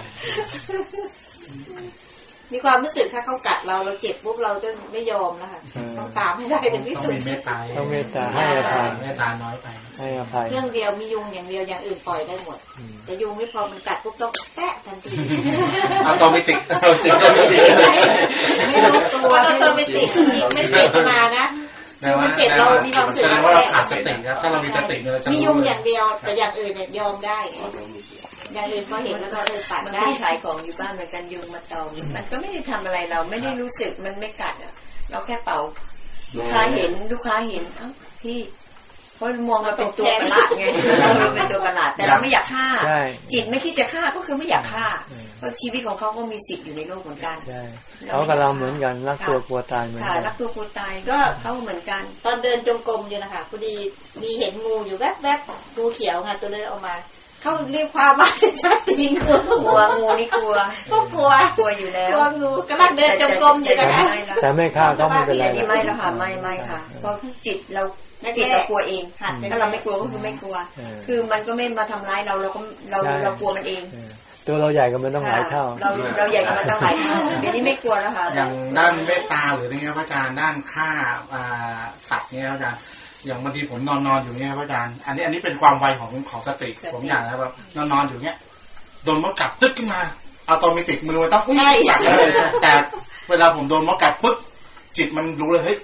มีความรู้สึกถ้าเขากัดเราเราเจ็บปุ๊บเราจะไม่ยอมแล้วค่ะอืมต้องตามให้ได้เป็นที่ต้องสุดมีเมตตาต้องเมตตาให้อภัยเมตตาน้อยไปให้อภัยเรื่องเดียวมียุงอย่างเดียวอย่างอื่นปล่อยได้หมดอืมแต่ยุงไม่พอมันกัดปุ๊บต้องแปะทันทีเอาตัวไม่ติดเอาติดก็ไม่ติดไม่รู้ตัวเราตัวไม่ติดไม่เจ็บมานะแต่ว่ามันเจ็บเรามีความรู้สึกแสดงว่าเราขาดสติครับถ้าเรามีสติเนี่ยเราจะมีรู้ยุงเลอย่างเดียวแต่อย่างอื่นเนี่ยยอมได้ไง อย่างอื่นพอเห็นแล้วก็เออปัดมันได้ไม่ขายของอยู่บ้านเหมือนกันยุงมาตอมมันก็ไม่ได้ทำอะไรเราไม่ได้รู้สึกมันไม่กัดอะเราแค่เป่าลูกค้าเห็นลูกค้าเห็นเอ้าพี่เพราะมองเราเป็นตัวประหลาดไงเราเป็นตัวประหลาด แต่เราไม่อยากฆ่าใช่จิตไม่คิดจะฆ่าก็คือไม่อยากฆ่าอืมเพราะชีวิตของเขาก็มีสิทธิ์อยู่ในโลกเหมือนกันใช่เขากับเราเหมือนกันรักตัวกลัวตายเหมือนค่ะกันรักตัวกลัวตายก็เขาเหมือนกัน ตอนเดินจงกรมอยู่นะคะพอดีมีเห็นงูอยู่แวบๆงูเขียวค่ะตัวเดินออกมา เขาเรียกความมาชัดจริงคือกลัวงูนี่กลัวก็กลัวกลัวอยู่แล้วกลัวงูกำลังเดินจงกรมอยู่นะคะแต่ไม่ฆ่าก็ไม่เป็นไรอันนี้ไม่แล้วค่ะไม่ไม่ค่ะเพราะจิตเราจิตเรากลัวเองหัดไปถ้าเราไม่กลัวก็คือไม่กลัวเออคือมันก็ไม่มาทำร้ายเราเราก็เราใช่เรากลัวมันเองเออตัวเราใหญ่ก็มันต้องหลายเท่า เราเราใหญ่กว่ามันตั้งหลายเท่าเดี๋ยวนี้ไม่กลัวแล้วค่ะอย่างด้านเมตตาหรืออะไรเงี้ยพระอาจารย์ด้านฆ่าอ่าสัตว์เนี่ยพระอาจารย์ อย่างบางทีผมนอนนอนอยู่เนี่ยพระอาจารย์ อันนี้อันนี้เป็นความไวของของสติสติผมอย่างนะแบบนอนนอนอยู่เนี่ยโดนมดกัดตึ๊กขึ้นมาเอาตอมิติกมือมันต้องอุ้ยใช่กัดเลยแต่เวลาผมโดนมดกัดปุ๊บจิตมันรู้เลยเฮ้ย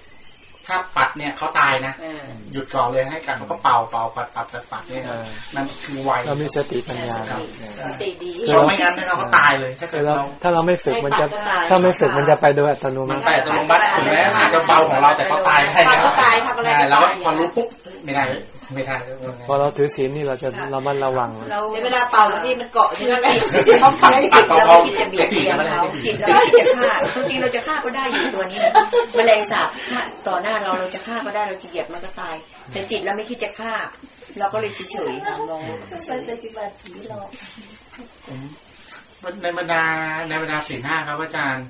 ถ้าปัดเนี่ยเขาตายนะเออหยุดก่อนเลยให้กัดมันก็เป่าเป่าปัดปัดปัดปัดเนี่ยครับเออนั่นคือไวเรามีสติปัญญาครับสติดีเราไม่งั้นนะครับเขาตายเลย ถ้าเกิแต่ดเราเราถ้าเราไม่ฝึกมันจะไม่ปัดก็ตายถ้าไม่ฝึกมันจะไปโดยอัตโนมัมันติแปดอัตโนมัติถึงแม้อาจจะเบาของเราแต่เขาตายได้ปัดก็ตายทำอะไรก็ใช่แล้วตายพอรู้ปุ๊บไม่ได้เลย ไม่ได้เลยพอเราถือศีลนี่เราจะระมัดระวังเราในเวลาเป่าบางทีมันเกาะที่นั่นเลยเขาฝังจิตเราไม่คิดจะเบียดเบียนเขาจิตเราไม่คิดจะฆ่าจริงๆเราจะฆ่าก็ได้อยู่ตัวนี้แมลงสาบฆ่าต่อหน้าเราเราจะฆ่าก็ได้เราจะเหยียบมันก็ตาย แต่จิตเราไม่คิดจะฆ่า เราก็เลยเฉยๆค่ะมองปฏิบัติผีหรอกในบรรดาในบรรดาสี่หน้าครับอาจารย์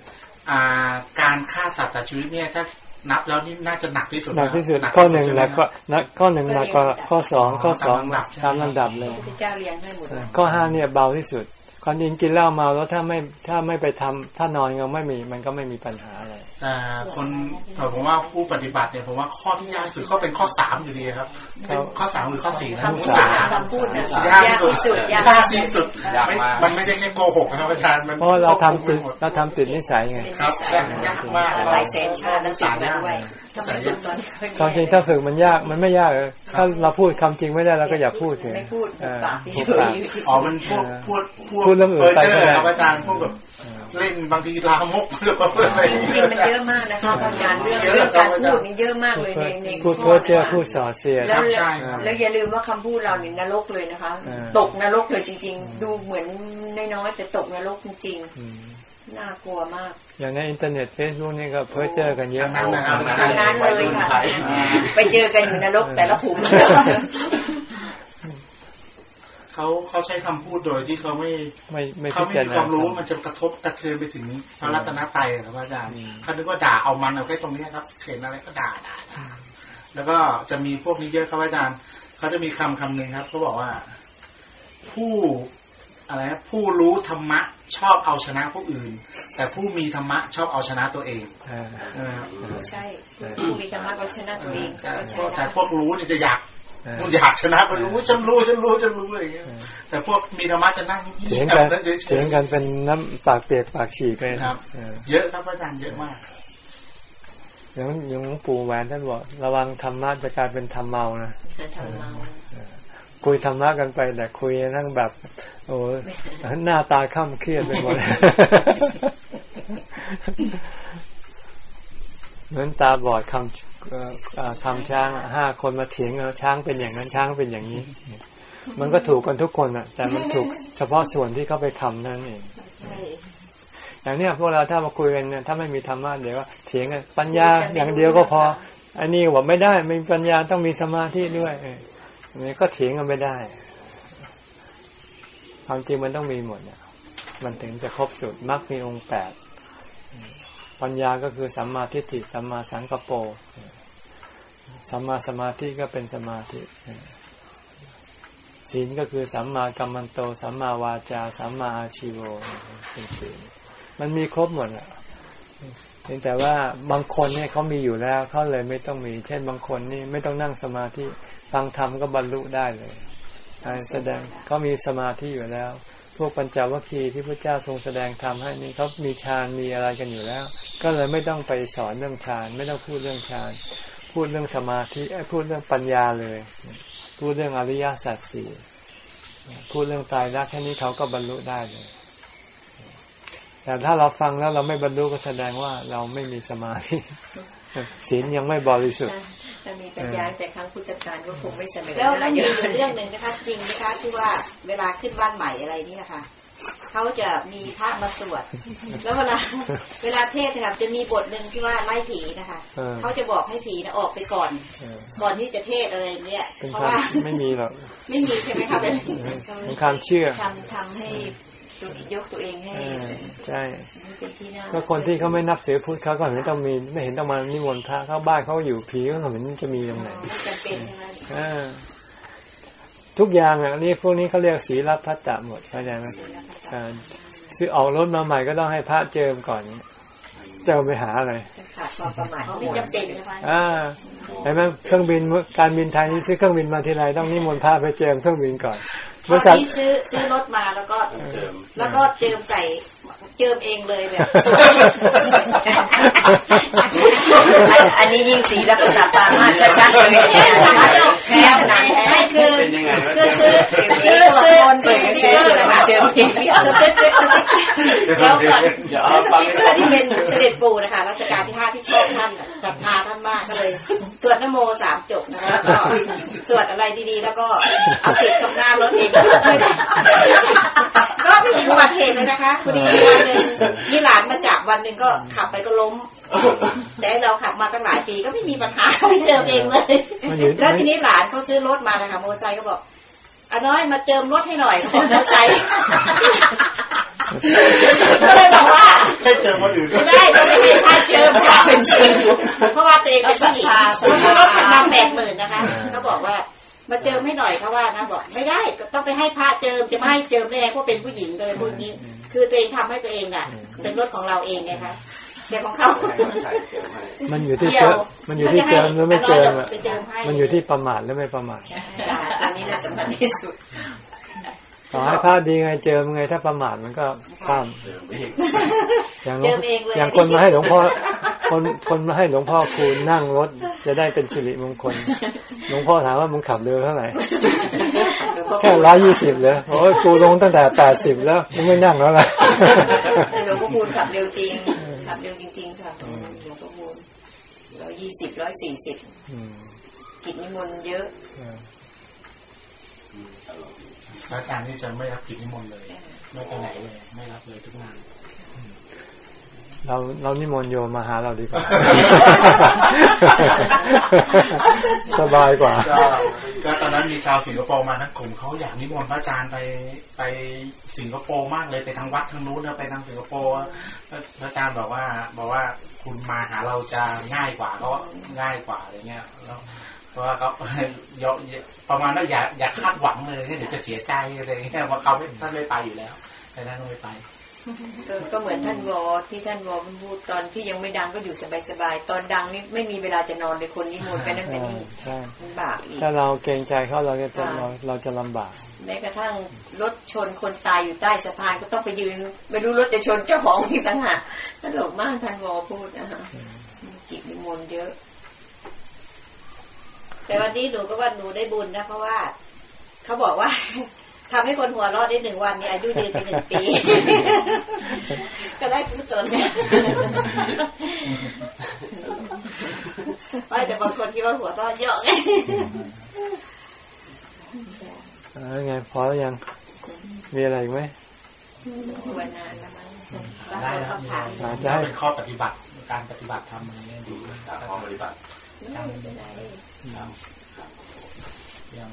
อ่าการฆ่าสัตว์ตัดชีวิตเนี่ยถ้า นับแล้วนี่น่าจะหนักที่สุดหนักที่สุดะข้อหนึ่งใช่หไมนักคก็รับนักข้อหนึ่งหนักกว่าข้อสองข้อสองตามลำดับใช่ไหมตามลำดับเลยพระเจ้าเรียงให้หมดเออข้อห้าเนี่ยเบาที่สุด ความจริงกินเหล้าเมาแล้วถ้าไม่ถ้าไม่ไปทำถ้านอนก็ไม่มี มันก็ไม่มีปัญหาอะไรแต่คนผมว่าผู้ปฏิบัติเนี่ยผมว่าข้อที่ยากที่สุดก็เป็นข้อสามอยู่ดีครับเป็นข้อสามหรือข้อสี่นะคำพูดสามคำพูดนะยากยากที่ที่สุสุดดยากยากที่สุดยากไม่มากมันไม่ใช่แค่โกหกนะครับอาจารย์มันเพราะเราทำติดควบคุมไปหมเราทำติดนิสัยไงครับใช่ยากมากหลายแสนชาติแล้วติดมาด้วย ทำไมฝึกตอนนี้ความจริงถ้าฝึกมันยากมันไม่ยากเลยถ้าเราพูดคำจริงไม่ได้เราก็อย่าพูดเถอะไม่พูดเออปากที่พูดเฉปากยอ๋อมันพูดพูดพูดเรื่องอื่นเออไปเจก็อได้ครับอาจารย์พวกแบบเล่นบางทีลามกหรือว่าอะไรจริงๆมันเยอะมากนะคะอาจารย์เรื่องเรื่องการพูดนี่เยอะมากเลยในในพูดเพ้อเจ้อพูดส่อเสียดแล้วใช่แล้วอย่าลืมว่าคำพูดเราเนี่ยนรกเลยนะคะเออตกนรกเลยจริง ๆ ดูเหมือนน้อยๆแต่ตกนรกจริงอืมๆ น่ากลัวมาก อย่างในอินเทอร์เน็ตเฟซบุ๊กนี่ก็เพ้อเจ้อกันเยอะทางนั้นนะครับทางนั้นเลยค่ะไปเจอกันอยู่นรกแต่ละภูมิเขาเขาใช้คำพูดโดยที่เขาไม่ไม่ไม่เขาพิไม่จารมีณาความรู้มันจะกระทบกระเทือนไปถึงพระรัตนตรัยครับอาจารย์อืมเขานึกว่าด่าเอามันเอาแค่ตรงเนี้ยครับเห็นอะไรก็ด่าด่าด่าแล้วก็จะมีพวกนี้เยอะครับอาจารย์เขาจะมีคำคำหนึ่งครับเขาบอกว่า ผู้ อะไรนะผู้รู้ธรรมะชอบเอาชนะผู้อื่น แต่ผู้มีธรรมะชอบเอาชนะตัวเองอ่าเออใช่ผู้มีธรรมะก็ชนะตัวเองก็ใช่แต่ได้พวกรู้เนี่ยจะอยากเออกูอยากชนะมันรู้ฉันรู้ฉันรู้ฉันรู้อะไรอย่างเงี้ยเออแต่พวกมีธรรมะจะนั่งเถียงแบกันบนั้นเฉยเถียงกันเป็นน้ำปากเปียกปากฉีกเลยนะครับเออๆเยอะครับอาจารย์เยอะมากอย่างอย่างหลวงปู่แหวนท่านบอกระวังธรรมะจะกลายเป็นธรรมเมานะทำเมา คุยธรรมะกันไป แต่คุยนั่งแบบ โอ้หน้าตาข้ามเครียดไปหมดเหมือนตาบอดคำเอ่อเอ่อคำช้างห้าคนมาเถียงช้างเป็นอย่างนั้นช้างเป็นอย่างนี้ มันก็ถูกกันทุกคนอะ แต่มันถูกเฉพาะส่วนที่เขาไปคำนั่นเองอย่างเนี้ยพวกเราถ้ามาคุยกันเนี่ยถ้าไม่มีธรรมะเดี๋ยวเถียงกันปัญญาอย่างเดียวก็พออันนี้บอกไม่ได้ไม่มีปัญญาต้องมีสมาธิด้วยเอ นนี้ก็เถียงกันไม่ได้ ความจริงมันต้องมีหมดเนี่ย มันถึงจะครบสุดมรรคมีองค์แปด ปัญญาก็คือสัมมาทิฏฐิสัมมาสังกปรสัมมาสมาธิก็เป็นสมาธิ ศีลก็คือสัมมากัมมันโต สัมมาวาจา สัมมาอาชีโวเป็นศีล มันมีครบหมดอะ เพียงแต่ว่าบางคนเนี่ยเขามีอยู่แล้วเขาเลยไม่ต้องมี เช่นบางคนนี่ไม่ต้องนั่งสมาธิฟังธรรมก็บรรลุได้เลยแสดงเขามีสมาธิอยู่แล้ว พวกปัญจวัคคีย์ที่พระเจ้าทรงแสดงธรรมให้นี่เขามีฌานมีอะไรกันอยู่แล้ว ก็เลยไม่ต้องไปสอนเรื่องฌานไม่ต้องพูดเรื่องฌานพูดเรื่องสมาธิพูดเรื่องปัญญาเลย พูดเรื่องอริยสัจสี่พูดเรื่องตายรักแค่นี้เขาก็บรรลุได้เลย แต่ถ้าเราฟังแล้วเราไม่บรรลุก็แสดงว่าเราไม่มีสมาธิศีลยังไม่บริสุทธิ์ถ้ามีปัญญาแต่ครั้งพุทธกาลก็คงไม่เสนอแล้วหแล้วน้ามีเยออะยู่เรื่องหนึ่งนะคะจริงนะคะที่ว่าเวลาขึ้นบ้านใหม่อะไรนี่นะคะเขาจะมีพระมาสวด แล้วเวลาเวลาเทศน์นะคะจะมีบทหนึ่งที่ว่าไล่ผีนะคะเออเขาจะบอกให้ผีนะออกไปก่อนเออก่อนที่จะเทศน์อะไรเนี่ยเป็นเพราะความว่าไม่มีหรอกไม่มีใช่ไหมคะเป็นเป็นความเชื่อทำทำให้ ตัวยกตัวเองให้เออใช่เป็นที่น่าก็คนที่เขาไม่นับเสือพุทธเขาก็ไม่ต้องมี ไม่เห็นต้องมานิมนต์พระเข้าบ้านเขาอยู่ผีเขาเห็นจะมีตรงไหนไม่จำเป็นใช่ไหมเออทุกอย่างอะนี่พวกนี้เขาเรียกศีลพัตตะหมดเข้าใจไหมอ่าซื้อออกรถมาใหม่ก็ต้องให้พระเจิมก่อนเจิมไปหาอะไรขาดความประมาทไม่จำเป็นใช่ไหมอ่าเห็นไหมเครื่องบินการบินไทยนี่ซื้อเครื่องบินมาทีไรต้องนิมนต์พระไปเจิมเครื่องบินก่อน บตอริษัทนนี้ซื้อซื้อรถมาแล้วก็เจิมแล้วก็เจิมใส่ เจิมเองเลยแบบ อันนี้ยิ่งสีแล้วก็ตาตามาชัดๆเลยเนี่ยแค่ไหนไม่คือเป็นยังไงวะคือซื้อเดี๋ยวนี้ตัวคนเปิดซื้อเลยมาเจอพี่สติ๊กเอร์แล้วก่อนเดี๋ยวเอาเกอร์ที่เป็นเสด็จปู่นะคะรัชกาลที่ห้าที่ชอบท่านศรัทธาท่านมากก็เลยสวดนโมสามจบนะคะแล้วก็สวดอะไรดีๆ แล้วก็เอาติดกับหน้ารถเองก็ไม่มีอุบัติเหตุเลยนะคะพอดีวันหนึ่งมีหลานมาจับวันหนึ่งก็ขับไปก็ล้ม แต่เราขับมาตั้งหลายปีก็ไม่มีปัญหาไม่เจอเองเลยมันอยู่แล้วทีนี้หลานเขาซื้อรถมานะคะมอเตอร์ไซค์ก็บอกอาน้อยมาเจิมรถให้หน่อยขอมอเตอร์ไซค์ก็เลยบอกว่าให้เจอคนอื่นก็ไม่ได้ก็ไม่ให้พาเจิมค่ะเป็นเจิมเพราะว่าตัวเองเป็นผู้หญิงเขาซื้อรถคันมาแปดหมื่นนะคะเขาบอกว่า มาเจิมให้หน่อยเขาว่านะบอกไม่ได้ก็ต้องไปให้พระเจิมจะไม่ให้เจิมได้ไงเพราะเป็นผู้หญิงก็เลยพูดงี้ คือตัวเองทำให้ตัวเองน่ะ เป็นรถของเราเองไงคะแต่ของเขาใช่เจิมให้มันอยู่ที่เจอมันอยู่ที่เจิมหรือไม่เจิมอะไปเจิมให้มันอยู่ที่ประมาทหรือไม่ประมาทอันนี้น่าสำคัญที่สุด ต่อให้พระดีไงเจิมไงถ้าประมาทมันก็ข้ามเจิมอีกอย่างหลเจิวงมเองเลยอย่างคนมาให้หลวงพ่อคนคนมาให้หลวงพ่อคูณนั่งรถ จะได้เป็นสิริมงคล หลวงพ่อถามว่ามึงขับเร็วเท่าไหร่แค่ร้อยยี่สิบเลยโอ้ยกูลงตั้งแต่แปดสิบแล้วมึงไม่นั่งแล้วล่ะหลวงพ่อคูณขับเร็วจริงขับเร็วจริง ๆ ค่ะหลวงพ่อคูณร้อยยี่สิบร้อยสี่สิบอืมกิจนิมนต์เยอะ อาจารย์นี่จะไม่รับกิจนิมนต์เลย ไม่ไปไหนเลย ไม่รับเลยทุกงานเราเรานิมนต์โยมมาหาเราดีกว่า สบายกว่า ก็ก็ตอนนั้นมีชาวสิงคโปร์มาทั้งกลุ่มเขาอยากนิมนต์พระอาจารย์ไปไปสิงคโปร์มากเลยไปทางวัดทางนู้นนะไปทางสิงคโปร์พระอาจารย์บอกว่า บอกว่าคุณมาหาเราจะง่ายกว่าเขาง่ายกว่าอะไรเงี้ยแล้ว เพราะว่าเขายกประมาณว่าอย่าอย่าคาดหวังเลยเดี๋ยวจะเสียใจอะไรเงี้ยว่าเขาไม่ท่านไม่ไปอยู่แล้วแต่ท่านก็ไม่ไปก็ก็เหมือนท่านวอที่ท่านวอพูดตอนที่ยังไม่ดังก็อยู่สบายๆตอนดังนี่ไม่มีเวลาจะนอนเลยคนนิมนต์ไปนั่นไปนี่ใช่ลำบากอีกถ้าเราเกรงใจเขาเราก็จะเราเราจะลำบาก แม้กระทั่งรถชนคนตายอยู่ใต้สะพานก็ต้องไปยืนไม่รู้รถจะชนเจ้าของอีกต่างหากตลกมากท่านวอพูดนะฮะกิจนิมนต์เยอะ แต่วันนี้หนูก็ว่าหนูได้บุญนะ เพราะว่าเขาบอกว่าทำให้คนหัวเราะได้หนึ่งวันนี้อายุยืนไปหนึ่งปี ก็ได้กุศลเนี่ยไม่แต่บางคนคิดว่าหัวเราะเยอะไงเออไงพอแล้วยัง มีอะไรอีกไหมภาวนานแล้วมั้งได้นะครับคำถามอาจจะจะให้เป็นข้อปฏิบัติการปฏิบัติธรรมอะไรเนี่ยดีตามข้อปฏิบัติ ไม่เป็นไรอย่าง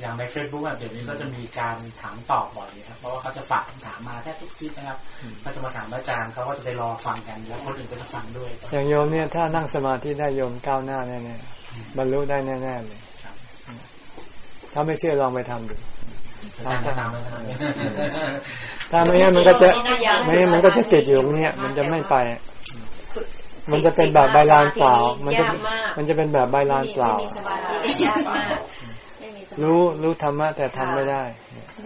อย่างใน Facebook อะเดี๋ยวนี้ก็จะมีการถามตอบบ่อยครับ เพราะว่าเขาจะฝากคำถามมาแทบทุกทีนะครับเขาจะมาถามอาจารย์เขาก็จะไปรอฟังกันแล้วคนอื่นก็จะฟังด้วย อย่างโยมเนี่ยถ้านั่งสมาธิได้โยมก้าวหน้าแน่ๆบรรลุได้แน่ๆเลยครับถ้าไม่เชื่อลองไปทำดูอาจารย์จะนำเลยนะถ้าไม่งั้นมันก็จะไม่งั้นมันก็จะติดอยู่ตรงเนี้ยมันจะไม่ไป มันจะเป็นแบบใบลานเปล่า มันจะยากมากมันจะเป็นแบบใบลานเปล่าไม่มีสมาธิยากมากไม่มีสมาธิรู้รู้ธรรมะแต่ทำไม่ได้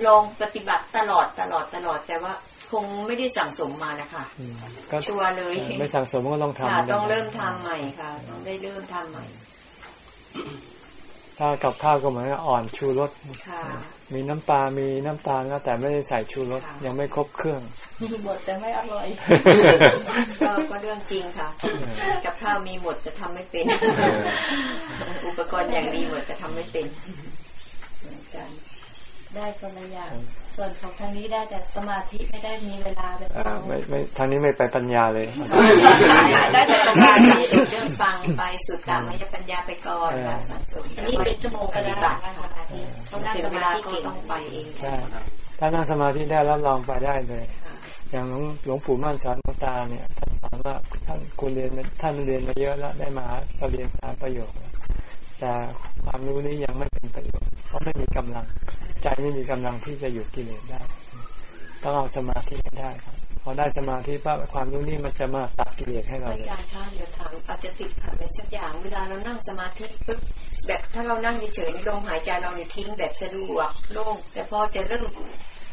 ลองปฏิบัติตลอดตลอดตลอดแต่ว่าคงไม่ได้สั่งสมมานะคะอืมก็ชัวร์เลย ไม่สั่งสมก็ต้องทำค่ะหมืนกันต้องเริ่มทำใหม่ค่ะ ต้องได้เริ่มทำใหม่ ถ้ากับข้าวก็เหมือนกับอ่อนชูรสค่ะมีน้ำปลา มีน้ำตาลแล้วแต่ไม่ได้ใส่ชูรสค่ะยังไม่ครบเครื่องมีหมดแต่ไม่อร่อยก็ก็เรื่องจริงค่ะ กับข้าวมีหมดจะทำไม่เป็น อุปกรณ์อย่างดีหมดจะทำไม่เป็นเหมือนกันได้คนละอย่าง ส่วนของทางนี้ได้แต่สมาธิไม่ได้มีเวลาแบบอ่าไม่ไม่ทางนี้ไม่ไปปัญญาเลยได้แต่ต้องการสุดเรื่องฟังไปสุดตามมยปัญญาไปก่อนค่ะสังสมอันนี้เป็นชั่วโมงปปฏิฏิบับัติตินะคะเขานั่งถึงสเวมาลาธิก็เก่งต้องไปเองใช่ถ้านั่งสมาธิได้รับรองไปได้เลย อย่างหลวงหลวงปู่มั่นสอนหลวงตาเนี่ยท่านสอนว่าท่านคุณเรียนมาท่านเรียนมาเยอะแล้วได้มาก็เรียนสามประโยชน์ แต่ความรู้นี้ยังไม่เป็นประโยชน์เพราะไม่มีกำลัง ใจไม่มีกำลังที่จะหยุดกิเลสได้ ต้องเอาสมาธิให้ได้ครับพอได้สมาธิปั๊บความรู้นี่มันจะมาตัดกิเลสให้เราอาเลยจารย์คะเดี๋ยวถามอาจจะติดขัดอะไรสักอย่าง เวลาเรานั่งสมาธิปุ๊บแบบถ้าเรานั่งเฉยๆนี่ลมหายใจเราเนี่ยทิ้งแบบสะดวกโล่งแต่พอจะเริ่ม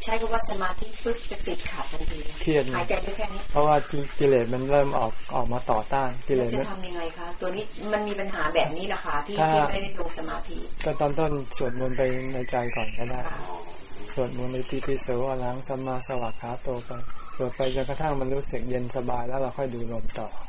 ใช้คำว่าสมาธิปุ๊บจะติดขัดทันทีเครียดหายใจได้แค่นี้เพราะว่ากิเลสมันเริ่มออกออกมาต่อต้านกิเลเราสจะมันทำยังไงคะตัวนี้มันมีปัญหาแบบนี้แหละค่ะที่ถ้าที่ไม่ได้ลงสมาธิก็ตอนต้นสวดมนต์ไปในใจก่อนก็ได้สวดมนต์ในติปิโสอรหังสัมมาสวัสขาโตไปสวดไปจนกระทั่งมันรู้สึกเย็นสบายแล้วเราค่อยดูลมต่อใช่ไหม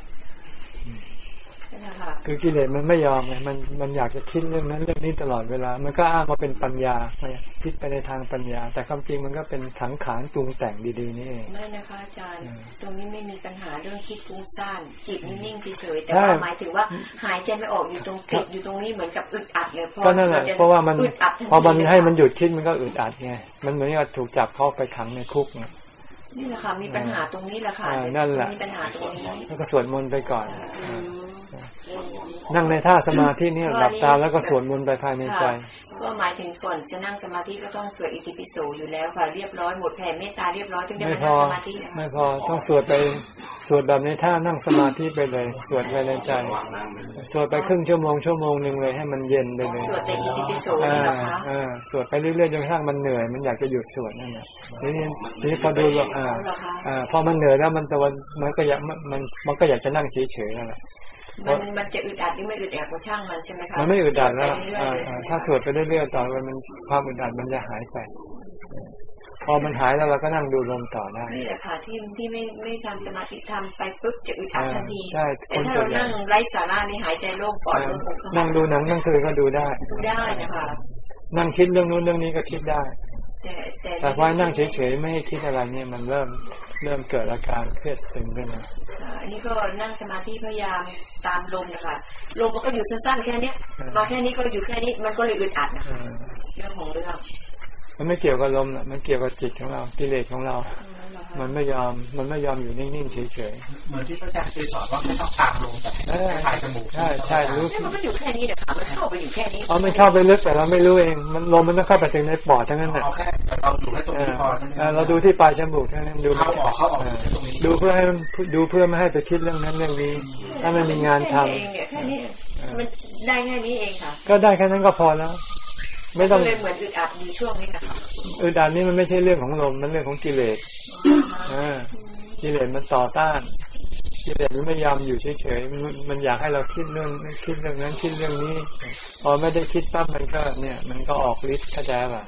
คะคือกิเลสมันไม่ยอมไงมันมันอยากจะคิดเรื่องนั้นเรื่องนี้ตลอดเวลา มันก็อ้างว่าเป็นปัญญาไงคิดไปในทางปัญญา แต่ความจริงมันก็เป็นสังขารปรุงแต่งดีๆนี่เองไม่นะคะอาจารย์ตรงนี้ไม่มีปัญหาเรื่องคิดฟุ้งซ่านจิตนิ่งๆเฉยๆแต่ใช่ว่าหมายถึงว่าหายใจไม่ออกอยู่ตรงติดอยู่ตรงนี้เหมือนกับอึดอัดเลยเพราะก็นั่นแหละจเพราะว่ามันอึดอัดทัพอมันทีเลยให้มันหยุดคิดมันก็อึดอัดไงมันเหมือนกับถูกจับเข้าไปขังในคุกไงนี่แหละค่ะมีปัญหาตรงนี้แหละค่ะอ่านั่นแหละมีปัญหาตรงนี้แล้วก็สวดมนต์ไปก่อน นั่งในท่าสมาธิเนี่ยหลับตาแล้วก็สวดมนต์ไปภายในใจค่ะก็หมายถึงก่อนจะนั่งสมาธิก็ต้องสวดอิติปิโสอยู่แล้วค่ะเรียบร้อยหมดแผ่เมตตาเรียบร้อยถึงจะไม่มาพนั่องสมาธินะคะไม่พอต้องสวดไปสวดแบบในท่านั่งสมาธิไปเลย สวดไปในใจ สวดไปครึ่งชั่วโมงชั่วโมงหนึ่งเลยให้มันเย็นไปเลยสวดแต่อิติปิโสอ่านี่นะคะอ่าสวดไปเรื่อยๆจนกระทั่งมันเหนื่อย มันอยากจะหยุดสวดนั่นแหละนี่นี่พอดูแล้วอ่าเหรอคะอ่าพอมันเหนื่อยแล้วมันจะวันมันก็อยากมันมันมันก็อยากจะนั่งเฉยๆนั่นแหละ มันมันจะอึดอัดหรือไม่อึดอัดก็ช่างมันใช่ไหมคะมันไม่อึดอัดแล้วสวไปเรื่อ่าอยอ่าถ้าสวดไปเรื่อยๆต่อไปมันความอึดอัดมันจะหายไปพอมันหายแล้วเราก็นั่งดูลมต่อได้ๆนี่แหละค่ะที่ที่ไม่ไม่ทำสมาธิทำไปปุ๊บจะอึดอัดทันทีใช่คแต่นถ้าส่วเรานใหญ่นั่งไร้สาระนี่หายใจโล่งปลอดโล่งอกสบายนั่งดูหนังนั่งคืนก็ดูได้ดูได้นะคะนั่งคิดเรื่องนู้นเรื่องนี้ก็คิดได้ แต่แต่แต่พอให้นั่งเฉยๆไม่ให้คิดอะไรเนี่ยมันเริ่มเริ่มเกิดอาการเครียดตึงขึ้นมา อ่าอันนี้ก็นั่งสมาธิพยายามตามลมนะคะลมมันก็อยู่สั้นๆแค่เนี้ยมาแค่นี้ก็อยู่แค่นี้มันก็เลยอึดอัดนะเอคะอเรื่องของเรื่องมันไม่เกี่ยวกับลมนะมันเกี่ยวกับจิตของเรากิเลสของเรา มันไม่ยอม มันไม่ยอมอยู่นิ่งๆเฉยเหมือนที่พระอาจารย์เคยสอนว่าไม่ต้องตามลงแต่ๆเออให้ปลายจมูกใช่ใช่รู้เนี่ยมันก็อยู่แค่นี้นะคะมันเข้าไปอยู่แค่นี้อ๋อมันเข้าไปลึกแต่เราไม่รู้เอง มันลมมันต้องเข้าไปถึงในปอดทั้งนั้นแหละเอาแค่แต่เราอยู่แค่ตรงเอนี้อพอใช่ไหมเออเราดูที่ปลายจมูกเท่านั้นดูเข้าออกเข้าออกแค่ตรงนี้ดูเพื่อให้มันดูเพื่อไม่ให้ไปคิดเรื่องนั้นเรื่องนี้ ถ้ามันมีงานทำแค่นี้เองเนี่ยแค่นี้มันได้แค่นี้เองค่ะ ก็ได้แค่นั้นก็พอแล้ว ไม่ต้องก็เลยเหมือนอึดอัดดีช่วงนี้ค่ะอึดอัดนี่มันไม่ใช่เรื่องของลมมันเรื่องของกิเลสอ่ากิเลสมันต่อต้านกิเลสมันไม่ยอมอยู่เฉยๆมันมันอยากให้เราคิดเรื่องคิดเรื่องนั้นคิดเรื่องนี้ พอไม่ได้คิดปั๊บมันก็เนี่ย มันก็ออกฤทธิ์เข้าใจป่ะ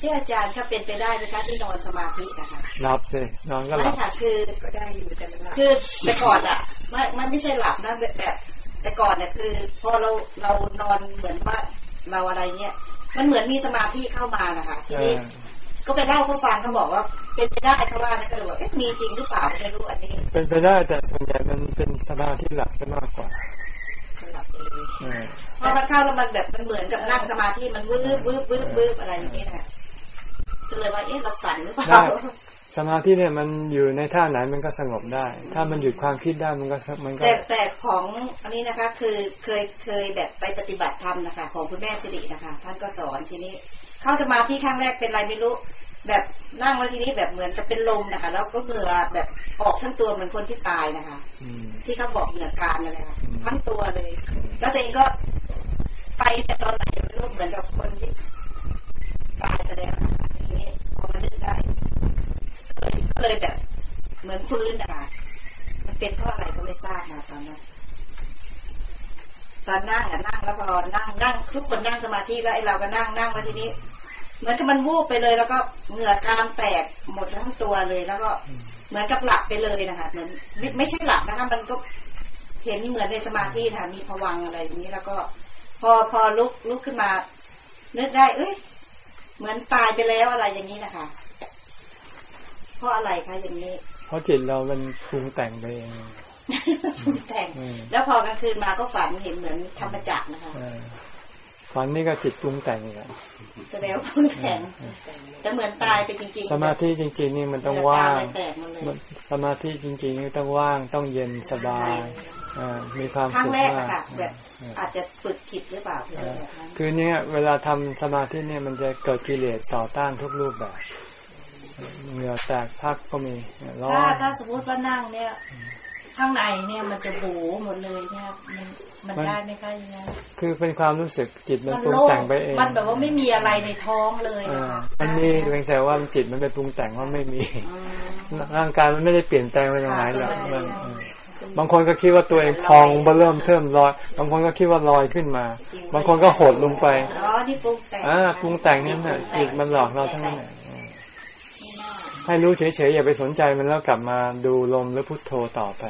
ที่อาจารย์ถ้าเป็นไปได้นะคะที่นอนสมาธินะคะหลับสินอนก็หไม่ลับค่ะคือก็ได้อยู่แต่มันคือแต่ก่อนอะไม่มันไม่ใช่หลับนะแบบแบบแต่ก่อนเนี่ยคือ พอเราเรานอนเหมือนว่า เราอะไรเนี่ยมันเหมือนมีสมาธิเข้ามานะคะทีเอนี้อก็ไปเล่าเขาฟังเขาบอกว่า เป็นไปได้เขาว่านะก็เลยบอกเอ๊ะมีจริงหรือเปล่าไม่รู้อันนี้ เป็นไปได้แต่ส่วนใหญ่มันเป็นสมาธิหลับซะมากกว่าหลับไปเลยเออพอมันเข้าแล้วมันแบบมันเหมือนกับนั่งสมาธิมันวืบวืบวืบวืบอะไรอย่างเงี้ยนะก็เลยว่าเอ๊ะเราฝันหรือเปล่าได้ สมาธิเนี่ยมันอยู่ในท่าไหนมันก็สงบได้ ถ้ามันหยุดความคิดได้มันก็มันก็แต่แต่ของอันนี้นะคะ คือเคยเคยแบบไปปฏิบัติธรรมนะคะ ของคุณแม่สิรินะคะ ท่านก็สอนทีนี้ เข้าสมาธิครั้งแรกเป็นไรไม่รู้ แบบนั่งแล้วทีนี้แบบเหมือนจะเป็นลมนะคะ แล้วก็เหงื่อแบบออกทั้งตัวเหมือนคนที่ตายนะคะอืมที่เขาบอกเหงื่อการอะไรค่ะอืมทั้งตัวเลย แล้วตัวเองก็ไปแต่ตอนไหนไม่รู้เหมือนกับคนที่ตายไปแล้วนะคะทีนี้พอมานึกได้ ก็เลยก็เลยแบบ เหมือนฟื้นนะคะมันเป็นเพราะอะไรก็ไม่ทราบนะตอนนั้นตอนนั่งอะนั่งแล้วพอนั่งนั่งทุกคนนั่งสมาธิแล้วไอ้เราก็นั่งนั่งแล้วทีนี้เหมือนกับมันวูบไปเลย แล้วก็เหงื่อกลามแตกหมดทั้งตัวเลย แล้วก็เหมือนกับหลับไปเลยนะคะเหมือนไม่ไม่ใช่หลับนะคะมันก็เห็นเหมือนในสมาธินะคะมีผวังอะไรอย่างนี้แล้วก็ พอพอลุกลุกขึ้นมานึกได้ เอ้ยเหมือนตายไปแล้วอะไรอย่างนี้นะคะ เพราะอะไรคะอย่างนี้ เพราะจิตเรามันปรุงแต่งไปเองแต่งอืมแล้วพอกลางคืนมาก็ฝันเห็นเหมือนธรรมจักรนะคะเออฝันนี่ก็จิตปรุงแต่งอีกอะแสดงว่าเพิ่งแต่งแต่เหมือนตายไปจริงๆ สมาธิจริง ๆ นี่มันต้องเหงื่ว่ากลงแตกหมดเลยมันสมาธิจริง ๆ นี่ต้องว่างต้องเย็นสบายอ่ามีความครั้งสุขแรกมาอะกค่ะแบบอาจจะฝึกผิดหรือเปล่าที่เอเราอแบบนั้นคือเนี่ยเวลาทำสมาธิเนี่ยมันจะเกิดกิเลสต่อต้านทุกรูปแบบ เหงื่อแตกพักก็มีร้อถ้านถ้าสมมติว่านั่งเนี่ย ข้างในเนี่ยมันจะโบหมดเลยเนี่ยมันมันได้ไหมคะอย่างนั้นคือเป็นความรู้สึกจิตมันมันปรุงโล่งแต่งไปเอง มันแบบว่าไม่มีอะไรในท้องเลยอ่าอะค่ะมันมีเพียงแต่ว่าจิตมันไปปรุงแต่งว่าไม่มีอืมร่างกายมันไม่ได้เปลี่ยนแปลงไปตรงไหนหรอกใช่มันใช่เออบางคนก็คิดว่าตัวเองพองเริ่มเทิมลอย บางคนก็คิดว่าลอยขึ้นมา บางคนก็หดลงไปอ๋อนี่ปรุงแต่งอ่าปรุงแต่งนั่นน่ะจิตมันหลอกเราทั้งนั้นน่ะ ให้รู้เฉยๆอย่าไปสนใจมันแล้วกลับมาดูลมหรือพุทโธต่อไป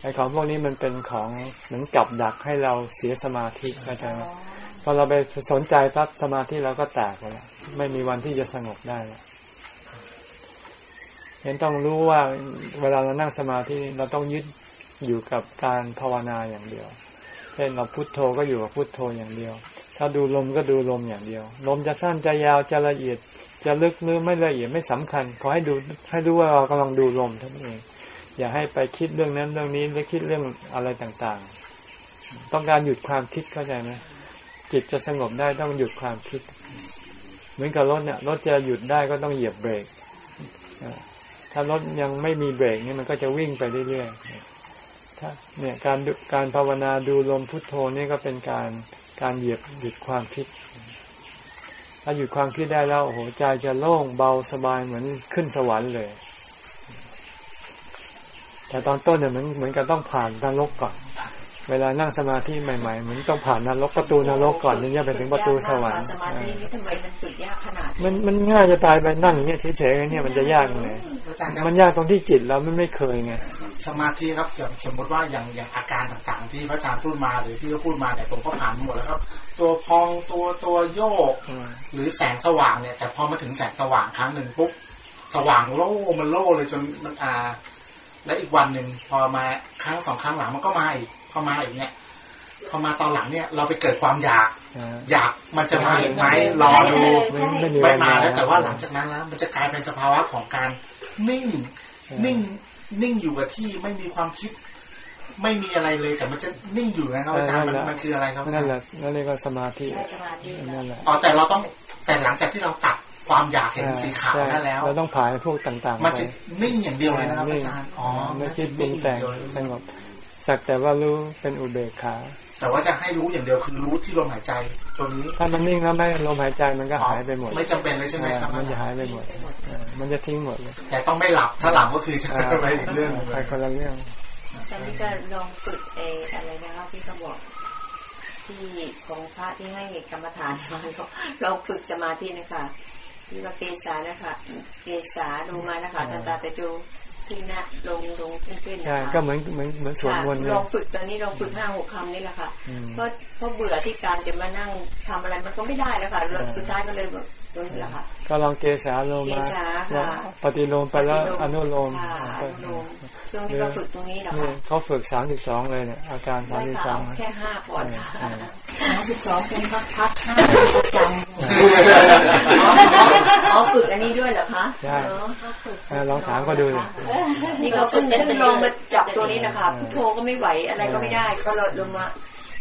ไอ้ของพวกนี้มันเป็นของเหมือนกับดักให้เราเสียสมาธิเข้าใจไหมพอเราไปสนใจปั๊บสมาธิเราก็แตกไปแล้วไม่มีวันที่จะสงบได้แล้วเห็นต้องรู้ว่าเวลาเรานั่งสมาธิเราต้องยึดอยู่กับการภาวนาอย่างเดียว เช่นเราพุโทโธก็อยู่กับพุโทโธอย่างเดียว ถ้าดูลมก็ดูลมอย่างเดียว ลมจะสั้นจะยาวจะละเอียด จะลึกหรือไม่ละเอียดไม่สำคัญ ขอให้ดูให้รู้ว่าเรากำลังดูลมเท่านั้เอง อย่าให้ไปคิดเรื่องนั้นเรื่องนี้หรือคิดเรื่องอะไรต่างๆ ต้องการหยุดความคิดเข้าใจไหมจิตจะสงบได้ต้องหยุดความคิด เหมือนกับรถเนี่ยรถจะหยุดได้ก็ต้องเหยียบเบรกถ้ารถยังไม่มีเบรกเนี่ยมันก็จะวิ่งไปเรื่อยๆถ้าเนี่ยการดูการภาวนาดูลมพุทโธนี่ก็เป็นการการเหยียบหยุดความคิด ถ้าหยุดความคิดได้แล้วโอ้โหใจจะโล่งเบาสบายเหมือนขึ้นสวรรค์เลย แต่ตอนต้นเนี่ยเหมือนเหมือนกับต้องผ่านนรกก่อน เวลานั่งสมาธิใหม่ๆเหมือนต้องผ่านนรกประตูนรกก่อนถึงจะไปถึงประตูสวรรค์สมาธินี่ทำไมมันฝึกยากขนาดมันมันง่ายจะตายไปนั่งอย่างเงี้ยเฉยๆเนี่ยมันจะยากยังไงอาจารย์ครับมันยากตรงที่จิตเราไม่ไม่เคยไงสมาธิครับอย่างสมมติว่าอย่างอย่างอาการต่างๆ ที่พระอาจารย์พูดมาหรือที่เขาพูดมาเนี่ยผมก็ผ่านหมดแล้วครับ ตัวพองตัวตัวโยกอืมหรือแสงสว่างเนี่ย แต่พอมาถึงแสงสว่างครั้งหนึ่งปุ๊บสว่างโล่มันโล่เลยจนมันอ่า และอีกวันหนึ่งพอมาครั้งสองครั้งหลังมันก็มาอีกพอมาอีกเนี่ยพอมาตอนหลังเนี่ยเราไปเกิดความอยากอ่าอยากมันจะมาอีกไหมรอดูไม่ไม่มีไม่วันมาแล้วแต่ว่าหลังจากนั้นแล้วมันจะกลายเป็นสภาวะของการนิ่ง นิ่ง นิ่งอยู่กับที่ไม่มีความคิด ไม่มีอะไรเลยแต่มันจะนิ่งอยู่นะครับอาจารย์มันมันคืออะไรครับอาจานั่รนย์แหละนั่นเรียกว่าสมาธิใช่สมาธินั่นแหละอ๋อแต่เราต้องแต่หลังจากที่เราตัดความอยากเห็นสีขาวนั่นแล้ว เราต้องผ่านพวกต่างๆมันไปจะนิ่งอย่างเดียวเลยนะครับอาจารย์อ๋อไม่คิดปรุงแต่งสงบสักแต่ว่ารู้เป็นอุเบกขาแต่ว่าจะให้รู้อย่างเดียวคือรู้ที่ลมหายใจตัวนี้ ถ้ามันนิ่งแล้วไม่ลมหายใจมันก็หายไปหมด ไม่จำเป็นเลยใช่ไหมครับมันจะหายไปหมดเออมันจะทิ้งหมดเลยแต่ต้องไม่หลับถ้าหลับก็คือจะไปอีกเรื่องหนึ่งเลไปยคนละเรื่อง ตอนนี้ก็ลองฝึกเอออะไรนะคะที่เขาบอกที่ของพระที่ให้กรรมฐานมาเราเราฝึกสมาธินะคะที่ว่าเกษานะคะเกษาดูมานะคะตาตาตะจูขึ้นหน้าลงลงขึ้นขึ้นใช่นะคะก็เหมือนเหมือนเหมือนสวดมนต์ค่ะเลลยองฝึกตอนนี้ลองฝึกห้าหกคำนี่แหละค่ะอืมเพราะเพราะเบื่อที่การจะมานั่งทำอะไรมันก็ไม่ได้แล้วค่ะแล้วสุดท้ายก็เลยแบบ ตรงนี้แหละค่ะก็ลองเกสาโลมาเกษาค่ะแล้วปฏิโลมไปแล้วอนุโลมค่ะอนุโลมช่วงนี้ก็ฝึกตรงนี้แหละนี่ค่ะเขาฝึกสามสิบสองเลยเนี่ยอาการสาได้มสิบค่ะสองเอาแค่ห้าก่อนค่ะสามสิบสองเป็นพักพักๆห้าประจำอ๋อฝึกอันนี้ด้วยเหรอคะใช่เออเออลองถามเขาดูเลยนี่เขาเพิ่งเพิ่งลองมาจับตัวนี้นะคะพุทโธก็ไม่ไหวอะไรก็ไม่ได้ ก็เลยลงมา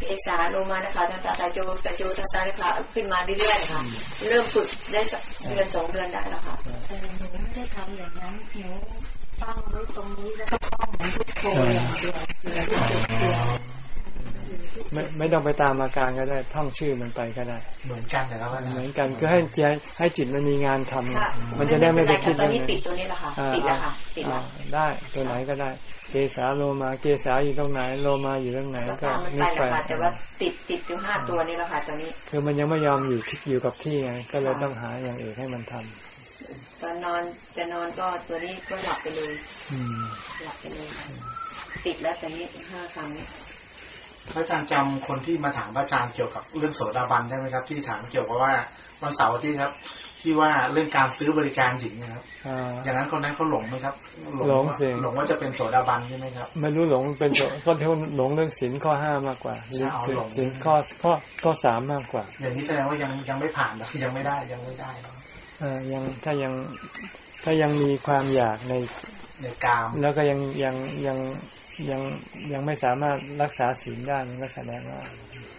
เอสาลงมานะคะทางตาตาโจตาโจตาตานะคะขึ้นมาเรื่อยๆนะคะเริ่มฝึกได้สักเดือนสองเดือนได้แล้วค่ะเออหนูไม่ได้ทำอย่างนั้นหนูตั้งไว้ตรงนี้แล้วก็ท่องเหมือนพุทโธอย่างเดียวอยู่ที่จุดเดียว ไม่ไม่ต้องไปตามอาการก็ได้ท่องชื่อมันไปก็ได้ เหมือนกันนะครับอาจารเหมือนย์กันคือให้ใจให้จิตมันมีงานทำค่ะมันจะได้ไม่ไปคิดตอนนี้เรื่งติดตัวนี้แหละค่ะอ่าติดแล้วค่ะติดแล้วอ่าได้ตัวไหนก็ได้ เกสาโลมาเกสาอยู่ตรงไหนโลมาอยู่ตรงไหนก็ก็ตามมันนึไปกแหไปละค่ะแต่ว่าติดติดอยู่ห้าตัวนี่แหละค่ะตอนนี้ คือมันยังไม่ยอมอยู่ที่อยู่กับที่ไงก็เลยต้องหาอย่างอื่นให้มันทำตอนนอนจะนอนก็ตัวนี้ก็หลับไปเลยอืมหลับไปเลย ติดแล้วตอนนี้ห้าครั้งนี้ พระอาจารย์จำคนที่มาถามพระอาจารย์เกี่ยวกับเรื่องโสดาบันได้ไหมครับ ที่ถามเกี่ยวกับว่าวันเสาร์อาทิตย์ครับ ที่ว่าเรื่องการซื้อบริการหญิงนะครับอ่าอย่างนั้นคนนั้นเขาหลงไหมครับหลงว่าสิหลงว่าจะเป็นโสดาบันใช่ไหมครับไม่รู้หลงเป็นตัวก็เท่าหลงเรื่องศีลข้อห้ามากกว่าใช่เอาศีลหลงศีลข้อข้อข้อสามมากกว่า อย่างนี้แสดงว่ายังยังไม่ผ่านนะยังไม่ได้ยังไม่ได้เนอะเออยังถ้ายังถ้ายังมีความอยากในในกาม แล้วก็ยังยังยัง ยังยังไม่สามารถรักษาศีลได้มันก็แสดงว่า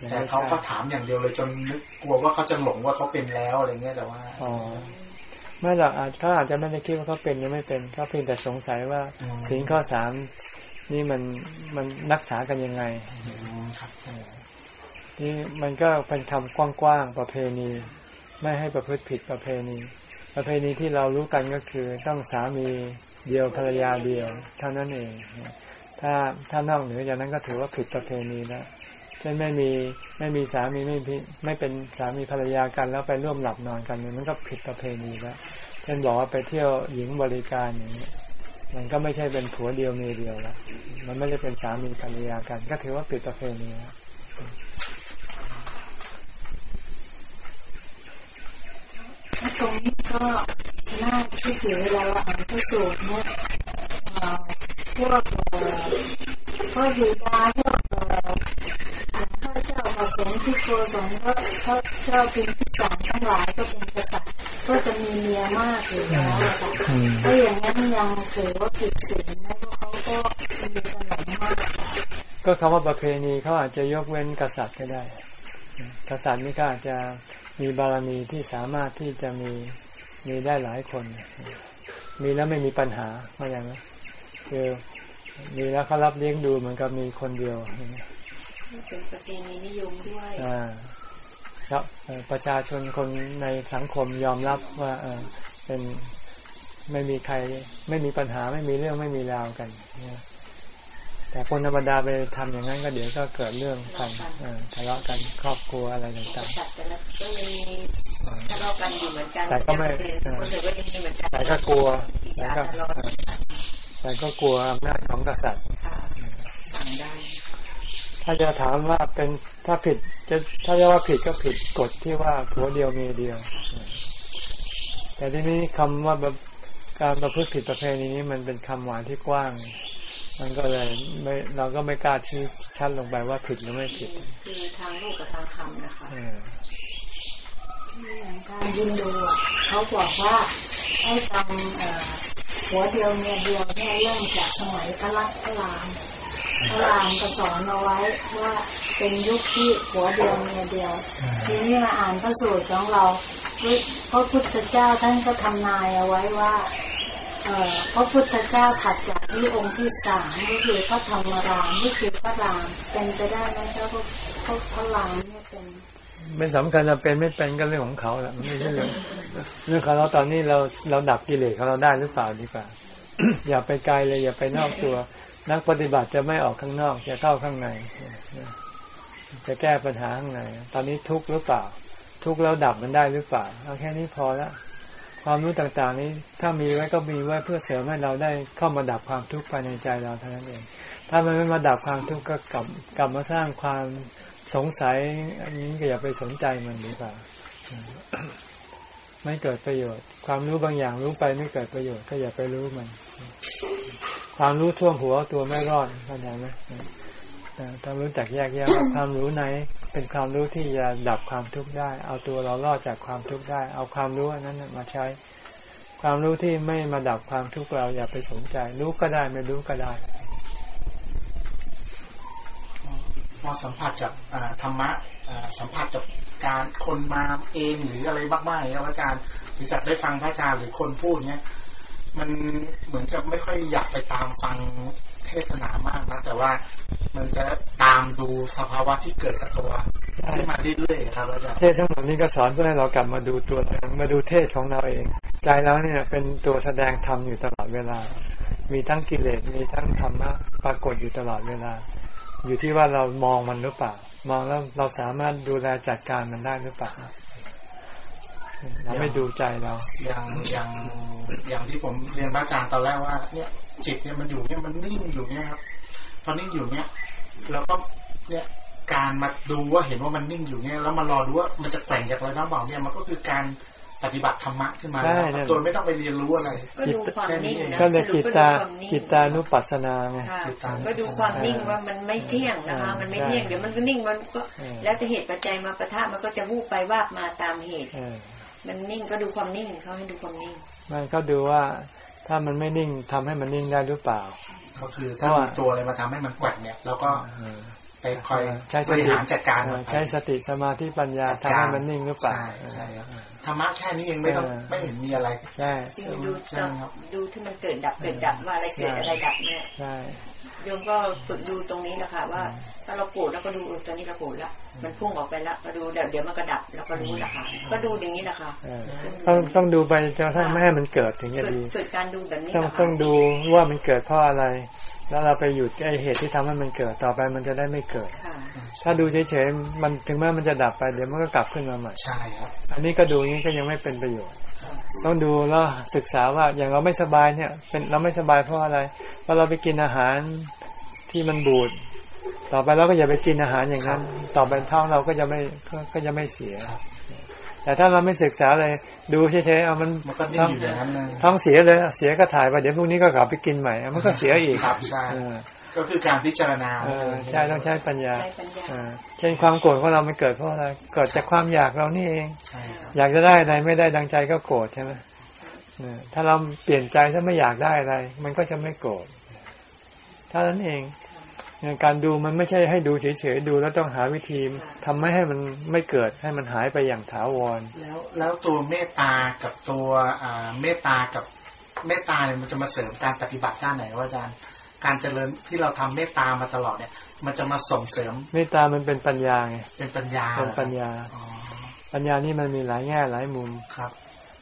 ยังแต่ไม่เขาใช่ก็ถามอย่างเดียวเลยจนนึกกลัวว่าเขาจะหลงว่าเขาเป็นแล้วอะไรเงี้ยแต่ว่าอ๋อไม่หรอกอาจเขาอาจจะไม่ได้คิดว่าเขาเป็นหรือไม่เป็นเขาเพียงแต่สงสัยว่าอืมศีลข้อสามนี่มันมันรักษากันยังไงอืมครับนี่มันก็เป็นคำกว้างๆประเพณี ไม่ให้ประพฤติผิดประเพณี ประเพณีที่เรารู้กันก็คือต้องสามีเดียวภรรยาเดียวเท่านั้นเอง ถ้าถ้านอกเหนือจากนั้นก็ถือว่าผิดประเพณีแล้วเช่นไม่มีไม่มีสามีไม่ไม่เป็นสามีภรรยากันแล้วไปร่วมหลับนอนกันเนี่ยมันก็ผิดประเพณีแล้วเช่นบอกว่าไปเที่ยวหญิงบริการอย่างนี้มันก็ไม่ใช่เป็นผัวเดียวเมียเดียวแล้วมันไม่ได้เป็นสามีภรรยากัน ก็ถือว่าผิดประเพณีแล้วตรงนี้ก็น่าคิดอยู่เวลาเราอ่านพระสูตรเนี่ย พวกเอ่อพวกยูดาพวกพระเจ้าประสงค์ที่โกศลพระพระเจ้าพิมพิสารทั้งหลายก็เป็นกษัตริย์ก็จะมีเมียมากอยู่แล้วอะค่ะถ้าอย่างนั้นยังถือว่าผิดศีลนะเพราเขาก็มีสนองมากก็คำว่าประเพณีเขาอาจจะยกเว้นกษัตริย์ก็ได้ กษัตริย์นี่ก็อาจจะมีบารมีที่สามารถที่จะมีมีได้หลายคน มีแล้วไม่มีปัญหาเข้าใจไหม คือมีแล้วเขารับเลี้ยงดูเหมือนกับมีคนเดียวอย่างเงี้ยเป็นประเพณีนิยมด้วยอ่าครับเอ่อประชาชนคนในสังคมยอมรับว่าเออเป็นไม่มีใคร ไม่มีปัญหาไม่มีเรื่องไม่มีราวกันเนี่ยแต่คนธรรมดาไปทำอย่างนั้นก็เดี๋ยวก็เกิดเรื่องกันเออทะเลาะกันครอบครัวอะไรกต่างษัตริย์แต่ละก็ยังมีทะเลาะกันอยู่เหมือนกันแต่ก็ไม่คนอื่นก็ยังมีเหมือนกันๆแต่ก็กลัวอิจแต่ฉาก็ตลอด แต่ก็กลัวอำนาจของกษัตริย์ค่ะสั่งได้ ถ้าจะถามว่าเป็นถ้าผิดจะถ้าจะว่าผิดก็ผิดกฎที่ว่าผัวเดียวเมียเดียว แต่ทีนี้คำว่าแบบการประพฤติผิดประเพณีนี้มันเป็นคำหวานที่กว้าง มันก็เลยไม่เราก็ไม่กล้าชี้ชัดลงไปว่าผิดหรือไม่ผิดคือทางลูกกับทางคำนะคะเอออย่างการยินดูอะเขาบอกว่าให้ทำเอ่อหัวเดียวเมียเดียวเนี่ยเริ่มจากสมัยพระรัตพระรามพระรามก็สอนเอาไว้ว่าเป็นยุคที่หัวเดียวเมียเดียว ทีนี้มาอ่านพระสูตรของเราพระพุทธเจ้าท่านก็ทำนายเอาไว้ว่าเอ่อพระพุทธเจ้าถัดจากนี้องค์ที่สามก็คือพระธรรมรามนี่คือพระรามเป็นไปได้ไหมเจ้าพระพระพระรามเนี่ยเป็น ไม่สำคัญเราเป็นไม่เป็นก็เรื่องของเขาแหละไม่ใช่เรื่องเรื่องของเราตอนนี้เราเราดับกิเลสของเราได้หรือเปล่าดีกว่า อย่าไปไกลเลย อย่าไปนอกตัว นักปฏิบัติจะไม่ออกข้างนอกจะเข้าข้างใน จะแก้ปัญหาข้างในตอนนี้ทุกข์หรือเปล่า ทุกข์แล้วดับมันได้หรือเปล่าเอาแค่นี้พอแล้วความรู้ต่างๆนี้ถ้ามีไว้ก็มีไว้เพื่อเสริมให้เราได้เข้ามาดับความทุกข์ภายในใจเราเท่านั้นเอง ถ้ามันไม่มาดับความทุกข์ก็กลับกลับมาสร้างความ สงสัยอันนี้ก็อย่าไปสนใจมันดีกว่าไม่เกิดประโยชน์ ความรู้บางอย่างรู้ไปไม่เกิดประโยชน์ก็อย่าไปรู้มัน ความรู้ท่วมหัวตัวไม่รอดเข้าใจไหมเอ่อต้องรู้จักแยกแยะว่าความรู้ไหน เป็นความรู้ที่จะดับความทุกข์ได้ เอาตัวเรารอดจากความทุกข์ได้ เอาความรู้อันนั้นมาใช้ ความรู้ที่ไม่มาดับความทุกข์เราอย่าไปสนใจ รู้ก็ได้ไม่รู้ก็ได้ พอสัมผัสกับธรรมะสัมผัสกับการคนมาเองหรืออะไรมากๆอย่างเงี้ยอาจารย์หรือจากได้ฟังพระอาจารย์หรือคนพูดเนี้ยมันเหมือนกับไม่ค่อยอยากไปตามฟังเทศนามากนะแต่ว่ามันจะตามดูสภาวะที่เกิดกับตัวให้มาเรื่อยๆครับอาจารย์เทศทั้งหมดนี้ก็สอนเพื่อให้เรากลับมาดูตัวเรามาดูเทศของเราเอง ใจเราเนี่ยเป็นตัวแสดงธรรมอยู่ตลอดเวลา มีทั้งกิเลสมีทั้งธรรมะปรากฏอยู่ตลอดเวลา อยู่ที่ว่าเรามองมันหรือเปล่า มองแล้วเราสามารถดูแลจัดการมันได้หรือเปล่าเราไม่ดูใจเรา อย่างอย่างอย่างที่ผมเรียนพระอาจารย์ตอนแรกว่า เนี่ย จิตเนี่ยมันอยู่เนี่ยมันนิ่งอยู่เนี่ยครับพอนิ่งอยู่เนี่ยแล้วก็เนี่ยการมาดูว่าเห็นว่ามันนิ่งอยู่เนี่ยแล้วมารอดูว่ามันจะแก่งจากอะไรบ้างบอกเนี่ยมันก็คือการ ปฏิบัติธรรมะขึ้นมาแล้วครับโดยไม่ต้องไปเรียนรู้อะไรก็ดูความนิ่งนะก็เลยจิตตาสรุปก็ดูความนิ่งจิตตานุปัสสนาไงค่ะจิตตามก็ดูความนิ่งว่ามันไม่เที่ยงนะคะมันไม่เที่ยงเดี๋ยวมันก็นิ่งมันก็เออแล้วแต่เหตุปัจจัยมาปะทะมันก็จะวูบไปวาบมาตามเหตุเออมันนิ่งก็ดูความนิ่งเขาให้ดูความนิ่งมันก็ดูว่าถ้ามันไม่นิ่งทำให้มันนิ่งได้หรือเปล่า ก็คือถ้ามีตัวอะไรมาทำให้มันแกว่งเนี่ยแล้วก็เออไปคอยใช้บสริติหารจัดการมันไปใช้สติสมาธิปัญญาจัดทำการให้มันนิ่งหรือเปล่าใช่ใช่ครับ ธรรมะแค่นี้เองไม่ต้องเออไม่เห็นมีอะไรใช่จริงๆดูใช่ครับดูที่มันเกิดดับเกิดดับว่าอะไรเกิดอะไรดับเนี่ยใช่โยมก็ฝึกดูตรงนี้แหละค่ะว่า ถ้าเราโกรธแล้วก็ดูเออตอนนี้เราโกรธละมันพุ่งออกไปละก็ดูเดี๋ยวเดี๋ยวมันก็ดับแล้วก็รู้ละค่ะก็ดูอย่างนี้แหละค่ะเออต้องต้องดูไปจนกระทั่งไม่ให้มันเกิดถึงจะฝึกดีฝึกการดูแบบนี้ต้องแหละค่ะต้องดูว่ามันเกิดเพราะอะไร แล้วเราไปหยุดไอเหตุที่ทำให้มันเกิดต่อไปมันจะได้ไม่เกิดค่ะถ้าดูเฉยๆมันถึงแม้มันจะดับไปเดี๋ยวมันก็กลับขึ้นมาใหม่ใช่ครับอันนี้ก็ดูอย่างนี้ก็ยังไม่เป็นประโยชน์ ต้องดูแล้วศึกษาว่าอย่างเราไม่สบายเนี่ย เป็นเราไม่สบายเพราะอะไรเพราะเราไปกินอาหารที่มันบูดต่อไปเราก็อย่าไปกินอาหารอย่างนั้น ต่อไปท้องเราก็จะไม่ก็ก็จะไม่เสีย แต่ถ้าเราไม่ศึกษาเลย ดูเฉยๆเอามันมันก็นิ่งอยู่อย่างนั้นนะท้องเสียเลยเสียก็ถ่ายไปเดี๋ยวพรุ่งนี้ก็กลับไปกินใหม่ มันก็เสียอีกครับใช่เออก็คือการพิจารณาเออใช่ต้องใช้ปัญญาใช้ปัญญาเออเช่นความโกรธของเรามันเกิดเพราะอะไรเกิดจากความอยากเรานี่เองใช่ครับอยากจะได้อะไรไม่ได้ดังใจก็โกรธใช่ไหมเออถ้าเราเปลี่ยนใจถ้าไม่อยากได้อะไร มันก็จะไม่โกรธเท่านั้นเองเนี่ย การดูมันไม่ใช่ให้ดูเฉยๆดูแล้วต้องหาวิธีทำไม่ให้มันไม่เกิดให้มันหายไปอย่างถาวร แล้วแล้วตัวเมตตากับตัวอ่าเมตตากับเมตตาเนี่ยมันจะมาเสริมการปฏิบัติด้านไหนว่าอาจารย์ การเจริญที่เราทำเมตตามาตลอดเนี่ย มันจะมาส่งเสริม เมตตามันเป็นปัญญาไงเป็นปัญญาเป็นปัญญาอ๋อปัญญานี่มันมีหลายแง่หลายมุมครับ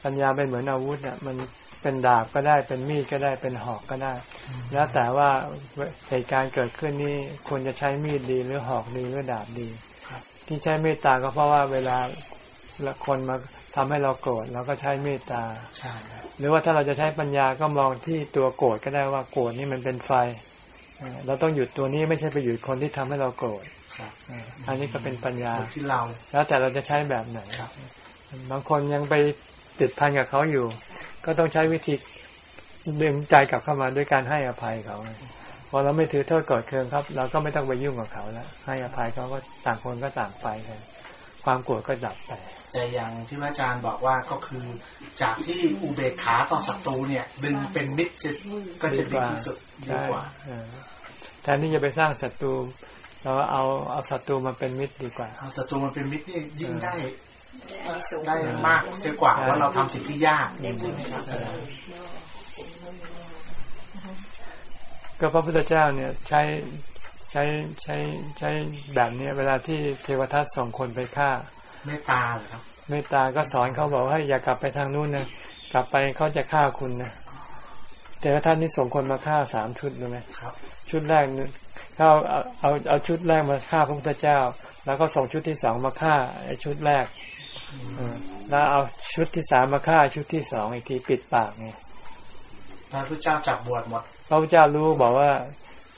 ปัญญาเป็นเหมือนอาวุธอะมัน เป็นดาบก็ได้เป็นมีดก็ได้เป็นหอกก็ได้ แล้วแต่ว่าเหตุการณ์เกิดขึ้นนี่ควรจะใช้มีดดีหรือหอกดีหรือดาบดีครับที่ใช้เมตตาก็เพราะว่าเวลาคนมาทำให้เราโกรธเราก็ใช้เมตตาใช่ครับหรือว่าถ้าเราจะใช้ปัญญาก็มองที่ตัวโกรธก็ได้ว่าโกรธนี่มันเป็นไฟเออเราต้องหยุดตัวนี้ไม่ใช่ไปหยุดคนที่ทำให้เราโกรธครับเอออันนี้ก็เป็นปัญญาอยู่ที่เรา แล้วแต่เราจะใช้แบบไหนครับบางคนยังไปติดพันกับเขาอยู่ ก็ต้องใช้วิธีดึงใจกลับเข้ามาด้วยการให้อภัยเขาพอเราไม่ถือโทษกดเคืองครับ เราก็ไม่ต้องไปยุ่งกับเขาแล้วให้อภัยเขาก็ต่างคนก็ต่างไปกันความโกรธก็ดับไปแต่อย่างที่พระอาจารย์บอกว่าก็คือ จากที่อุเบกขาต่อศัตรูเนี่ย ดึงเป็นมิตรจะก็จะดีที่สุดดีใช่กว่าเออแทนที่จะไปสร้างศัตรูเราเอาเอาศัตรูมาเป็นมิตรดีกว่าเอาศัตรูมันเป็นมิตรนี่ยิ่งได้อันนี้สูง ได้มากเสียกว่าว่าเราทำสิ่งที่ยากได้บุญครับก็พระพุทธเจ้าเนี่ยใช้ใช้ใช้ใช้แบบเนี้ยเวลาที่เทวทัตส่งคนไปฆ่าเมตตาเหรอครับเมตตาก็สอนเขาบอกว่าให้อย่ากลับไปทางนู้นนะกลับไปเขาจะฆ่าคุณนะเทวทัตนี่ส่งคนมาฆ่าสามชุดรู้ไหมครับชุดแรกเนี่ยเขาเอาเอาเอาชุดแรกมาฆ่าพระพุทธเจ้า แล้วก็ส่งชุดที่สองมาฆ่าไอ้ชุดแรกเออ แล้วเอาชุดที่สามมาฆ่าชุดที่สองอีกทีปิดปากไงพระพุทธเจ้าจับบวชหมด พระพุทธเจ้ารู้บอกว่า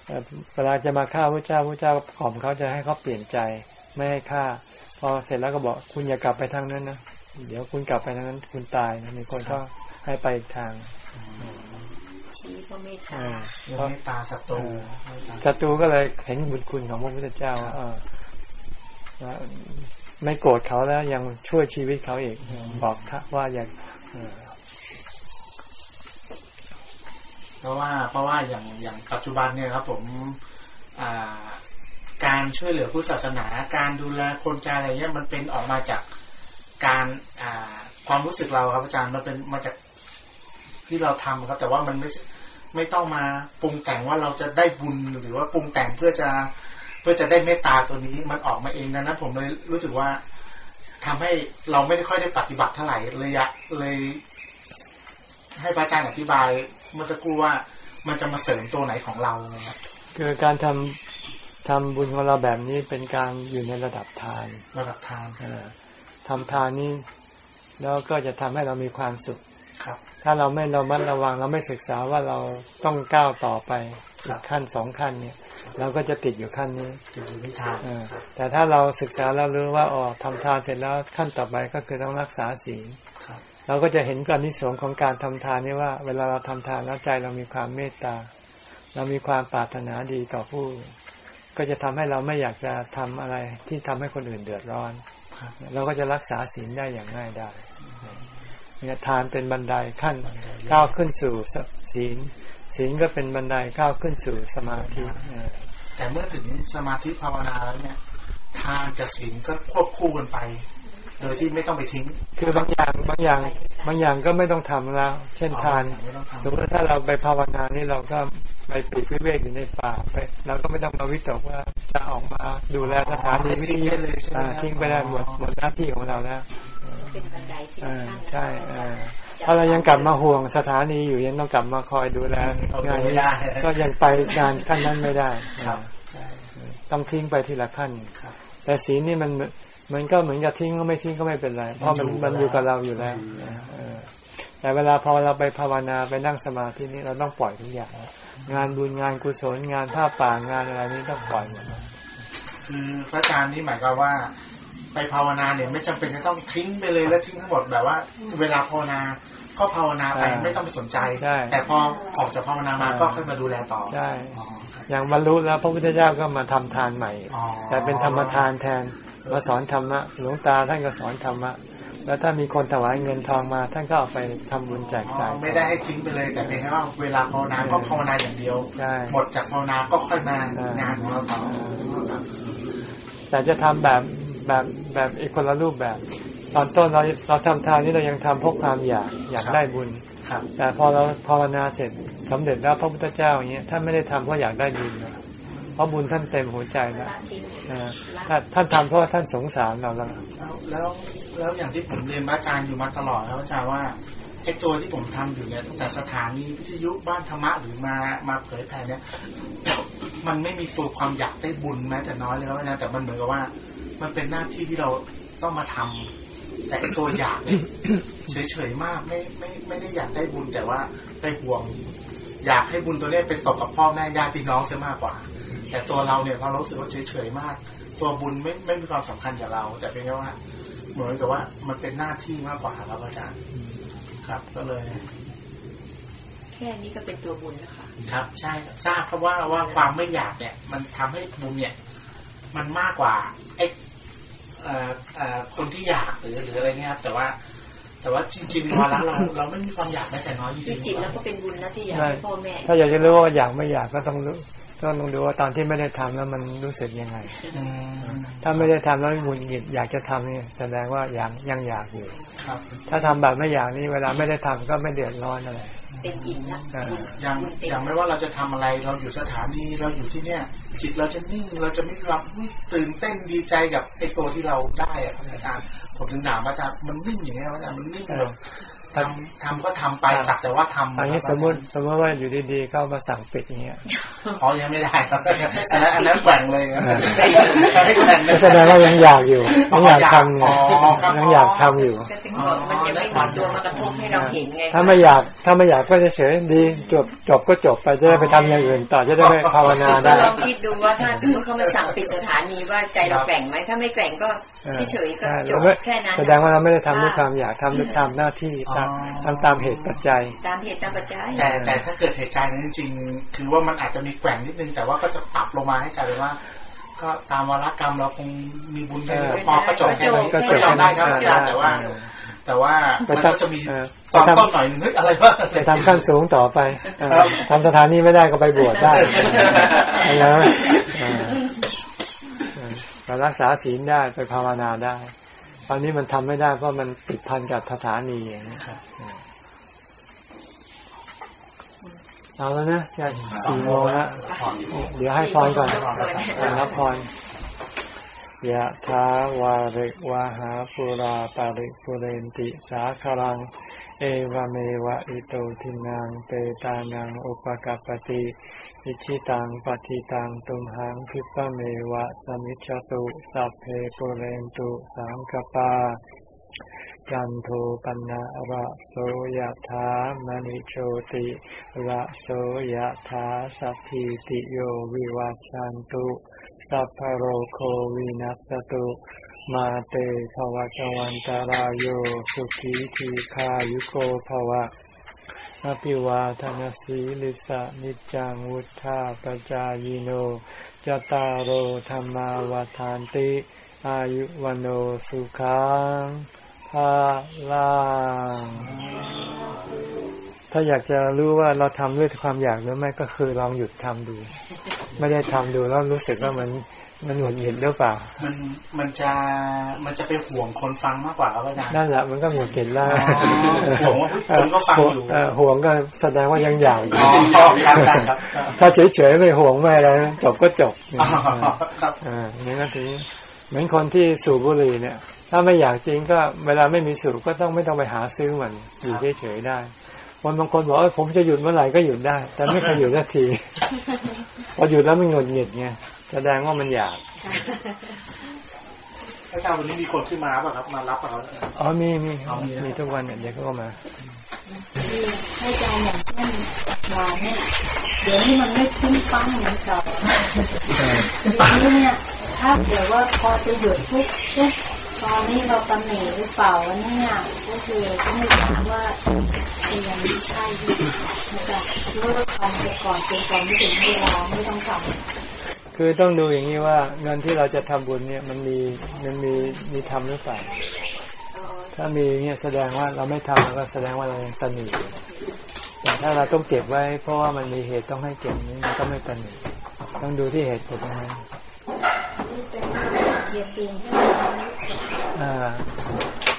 เอ่อเวลาจะมาฆ่าพระเจ้าพระเจ้ากล่อมเขาจะให้เขาเปลี่ยนใจไม่ให้ฆ่า พอเสร็จแล้วก็บอกคุณอย่ากลับไปทางนั้นนะเดี๋ยวคุณกลับไปทางนั้น คุณตายนะมีคนก็ให้ไปอีกทางชี้พระเมตตาอ่าเรื่องเมตตาสัตว์ตูเมตตาศัตรูก็เลยเห็นบุญคุณของพระพุทธเจ้าว่าเออว่า ไม่โกรธเขาแล้วยังช่วยชีวิตเขาอีก บอกว่าอย่ากเพราะว่าเพราะว่าอย่างอย่างปัจจุบันเนี่ยครับ ผมอ่าการช่วยเหลือผู้ศาสนา การดูแลคนการอะไรเงี้ยมันเป็นออกมาจากการอ่าความรู้สึกเราครับอาจารย์มันเป็นมาจากที่เราทำครับ แต่ว่ามันไม่ไม่ต้องมาปรุงแต่งว่าเราจะได้บุญหรือว่าปรุงแต่งเพื่อจะ เพื่อจะได้เมตตาตัวนี้มันออกมาเองดังนั้นผมเลยรู้สึกว่าทำให้เราไม่ได้ค่อยได้ปฏิบัติเท่าไหร่เลยอะเลย ให้พระอาจารย์อธิบายเมื่อสักครู่ว่ามันจะมาเสริมตัวไหนของเรานะครับคือการทำทำบุญของเราแบบนี้เป็นการอยู่ในระดับทาน ระดับทานเออทำทานนี้แล้วก็จะทำให้เรามีความสุขครับ ถ้าเราไม่เรามัดระวังเราไม่ศึกษาว่าเราต้องก้าวต่อไปครัอีบกขั้นสองขั้นเนี่ย เราก็จะติดอยู่ขั้นนี้จะอยู่ที่ทานเออครับแต่ถ้าเราศึกษาแล้วรู้ว่าอ๋อทำทานเสร็จแล้วขั้นต่อไปก็คือต้องรักษาศีลครับเราก็จะเห็นการนิสงส์ของการทำทานนี่ว่า เวลาเราทำทานแล้วใจเรามีความเมตตา เรามีความปรารถนาดีต่อผู้อื่นก็จะทำให้เราไม่อยากจะทำอะไรที่ทำให้คนอื่นเดือดร้อนครับเราก็จะรักษาศีลได้อย่างง่ายได้เนี่ยทานเป็นบันไดขั้นก้าวขึ้นสู่ศีลศีลก็เป็นบันไดก้าวขึ้นสู่สมาธิเออ แต่เมื่อถึงสมาธิภาวนาแล้วเนี่ย ทานกับศีลก็ควบคู่กันไป โดยที่ไม่ต้องไปทิ้ง คือบางอย่างบางอย่าง บางอย่างก็ไม่ต้องทำแล้ว เช่นทานไม่ต้องทำสมมติถ้าเราไปภาวนานี่เราก็ไปปลีกวิเวกอยู่ในป่าไปเราก็ไม่ต้องมาวิตกว่าจะออกมาดูแลสถานีวิททิ้งยุได้เลยใช่ไหมอ่าครับทิ้งไปได้หมดหมดหน้าที่ของเราแล้วเป็นบันไดที่อ่าข้างใช่อ่าถ้าเรายังกลับมาห่วงสถานีอยู่ยังต้องกลับมาคอยดูแลงานนี้ก็ยังไปงานขั้นนั้นไม่ได้ครับใช่ ต้องทิ้งไปทีละขั้นครับแต่ศีลนี่มันมันก็เหมือนกับทิ้งก็ไม่ทิ้งก็ไม่เป็นไร เพราะมันมัมันนออยู่ยู่กับเราอยู่แล้วอยู่แล้วเออแต่เวลาพอเราไปภาวนาไปนั่งสมาธินี่เราต้องปล่อยทุกอย่างงานบุญงานกุศลงานผ้าป่างานอะไรนี่ต้องปล่อยหมดคือพระอาจารย์นี่หมายความว่า ไปภาวนาเนี่ย ไม่จำเป็นจะต้องทิ้งไปเลยแล้วทิ้งทั้งหมดแบบว่า เวลาภาวนาก็ภาวนาไปไม่ต้องไปสนใจ แต่พอออกจากภาวนามาก็ค่อยมาดูแลต่อใช่ อ๋อครับอย่างบรรลุแล้วพระพุทธเจ้าก็มาทำทานใหม่อ๋อแต่เป็นธรรมทานแทนมาสอนธรรมะหลวงตาท่านก็สอนธรรมะแล้วถ้ามีคนถวายเงินทองมา ท่านก็เอาไปทำบุญแจกอ๋อจ่ายไม่ได้ให้ทิ้งไปเลย แต่เพียงแค่ว่าเวลาภาวนาก็ภาวนาอย่างเดียวใช่หมดจากภาวนาก็ค่อยมาอ่างงานของเราต่อครับแต่จะทำแบบแบบแบบอีกคนละรูปแบบ ตอนต้นเราเราทำทานนี่เรายังทำเพราะความอยากอยากได้บุญครับ แต่พอเราภาวนาเสร็จสำเร็จแล้วพระพุทธเจ้าอย่างเงี้ยท่านไม่ได้ทำเพราะอยากได้บุญนะเพราะบุญท่านเต็มหัวใจแล้วละทิ้งอ่าท่านท่านทำเพราะว่าท่านสงสารเราแล้วแล้วแล้วแล้วอย่างที่ผมเรียนพระอาจารย์อยู่มาตลอดครับอาจารย์ว่าไอ้ตัวที่ผมทำอยู่เนี่ยตั้งแต่สถานีวิทยุบ้านธรรมะหรือมามาเผยแผ่เนี่ยมันไม่มีตัวความอยากได้บุญแม้แต่น้อยเลยครับอาจารย์แต่มันเหมือนกับว่า มันเป็นหน้าที่ที่เราต้องมาทำ แต่ไอ้ตัวอยากเนี่ยเฉยๆมากไม่ไม่ไม่ได้อยากได้บุญแต่ว่าไปห่วง อยากให้บุญตัวเนี้ยไปตกกับพ่อแม่ญาติพี่น้องเสียมากกว่า แต่ตัวเราเนี่ยพอเรารู้สึกว่าเฉยๆมาก ตัวบุญไม่ไม่มีความสำคัญกับเรา แต่เป็นแค่ว่าเหมือนกับว่ามันเป็นหน้าที่มากกว่าครับอาจารย์ครับก็เลย แค่นี้ก็เป็นตัวบุญแล้วค่ะครับ ใช่ครับทราบครับว่าว่าความไม่อยากเนี่ย มันทำให้บุญเนี่ย มันมากกว่าไอ้เอ่อเอ่อ คนที่อยากหรือหรืออะไรเงี้ยครับแต่ว่า แต่ว่าจริงๆวาระเราเราไม่มีความอยากแม้แต่น้อยจจริงริงๆแล้วก็เป็นบุญนะที่อยากให้พ่อแม่ถ้าอยากจะรู้ว่าอยากไม่อยากก็ต้องรู้ก็ต้องดูว่าตอนที่ไม่ได้ทำแล้วมันรู้สึกยังไงๆอืมถ้าไม่ได้ทำแล้วหงุดหงิดอยากจะทำนี่แสดงว่ายังยังอยากอยู่ครับถ้าทำแบบไม่อยากนี่เวลาไม่ได้ทำก็ไม่เดือดร้อนอะไร เต็มอิ่มละอ่าบุญอย่างบุญเต็อย่างมไม่ว่าเราจะทำอะไรเราอยู่สถานีเราอยู่ที่เนี่ย จิตเราจะนิ่งเราจะไม่รับอุ๊ยตื่นเต้นดีใจกับไอ้ตัวที่เราได้อะครับอาจารย์ผมถึงถามว่าอาจารย์มันนิ่งอย่างเงี้ยอาจารย์มันนิ่งแบบ ทำทำก็ทำไปสักแต่ว่าทำอันนี้สมมติสมมติว่าอยู่ดีๆเข้ามาสั่งปิดอย่างเงี้ยอ๋อยังไม่ได้ครับอันนั้นอันนั้นแกว่งเลยนะให้แกว่งก็แสดงว่ายังอยากอยู่ยังอยากทำไงอ๋อครับยังอยากทำอยู่ก็ถึงบอกมันยังไม่มีตัวมากระทบให้เราเห็นไงถ้าไม่อยากถ้าไม่อยากก็เฉยๆดีจบจบก็จบไปจะได้ไปทำอย่างอื่น ต่อจะได้ไปภาวนาก็ได้ลองคิดดูว่าถ้าสมมติเขามาสั่งปิดสถานีว่าใจเราแกว่งไหมถ้าไม่แกว่งก็ เฉยๆก็ใช่จบเราไม่แค่นั้นแสดงว่าเราไม่ได้ทำด้วยความอยากทำด้วยตามหน้าที่ตามทำตามเหตุปัจจัย ตามเหตุตามปัจจัย แต่แต่ถ้าเกิดเหตุการณ์นั้นจริงๆคือว่ามันอาจจะมีแกว่งนิดนึงแต่ว่าก็จะปรับลงมาให้กลายเป็นว่าก็ตามวาระกรรมเราคงมีบุญแค่นี้เออพอก็จบแค่นี้ก็ก็จบจำได้ครับอาจารย์เออแต่ว่า แต่ว่าไปมันทำก็จะมีเออตอนไปทำต้นหน่อยนึงเฮ้ยอะไรวะไปทำขั้นสูงต่อไปเออทำสถานีไม่ได้ก็ไปบวชได้อะไรนะเออเออไป รักษาศีลได้ไปภาวนาได้ ตอนนี้มันทำไม่ได้เพราะมันติดพันกับสถานีอย่างนี้เอาแล้วนะใช่สี่โมงแล้วเดี๋ยวให้พรก่อนรับพรยะทาวาริวาหาปุราปาริปุเรนติสาคารัง เอวเมวะอิโตทินังเปตานังอุปกัปปติ อิชิตังปฏิตังตุมหังคิปะเมวะสมิจตุสัพเพปุเรนตุสังกปาจันโทปนะระโสยถามณิโชติระโสยถาสัพพิติโยวิวัชชันตุสัพพโรโควินัสตุมาเตภวะจวันตารายโยสุขีทีขายุโกภวะ อภิวาทนาสีลิสะนิจังวุธาปจายโนจตารโอธรรมาวาทานติ อายุวันโนสุขังภาลังถ้าอยากจะรู้ว่าเราทำด้วยความอยากหรือไม่ก็คือลองหยุดทำดู ไม่ได้ทำดูแล้วรู้สึกว่ามัน มันหงุดหงิดหรือเปล่า มันมันจะมันจะไปห่วงคนฟังมากกว่าครับอาจารย์นั่นแหละมันก็หงุดหงิดแล้วอ๋อห่วงว่าคนก็ฟังอยู่เห่วงก็แสดงว่ายังอยากอยู่อ๋อครับครับครับถ้าเฉยๆไม่ห่วงไม่อะไรจบก็จบอ๋อครับอ่านี่ก็ถือเหมือนคนที่สูบบุหรี่เนี่ย ถ้าไม่อยากจริงก็เวลาไม่มีสูบก็ต้องไม่ต้องไปหาซื้อมันอยู่เฉยๆได้คนบางคนบอกว่าผมจะหยุดเมื่อไหร่ก็หยุดได้ แต่ไม่เคยหยุดสักทีพอหยุดแล้วมันหงุดหงิดไง แสดงว่ามันอยากอาจารย์วันนี้มีคนขึ้นมาป่ะครับ มารับป่ะครับอ๋อมีมีอ๋อมีนะมีทุกวันเนี่ยเดี๋ยวเขาก็มาคือให้อาจารย์อย่างเช่นงานเนี่ยเดี๋ยวนี้มันไม่ขึ้นปั้งเหมือนเก่าทีนี้เนี่ยถ้าเดี๋ยวว่าพอจะหยุดปุ๊บปุ๊บตอนนี้เราตำหนิหรือเปล่าวันนี้เนี่ยก็คือก็ไม่ทราบว่าเองยังไม่ใช่นะคะเลิกทำไปก่อนจนกว่าไม่ถึงเวลาไม่ต้องทำ คือต้องดูอย่างนี้ว่าเงินที่เราจะทำบุญเนี่ยมันมีมันมีมีทำหรือเปล่าถ้ามีเนี่ยแสดงว่าเราไม่ทำแล้วก็แสดงว่าเรายังตันหนีอยู่แต่ถ้าเราต้องเก็บไว้ เพราะว่ามันมีเหตุต้องให้เก็บนี้มันก็ไม่ตันหนีต้องดูที่เหตุผลตรงนั้นเกียรติเตือนให้อ่า